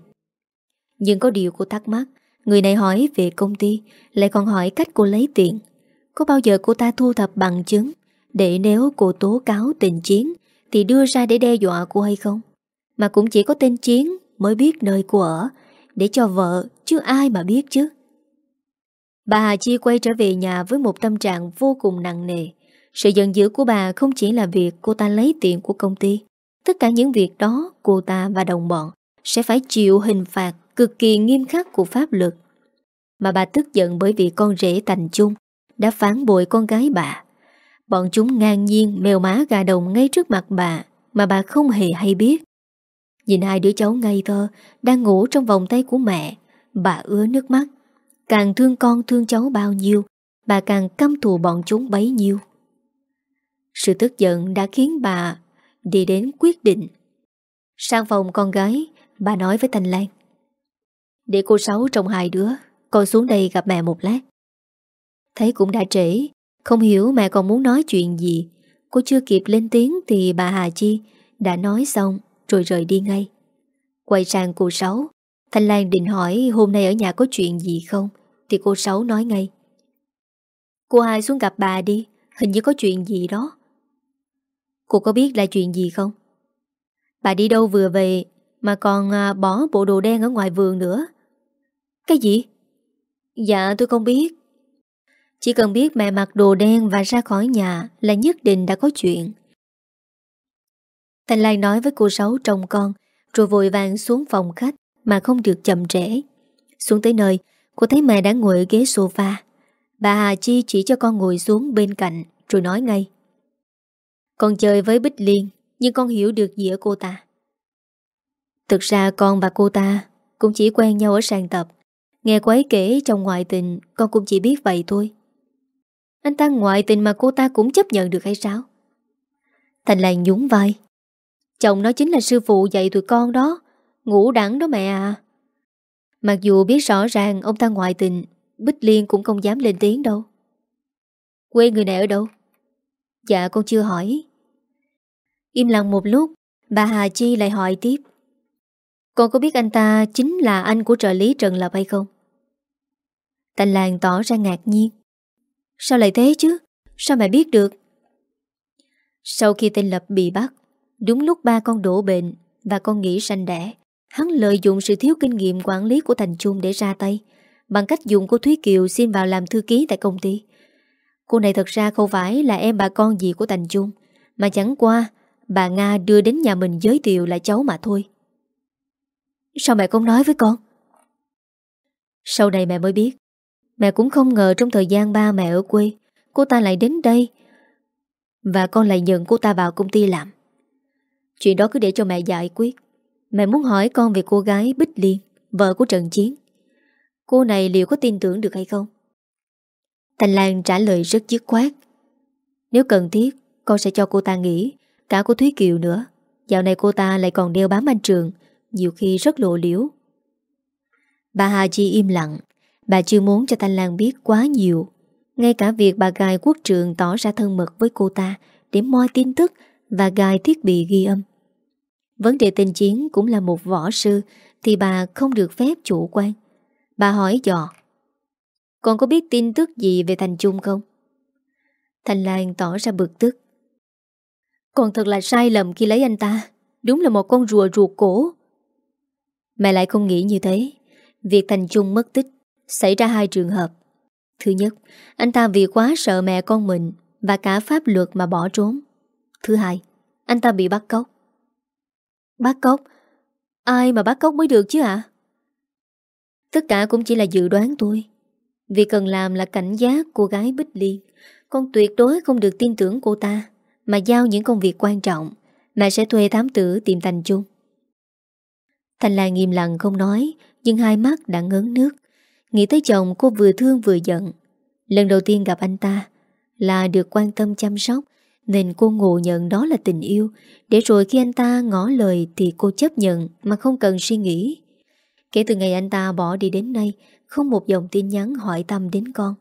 Nhưng có điều cô thắc mắc, người này hỏi về công ty, lại còn hỏi cách cô lấy tiền. Có bao giờ cô ta thu thập bằng chứng để nếu cô tố cáo tình Chiến thì đưa ra để đe dọa cô hay không? Mà cũng chỉ có tên Chiến mới biết nơi cô ở để cho vợ chứ ai mà biết chứ. Bà Hà Chi quay trở về nhà với một tâm trạng vô cùng nặng nề. Sự giận dữ của bà không chỉ là việc cô ta lấy tiền của công ty. Tất cả những việc đó cô ta và đồng bọn sẽ phải chịu hình phạt cực kỳ nghiêm khắc của pháp luật. Mà bà tức giận bởi vì con rể Thành Trung đã phản bội con gái bà. Bọn chúng ngang nhiên mèo má gà đồng ngay trước mặt bà mà bà không hề hay biết. Nhìn hai đứa cháu ngây thơ đang ngủ trong vòng tay của mẹ, bà ứa nước mắt. Càng thương con thương cháu bao nhiêu, bà càng căm thù bọn chúng bấy nhiêu. Sự tức giận đã khiến bà đi đến quyết định. Sang phòng con gái, bà nói với Thanh Lan. Để cô Sáu trong hai đứa, con xuống đây gặp mẹ một lát. Thấy cũng đã trễ, không hiểu mẹ còn muốn nói chuyện gì. Cô chưa kịp lên tiếng thì bà Hà Chi đã nói xong rồi rời đi ngay. Quay sang cô Sáu, Thanh Lan định hỏi hôm nay ở nhà có chuyện gì không, thì cô Sáu nói ngay. Cô hai xuống gặp bà đi, hình như có chuyện gì đó. Cô có biết là chuyện gì không? Bà đi đâu vừa về Mà còn à, bỏ bộ đồ đen ở ngoài vườn nữa Cái gì? Dạ tôi không biết Chỉ cần biết mẹ mặc đồ đen và ra khỏi nhà Là nhất định đã có chuyện thành Lai nói với cô Sáu chồng con Rồi vội vàng xuống phòng khách Mà không được chậm trễ Xuống tới nơi Cô thấy mẹ đã ngồi ở ghế sofa. Bà Hà Chi chỉ cho con ngồi xuống bên cạnh, Rồi nói ngay. Con chơi với Bích Liên, Nhưng con hiểu được gì ở cô ta. Thực ra con và cô ta Cũng chỉ quen nhau ở sàn tập. Nghe cô ấy kể trong ngoại tình, Con cũng chỉ biết vậy thôi. Anh ta ngoại tình mà cô ta cũng chấp nhận được hay sao? Thành lại nhún vai. Chồng nó chính là sư phụ dạy tụi con đó. Ngủ đẳng đó mẹ à. Mặc dù biết rõ ràng ông ta ngoại tình, Bích Liên cũng không dám lên tiếng đâu Quê người này ở đâu? Dạ con chưa hỏi Im lặng một lúc, Bà Hà Chi lại hỏi tiếp Con có biết anh ta chính là anh của trợ lý Trần Lập hay không? Thành làng tỏ ra ngạc nhiên Sao lại thế chứ? Sao mẹ biết được? Sau khi tên Lập bị bắt, Đúng lúc ba con đổ bệnh Và con nghỉ sanh đẻ Hắn lợi dụng sự thiếu kinh nghiệm quản lý của Thành Trung để ra tay, Bằng cách dùng cô Thúy Kiều xin vào làm thư ký tại công ty. Cô này thật ra không phải là em bà con gì của Thành Trung, Mà chẳng qua Bà Nga đưa đến nhà mình giới thiệu là cháu mà thôi. Sao mẹ không nói với con? Sau này mẹ mới biết. Mẹ cũng không ngờ trong thời gian ba mẹ ở quê, Cô ta lại đến đây, Và con lại nhận cô ta vào công ty làm. Chuyện đó cứ để cho mẹ giải quyết. Mẹ muốn hỏi con về cô gái Bích Liên, Vợ của Trần Chiến. Cô này liệu có tin tưởng được hay không? Thành Lan trả lời rất dứt khoát. Nếu cần thiết, Con sẽ cho cô ta nghỉ, Cả cô Thúy Kiều nữa. Dạo này cô ta lại còn đeo bám anh Trường, Nhiều khi rất lộ liễu. Bà Hà Chi im lặng. Bà chưa muốn cho Thanh Lan biết quá nhiều. Ngay cả việc bà gài quốc trường tỏ ra thân mật với cô ta Để moi tin tức Và gài thiết bị ghi âm. Vấn đề tình chiến cũng là một võ sư Thì bà không được phép chủ quan. Bà hỏi dò, Con có biết tin tức gì về Thành Trung không? Thành Lan tỏ ra bực tức, Con thật là sai lầm khi lấy anh ta, Đúng là một con rùa ruột cổ. Mẹ lại không nghĩ như thế, Việc Thành Trung mất tích Xảy ra hai trường hợp. Thứ nhất, Anh ta vì quá sợ mẹ con mình Và cả pháp luật mà bỏ trốn. Thứ hai, Anh ta bị bắt cóc. Bác Cốc Ai mà bác Cốc mới được chứ ạ? Tất cả cũng chỉ là dự đoán tôi Việc cần làm là cảnh giác cô gái Bích Liên. Con tuyệt đối không được tin tưởng cô ta, mà giao những công việc quan trọng. Mẹ sẽ thuê thám tử tìm Thành chung. Thành là nghiêm lặng không nói, nhưng hai mắt đã ngấn nước. Nghĩ tới chồng cô vừa thương vừa giận. Lần đầu tiên gặp anh ta là được quan tâm chăm sóc, nên cô ngộ nhận đó là tình yêu. Để rồi khi anh ta ngỏ lời Thì cô chấp nhận mà không cần suy nghĩ. Kể từ ngày anh ta bỏ đi đến nay, Không một dòng tin nhắn hỏi tâm đến con.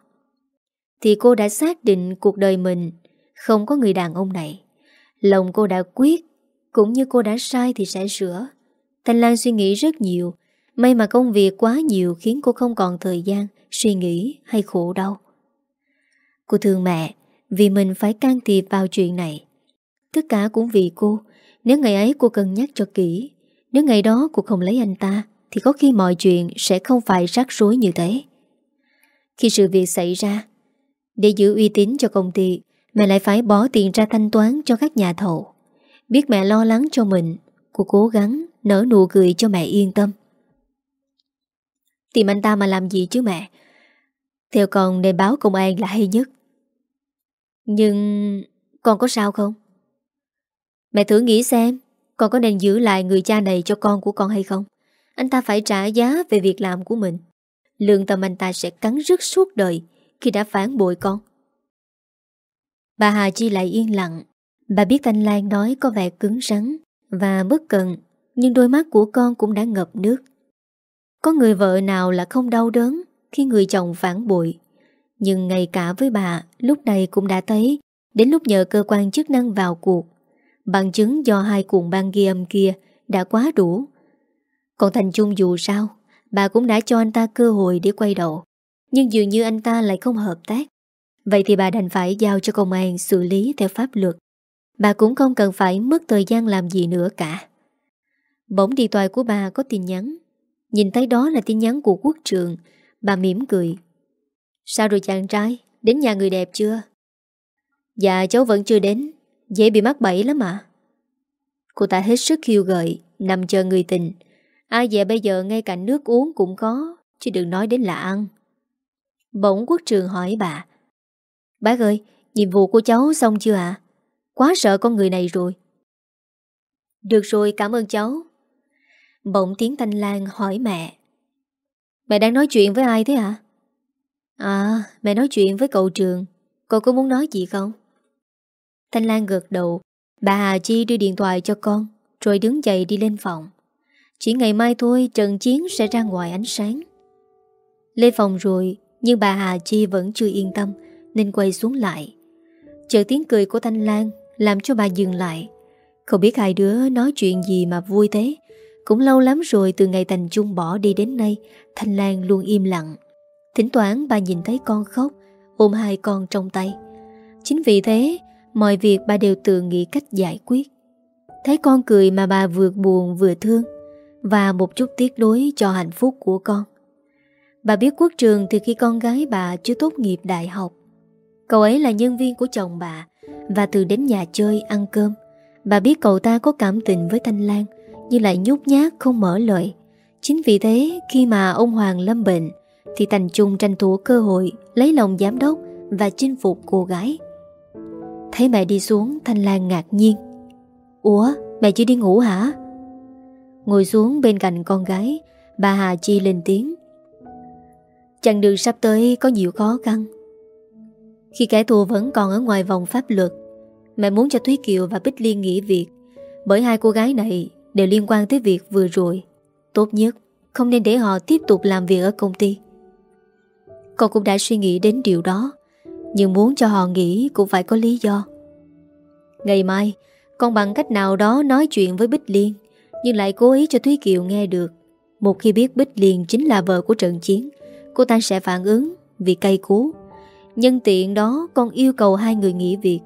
Thì cô đã xác định cuộc đời mình Không có người đàn ông này. Lòng cô đã quyết, Cũng như cô đã sai thì sẽ sửa. Thanh Lan suy nghĩ rất nhiều. May mà công việc quá nhiều Khiến cô không còn thời gian Suy nghĩ hay khổ đau. Cô thương mẹ vì mình phải can thiệp vào chuyện này. Tất cả cũng vì cô. Nếu ngày ấy cô cân nhắc cho kỹ, Nếu ngày đó cô không lấy anh ta, Thì có khi mọi chuyện sẽ không phải rắc rối như thế. Khi sự việc xảy ra, Để giữ uy tín cho công ty, Mẹ lại phải bỏ tiền ra thanh toán cho các nhà thầu. Biết mẹ lo lắng cho mình, Cô cố gắng nở nụ cười cho mẹ yên tâm. Tìm anh ta mà làm gì chứ mẹ? Theo con nên báo công an là hay nhất nhưng con có sao không? Mẹ thử nghĩ xem, Con có nên giữ lại người cha này cho con của con hay không? Anh ta phải trả giá về việc làm của mình. Lương tâm anh ta sẽ cắn rứt suốt đời Khi đã phản bội con. Bà Hà Chi lại yên lặng. Bà biết Thanh Lan nói có vẻ cứng rắn Và bất cần, Nhưng đôi mắt của con cũng đã ngập nước. Có người vợ nào là không đau đớn Khi người chồng phản bội? Nhưng ngay cả với bà, Lúc này cũng đã thấy, Đến lúc nhờ cơ quan chức năng vào cuộc, Bằng chứng do hai cuộn băng ghi âm kia Đã quá đủ. Còn Thành Trung dù sao, Bà cũng đã cho anh ta cơ hội để quay đầu, Nhưng dường như anh ta lại không hợp tác. Vậy thì bà đành phải giao cho công an xử lý theo pháp luật. Bà cũng không cần phải mất thời gian làm gì nữa cả. Bỗng điện thoại của bà có tin nhắn. Nhìn thấy đó là tin nhắn của quốc trường Bà mỉm cười. Sao rồi chàng trai Đến nhà người đẹp chưa Dạ cháu vẫn chưa đến Dễ bị mắc bẫy lắm mà Cô ta hết sức khiêu gợi Nằm chờ người tình Ai về bây giờ ngay cả nước uống cũng có Chứ đừng nói đến là ăn Bỗng quốc trường hỏi bà Bác ơi, nhiệm vụ của cháu xong chưa ạ? À? Quá sợ con người này rồi Được rồi, cảm ơn cháu Bỗng tiếng Thanh Lan hỏi mẹ Mẹ đang nói chuyện với ai thế ạ? À? À, mẹ nói chuyện với cậu trường. Cậu có muốn nói gì không? Thanh Lan gật đầu. Bà Hà Chi đưa điện thoại cho con Rồi đứng dậy đi lên phòng. Chỉ ngày mai thôi Trần Chiến sẽ ra ngoài ánh sáng. Lên phòng rồi Nhưng bà Hà Chi vẫn chưa yên tâm Nên quay xuống lại. Chờ tiếng cười của Thanh Lan Làm cho bà dừng lại. Không biết hai đứa nói chuyện gì mà vui thế. Cũng lâu lắm rồi từ ngày Thành Trung bỏ đi đến nay Thanh Lan luôn im lặng. Thỉnh thoảng bà nhìn thấy con khóc, Ôm hai con trong tay. Chính vì thế, Mọi việc bà đều tự nghĩ cách giải quyết. Thấy con cười mà bà vừa buồn vừa thương, Và một chút tiếc nuối cho hạnh phúc của con. Bà biết quốc trường từ khi con gái bà chưa tốt nghiệp đại học. Cậu ấy là nhân viên của chồng bà, Và thường đến nhà chơi, ăn cơm. Bà biết cậu ta có cảm tình với Thanh Lan, Nhưng lại nhút nhát không mở lời. Chính vì thế, khi mà ông Hoàng lâm bệnh thì Thành Trung tranh thủ cơ hội Lấy lòng giám đốc Và chinh phục cô gái. Thấy mẹ đi xuống, Thanh Lan ngạc nhiên. Ủa, mẹ chưa đi ngủ hả? Ngồi xuống bên cạnh con gái, Bà Hà Chi lên tiếng. Chặng đường sắp tới có nhiều khó khăn. Khi kẻ thù vẫn còn ở ngoài vòng pháp luật, Mẹ muốn cho Thúy Kiều và Bích Liên nghỉ việc, Bởi hai cô gái này Đều liên quan tới việc vừa rồi. Tốt nhất không nên để họ tiếp tục làm việc ở công ty. Con cũng đã suy nghĩ đến điều đó, Nhưng muốn cho họ nghĩ cũng phải có lý do. Ngày mai, Con bằng cách nào đó nói chuyện với Bích Liên, Nhưng lại cố ý cho Thúy Kiều nghe được. Một khi biết Bích Liên chính là vợ của trận chiến, Cô ta sẽ phản ứng Vì cay cú. Nhân tiện đó, con yêu cầu hai người nghỉ việc,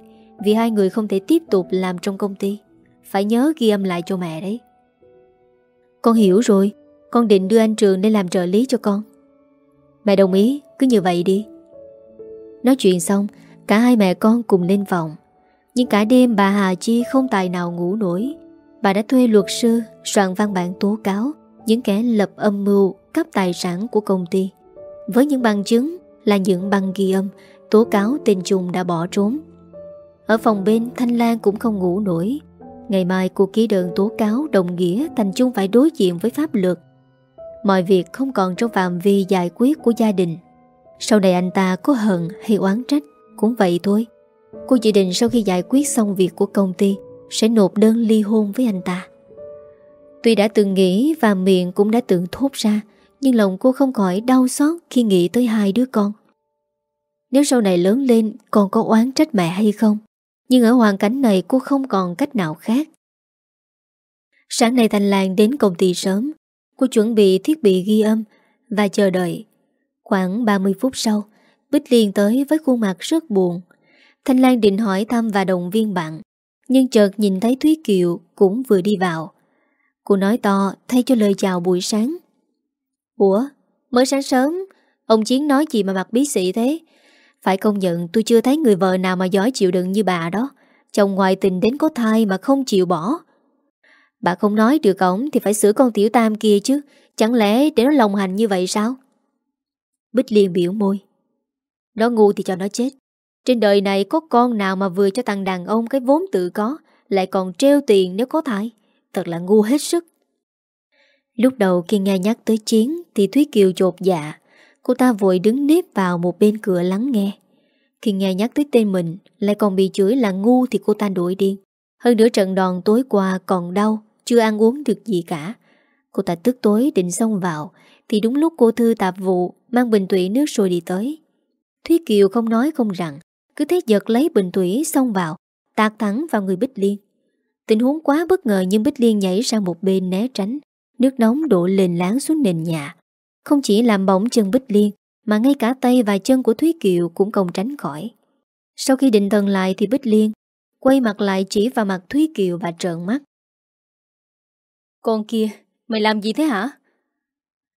Vì hai người không thể tiếp tục làm trong công ty. Phải nhớ ghi âm lại cho mẹ đấy. Con hiểu rồi, Con định đưa anh Trường lên làm trợ lý cho con. Mẹ đồng ý. Cứ như vậy đi. Nói chuyện xong, Cả hai mẹ con cùng lên phòng. Nhưng cả đêm bà Hà Chi không tài nào ngủ nổi. Bà đã thuê luật sư, Soạn văn bản tố cáo, Những kẻ lập âm mưu cấp tài sản của công ty. Với những bằng chứng Là những băng ghi âm, Tố cáo tên Trung đã bỏ trốn. Ở phòng bên, Thanh Lan cũng không ngủ nổi. Ngày mai cô ký đơn tố cáo đồng nghĩa Thành Trung phải đối diện với pháp luật. Mọi việc không còn trong phạm vi giải quyết của gia đình. Sau này anh ta có hận hay oán trách, Cũng vậy thôi. Cô chỉ định sau khi giải quyết xong việc của công ty, Sẽ nộp đơn ly hôn với anh ta. Tuy đã từng nghĩ và miệng cũng đã từng thốt ra, Nhưng lòng cô không khỏi đau xót khi nghĩ tới hai đứa con. Nếu sau này lớn lên, còn có oán trách mẹ hay không? Nhưng ở hoàn cảnh này, cô không còn cách nào khác. Sáng nay Thanh Lan đến công ty sớm. Cô chuẩn bị thiết bị ghi âm Và chờ đợi Khoảng 30 phút sau, Bích Liên tới với khuôn mặt rất buồn. Thanh Lan định hỏi thăm và động viên bạn, Nhưng chợt nhìn thấy Thúy Kiều Cũng vừa đi vào. Cô nói to, thay cho lời chào buổi sáng. Ủa, Mới sáng sớm, Ông Chiến nói gì mà mặt bí sĩ thế? Phải công nhận tôi chưa thấy người vợ nào mà giỏi chịu đựng như bà đó. Chồng ngoại tình đến có thai mà không chịu bỏ. Bà không nói được ổng Thì phải sửa con tiểu tam kia chứ. Chẳng lẽ để nó lòng hành như vậy sao? Bích liên biểu môi. Nó ngu thì cho nó chết. Trên đời này có con nào mà vừa cho thằng đàn ông Cái vốn tự có, Lại còn treo tiền nếu có thai? Thật là ngu hết sức. Lúc đầu khi nghe nhắc tới chiến Thì Thúy Kiều chột dạ. Cô ta vội đứng nếp vào một bên cửa lắng nghe. Khi nghe nhắc tới tên mình, Lại còn bị chửi là ngu Thì cô ta đuổi điên. Hơn nữa trận đòn tối qua còn đau, Chưa ăn uống được gì cả. Cô ta tức tối định xông vào, Thì đúng lúc cô Thư tạp vụ Mang bình thủy nước sôi đi tới. Thúy Kiều không nói không rằng, Cứ thế giật lấy bình thủy xông vào Tạc thẳng vào người Bích Liên. Tình huống quá bất ngờ nhưng Bích Liên nhảy sang một bên né tránh. Nước nóng đổ lên láng xuống nền nhà. Không chỉ làm bỏng chân Bích Liên, Mà ngay cả tay và chân của Thúy Kiều cũng không tránh khỏi. Sau khi định thần lại thì Bích Liên Quay mặt lại chỉ vào mặt Thúy Kiều và trợn mắt. Con kia, Mày làm gì thế hả?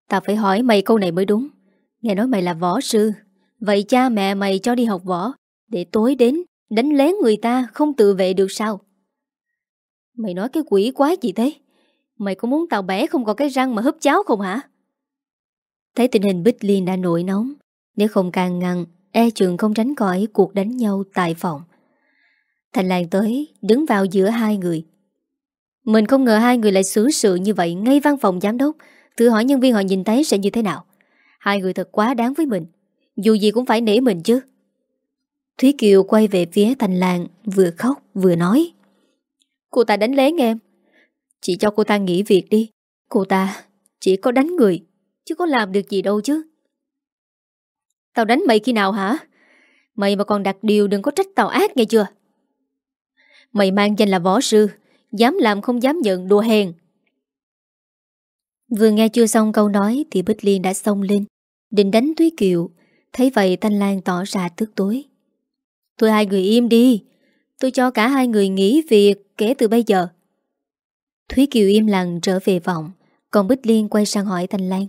Tao phải hỏi mày câu này mới đúng. Nghe nói mày là võ sư. Vậy cha mẹ mày cho đi học võ, Để tối đến đánh lén người ta Không tự vệ được sao? Mày nói cái quỷ quá gì thế? Mày có muốn tao bẻ không có cái răng mà húp cháo không hả? Thấy tình hình Bích Liên đã nổi nóng, Nếu không càng ngăn E trường không tránh khỏi cuộc đánh nhau tại phòng. Thành Lan tới, Đứng vào giữa hai người. Mình không ngờ hai người lại xử sự như vậy, Ngay văn phòng giám đốc. Thử hỏi nhân viên họ nhìn thấy sẽ như thế nào? Hai người thật quá đáng với mình. Dù gì cũng phải nể mình chứ. Thúy Kiều quay về phía Thành làng Vừa khóc, vừa nói. Cô ta đánh lén em. Chị cho cô ta nghỉ việc đi. Cô ta chỉ có đánh người, Chứ có làm được gì đâu chứ. Tao đánh mày khi nào hả? Mày mà còn đặt điều đừng có trách tao ác nghe chưa? Mày mang danh là võ sư, Dám làm không dám nhận, đùa hèn. Vừa nghe chưa xong câu nói Thì Bích Liên đã xông lên, Định đánh Thúy Kiều. Thấy vậy, Thanh Lan tỏ ra tức tối. Tôi hai người im đi, Tôi cho cả hai người nghỉ việc kể từ bây giờ. Thúy Kiều im lặng trở về vọng Còn Bích Liên quay sang hỏi Thanh Lan.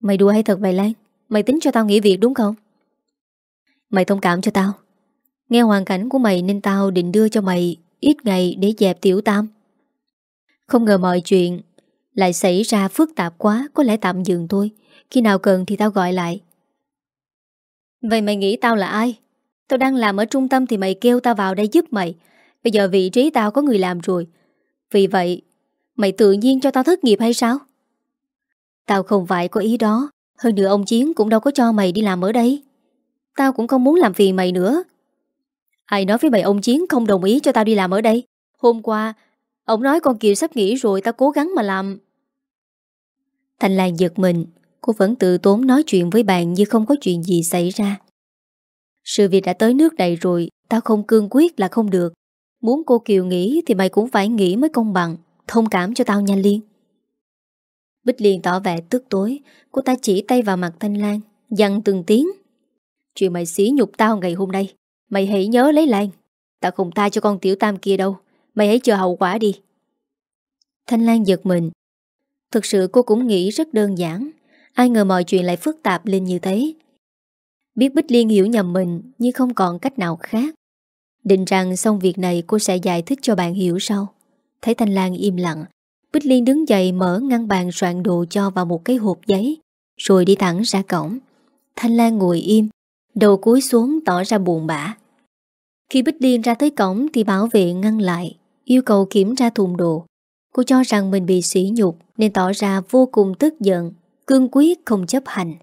Mày đùa hay thật vậy Lan? Mày tính cho tao nghỉ việc đúng không? Mày thông cảm cho tao. Nghe hoàn cảnh của mày nên tao định đưa cho mày Ít ngày để dẹp tiểu tam. Không ngờ mọi chuyện lại xảy ra phức tạp quá Có lẽ tạm dừng thôi. Khi nào cần thì tao gọi lại. Vậy mày nghĩ tao là ai? Tao đang làm ở trung tâm thì mày kêu tao vào đây giúp mày. Bây giờ vị trí tao có người làm rồi. Vì vậy Mày tự nhiên cho tao thất nghiệp hay sao? Tao không phải có ý đó. Hơn nữa ông Chiến cũng đâu có cho mày đi làm ở đây. Tao cũng không muốn làm phiền mày nữa. Ai nói với mày ông Chiến không đồng ý cho tao đi làm ở đây? Hôm qua Ông nói con Kiều sắp nghỉ rồi Tao cố gắng mà làm Thành Lan giật mình. Cô vẫn tự tốn nói chuyện với bạn Như không có chuyện gì xảy ra. Sự việc đã tới nước này rồi, Tao không cương quyết là không được. Muốn cô Kiều nghỉ thì mày cũng phải nghỉ mới công bằng, Thông cảm cho tao nhanh Liên. Bích Liên tỏ vẻ tức tối, Cô ta chỉ tay vào mặt Thanh Lan, Dặn từng tiếng. Chuyện mày xí nhục tao ngày hôm nay, Mày hãy nhớ lấy Lan. Tao không tha cho con tiểu tam kia đâu, Mày hãy chờ hậu quả đi. Thanh Lan giật mình. Thực sự cô cũng nghĩ rất đơn giản. Ai ngờ mọi chuyện lại phức tạp lên như thế. Biết Bích Liên hiểu nhầm mình, Nhưng không còn cách nào khác. Định rằng xong việc này cô sẽ giải thích cho bạn hiểu sau. Thấy Thanh Lan im lặng, Bích Liên đứng dậy mở ngăn bàn soạn đồ cho vào một cái hộp giấy, Rồi đi thẳng ra cổng. Thanh Lan ngồi im, Đầu cúi xuống tỏ ra buồn bã. Khi Bích Liên ra tới cổng Thì bảo vệ ngăn lại, Yêu cầu kiểm tra thùng đồ. Cô cho rằng mình bị sỉ nhục Nên tỏ ra vô cùng tức giận, Cương quyết không chấp hành.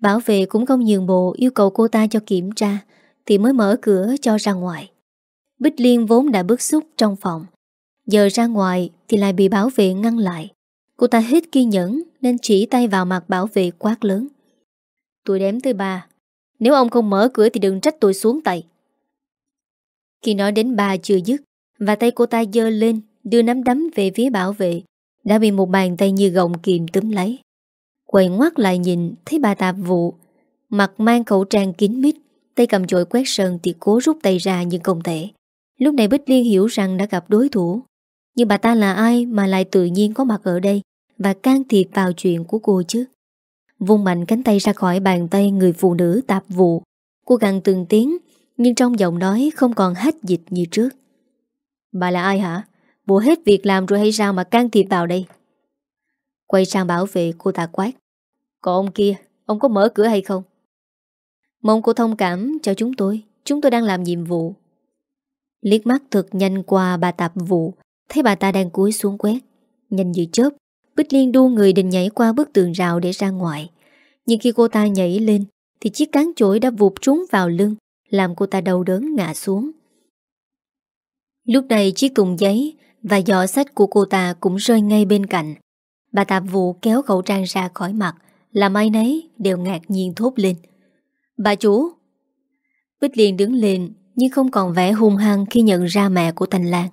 Bảo vệ cũng không nhường bộ Yêu cầu cô ta cho kiểm tra Thì mới mở cửa cho ra ngoài. Bích Liên vốn đã bức xúc trong phòng. Giờ ra ngoài Thì lại bị bảo vệ ngăn lại. Cô ta hết kiên nhẫn Nên chỉ tay vào mặt bảo vệ quát lớn. Tôi đếm tới ba. Nếu ông không mở cửa thì đừng trách tôi xuống tay. Khi nói đến ba chưa dứt Và tay cô ta dơ lên Đưa nắm đấm về phía bảo vệ, Đã bị một bàn tay như gọng kìm túm lấy. Quay ngoắt lại nhìn, Thấy bà tạp vụ, Mặt mang khẩu trang kín mít, Tay cầm chổi quét sơn thì cố rút tay ra nhưng không thể. Lúc này Bích Liên hiểu rằng đã gặp đối thủ. Nhưng bà ta là ai mà lại tự nhiên có mặt ở đây Và can thiệp vào chuyện của cô chứ? Vung mạnh cánh tay ra khỏi bàn tay người phụ nữ tạp vụ. Cô gằn từng tiếng, Nhưng trong giọng nói không còn hết dịch như trước. Bà là ai hả? Bộ hết việc làm rồi hay sao mà can thiệp vào đây? Quay sang bảo vệ cô ta quát Còn ông kia, ông có mở cửa hay không? Mong cô thông cảm cho chúng tôi Chúng tôi đang làm nhiệm vụ Liết mắt thật nhanh qua bà tạp vụ Thấy bà ta đang cúi xuống quét Nhanh như chớp Bích Liên đu người định nhảy qua bức tường rào để ra ngoài. Nhưng khi cô ta nhảy lên, thì chiếc cán chổi đã vụt trúng vào lưng, làm cô ta đau đớn ngã xuống. Lúc này chiếc tùng giấy và giỏ sách của cô ta cũng rơi ngay bên cạnh. Bà tạp vụ kéo khẩu trang ra khỏi mặt, làm ai nấy đều ngạc nhiên thốt lên. Bà chủ! Bích Liên đứng lên nhưng không còn vẻ hung hăng khi nhận ra mẹ của Thành Lan.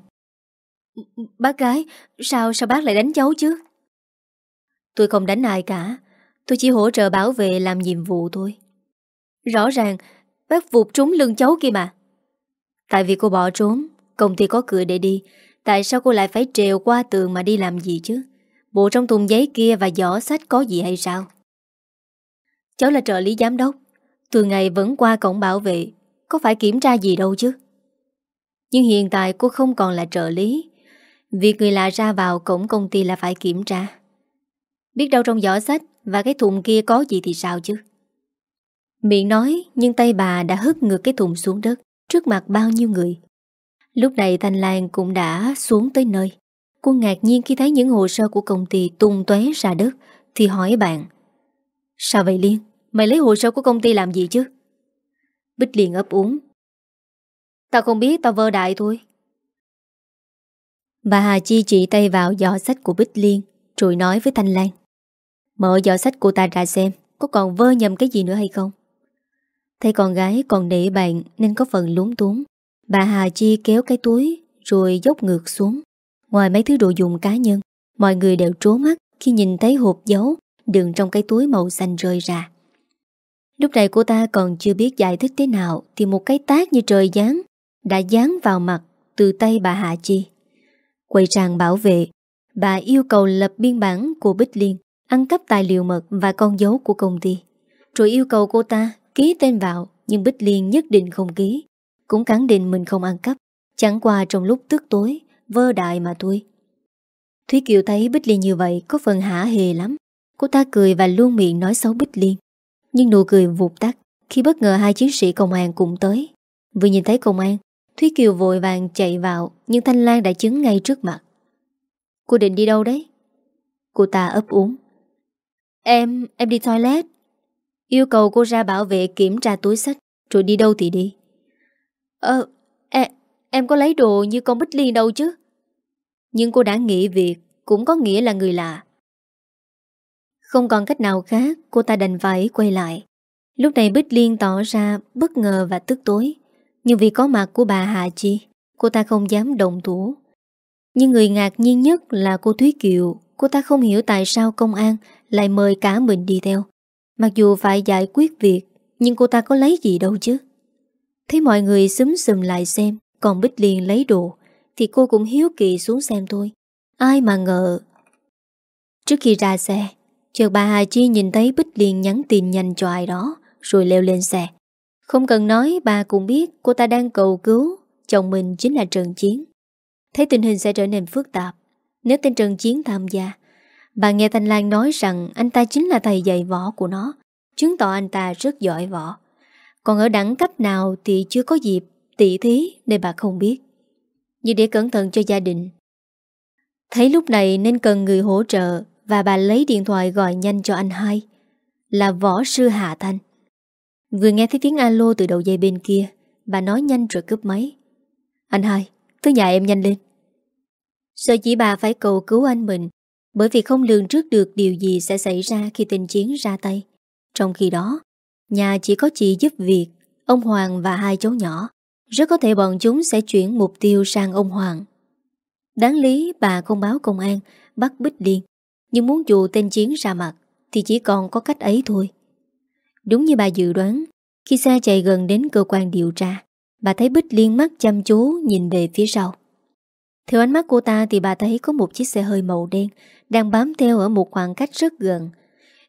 Bác gái, sao sao bác lại đánh cháu chứ? Tôi không đánh ai cả Tôi chỉ hỗ trợ bảo vệ làm nhiệm vụ thôi Rõ ràng Bác vụt trúng lưng cháu kia mà Tại vì cô bỏ trốn Công ty có cửa để đi Tại sao cô lại phải trèo qua tường mà đi làm gì chứ? Bộ trong thùng giấy kia và giỏ sách có gì hay sao? Cháu là trợ lý giám đốc. Từ ngày vẫn qua cổng bảo vệ, Có phải kiểm tra gì đâu chứ? Nhưng hiện tại cô không còn là trợ lý. Việc người lạ ra vào cổng công ty là phải kiểm tra. Biết đâu trong giỏ sách Và cái thùng kia có gì thì sao chứ? Miệng nói, nhưng tay bà đã hất ngược cái thùng xuống đất. Trước mặt bao nhiêu người. Lúc này Thanh Lan cũng đã xuống tới nơi. Cô ngạc nhiên khi thấy những hồ sơ của công ty tung tóe ra đất, thì hỏi bạn, Sao vậy Liên? Mày lấy hồ sơ của công ty làm gì chứ? Bích Liên ấp úng, Tao không biết, tao vơ đại thôi Bà Hà Chi chỉ tay vào giỏ sách của Bích Liên, Rồi nói với Thanh Lan, Mở giỏ sách của ta ra xem, Có còn vơ nhầm cái gì nữa hay không Thấy con gái còn nể bạn Nên có phần lúng túng Bà Hà Chi kéo cái túi, Rồi dốc ngược xuống. Ngoài mấy thứ đồ dùng cá nhân, Mọi người đều trố mắt khi nhìn thấy hộp dấu Đựng trong cái túi màu xanh rơi ra. Lúc này cô ta còn chưa biết giải thích thế nào Thì một cái tác như trời giáng Đã dán vào mặt Từ tay bà Hạ Chi. Quay sang bảo vệ, Bà yêu cầu lập biên bản của Bích Liên, Ăn cắp tài liệu mật và con dấu của công ty. Rồi yêu cầu cô ta ký tên vào Nhưng Bích Liên nhất định không ký. Cũng khẳng định mình không ăn cắp. Chẳng qua trong lúc tức tối Vơ đại mà thôi. Thúy Kiều thấy Bích Liên như vậy Có phần hả hề lắm. Cô ta cười và luôn miệng nói xấu Bích Liên. Nhưng nụ cười vụt tắt Khi bất ngờ hai chiến sĩ công an cũng tới. Vừa nhìn thấy công an Thúy Kiều vội vàng chạy vào Nhưng Thanh Lan đã chứng ngay trước mặt. Cô định đi đâu đấy? Cô ta ấp úng. Em, em đi toilet. Yêu cầu cô ra bảo vệ kiểm tra túi sách Rồi đi đâu thì đi? Ờ, em, em có lấy đồ như con Bích Liên đâu chứ? Nhưng cô đã nghĩ việc Cũng có nghĩa là người lạ. Không còn cách nào khác Cô ta đành phải quay lại. Lúc này Bích Liên tỏ ra bất ngờ và tức tối. Nhưng vì có mặt của bà Hà Chi Cô ta không dám động thủ. Nhưng người ngạc nhiên nhất là cô Thúy Kiều. Cô ta không hiểu tại sao công an Lại mời cả mình đi theo. Mặc dù phải giải quyết việc Nhưng cô ta có lấy gì đâu chứ? Thấy mọi người xúm xùm lại xem, Còn Bích Liên lấy đồ, Thì cô cũng hiếu kỳ xuống xem thôi. Ai mà ngờ. Trước khi ra xe, Chợt bà Hà Chi nhìn thấy Bích Liên nhắn tin nhanh cho ai đó, Rồi leo lên xe. Không cần nói, bà cũng biết Cô ta đang cầu cứu, Chồng mình chính là Trần Chiến. Thấy tình hình sẽ trở nên phức tạp, Nếu tên Trần Chiến tham gia, Bà nghe Thanh Lan nói rằng Anh ta chính là thầy dạy võ của nó, Chứng tỏ anh ta rất giỏi võ. Còn ở đẳng cấp nào Thì chưa có dịp tỉ thí Nên bà không biết. Nhưng để cẩn thận cho gia đình. Thấy lúc này nên cần người hỗ trợ Và bà lấy điện thoại gọi nhanh cho anh hai Là võ sư hà Thanh. Vừa nghe thấy tiếng alo từ đầu dây bên kia Bà nói nhanh rồi cướp máy. Anh hai, tới nhà em nhanh lên. Sợ chỉ bà phải cầu cứu anh mình Bởi vì không lường trước được điều gì sẽ xảy ra khi tình chiến ra tay. Trong khi đó Nhà chỉ có chị giúp việc, Ông Hoàng và hai cháu nhỏ. Rất có thể bọn chúng sẽ chuyển mục tiêu sang ông Hoàng. Đáng lý bà không báo công an, Bắt Bích Liên Nhưng muốn dụ tên chiến ra mặt, Thì chỉ còn có cách ấy thôi. Đúng như bà dự đoán, Khi xe chạy gần đến cơ quan điều tra, Bà thấy Bích Liên mắt chăm chú Nhìn về phía sau. Theo ánh mắt cô ta thì bà thấy có một chiếc xe hơi màu đen Đang bám theo ở một khoảng cách rất gần.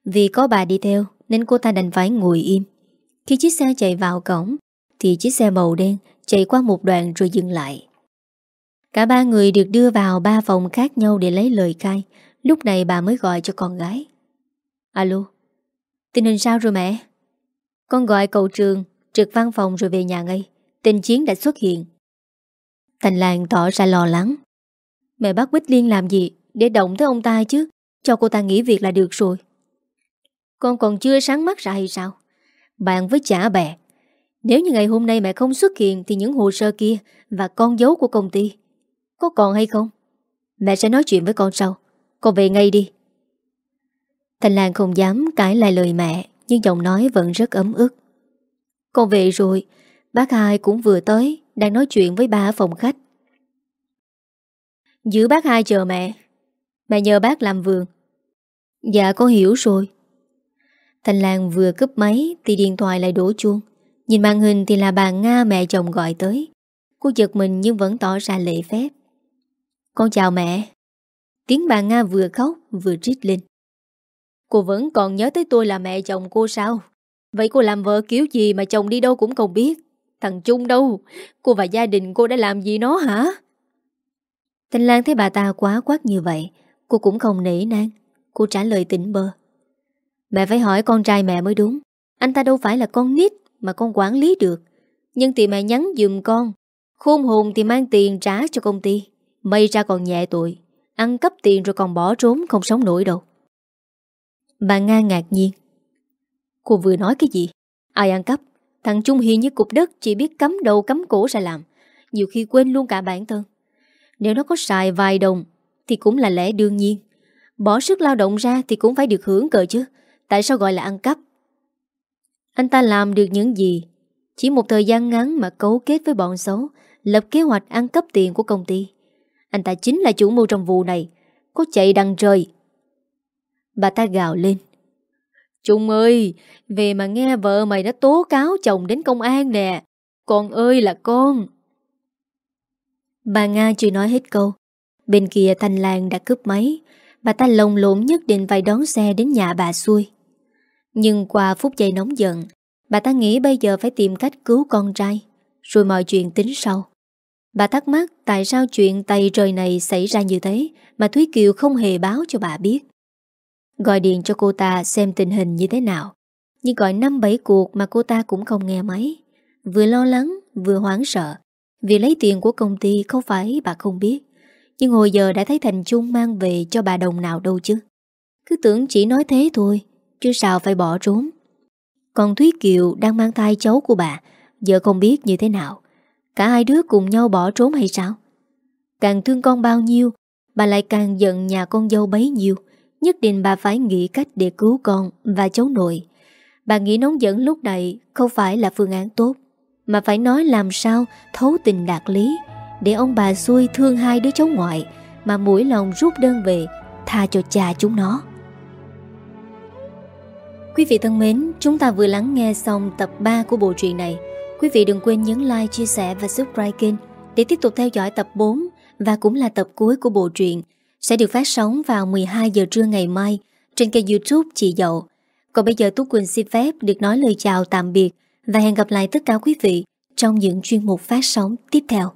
Vì có bà đi theo nên cô ta đành phải ngồi im. Khi chiếc xe chạy vào cổng, Thì chiếc xe màu đen chạy qua một đoạn rồi dừng lại. Cả ba người được đưa vào ba phòng khác nhau để lấy lời khai. Lúc này bà mới gọi cho con gái. Alo, Tình hình sao rồi mẹ? Con gọi cậu trường, Trực văn phòng rồi về nhà ngay. Tình chiến đã xuất hiện. Thành làng tỏ ra lo lắng. Mẹ bắt Bích Liên làm gì Để động tới ông ta chứ? Cho cô ta nghỉ việc là được rồi. Con còn chưa sáng mắt ra hay sao? Bạn với chả bè. Nếu như ngày hôm nay mẹ không xuất hiện Thì những hồ sơ kia Và con dấu của công ty Có còn hay không? Mẹ sẽ nói chuyện với con sau. Con về ngay đi. Thành Lan không dám cãi lại lời mẹ, Nhưng giọng nói vẫn rất ấm ức. Con về rồi, Bác hai cũng vừa tới, Đang nói chuyện với ba ở phòng khách. Giữ bác hai chờ mẹ. Mẹ nhờ bác làm vườn. Dạ con hiểu rồi. Thành Lan vừa cúp máy Thì điện thoại lại đổ chuông. Nhìn màn hình thì là bà Nga mẹ chồng gọi tới. Cô giật mình nhưng vẫn tỏ ra lệ phép. Con chào mẹ. Tiếng bà Nga vừa khóc vừa trít lên. Cô vẫn còn nhớ tới tôi là mẹ chồng cô sao? Vậy cô làm vợ kiểu gì mà chồng đi đâu cũng không biết? Thằng Trung đâu? Cô và gia đình cô đã làm gì nó hả? Thanh Lan thấy bà ta quá quát như vậy, Cô cũng không nể nang. Cô trả lời tỉnh bơ. Mẹ phải hỏi con trai mẹ mới đúng. Anh ta đâu phải là con nít Mà con quản lý được. Nhưng thì mẹ nhắn dùm con. Khôn hồn thì mang tiền trả cho công ty. Mây ra còn nhẹ tội. Ăn cắp tiền rồi còn bỏ trốn, không sống nổi đâu. Bà Nga ngạc nhiên. Cô vừa nói cái gì? Ai ăn cắp? Thằng Trung Hiền như cục đất, chỉ biết cắm đầu cắm cổ ra làm. Nhiều khi quên luôn cả bản thân. Nếu nó có xài vài đồng, Thì cũng là lẽ đương nhiên. Bỏ sức lao động ra thì cũng phải được hưởng cờ chứ. Tại sao gọi là ăn cắp? Anh ta làm được những gì? Chỉ một thời gian ngắn mà cấu kết với bọn xấu, Lập kế hoạch ăn cắp tiền của công ty. Anh ta chính là chủ mưu trong vụ này. Có chạy đằng trời. Bà ta gào lên. Trung ơi, Về mà nghe vợ mày đã tố cáo chồng đến công an nè. Con ơi là con. Bà Nga chưa nói hết câu. Bên kia Thanh Lan đã cướp máy. Bà ta lồng lộn nhất định phải đón xe đến nhà bà xuôi nhưng qua phút giây nóng giận, Bà ta nghĩ bây giờ phải tìm cách cứu con trai, Rồi mọi chuyện tính sau. Bà thắc mắc tại sao chuyện tay trời này xảy ra như thế Mà Thúy Kiều không hề báo cho bà biết. Gọi điện cho cô ta xem tình hình như thế nào, Nhưng gọi 5-7 cuộc mà cô ta cũng không nghe máy. Vừa lo lắng, vừa hoảng sợ, Vì lấy tiền của công ty không phải bà không biết. Nhưng hồi giờ đã thấy Thành Trung mang về cho bà đồng nào đâu chứ. Cứ tưởng chỉ nói thế thôi Chứ sao phải bỏ trốn. Còn Thúy Kiều đang mang thai cháu của bà, Giờ không biết như thế nào. Cả hai đứa cùng nhau bỏ trốn hay sao? Càng thương con bao nhiêu, Bà lại càng giận nhà con dâu bấy nhiêu. Nhất định bà phải nghĩ cách để cứu con Và cháu nội. Bà nghĩ nóng giận lúc này Không phải là phương án tốt, Mà phải nói làm sao thấu tình đạt lý. Để ông bà xui thương hai đứa cháu ngoại, Mà mũi lòng rút đơn về, Tha cho cha chúng nó. Quý vị thân mến Chúng ta vừa lắng nghe xong tập 3 của bộ truyện này Quý vị đừng quên nhấn like, chia sẻ và subscribe kênh để tiếp tục theo dõi tập 4 và cũng là tập cuối của bộ truyện sẽ được phát sóng vào 12 giờ trưa ngày mai trên kênh youtube Chị Dậu. Còn bây giờ Tú Quỳnh xin phép được nói lời chào tạm biệt và hẹn gặp lại tất cả quý vị trong những chuyên mục phát sóng tiếp theo.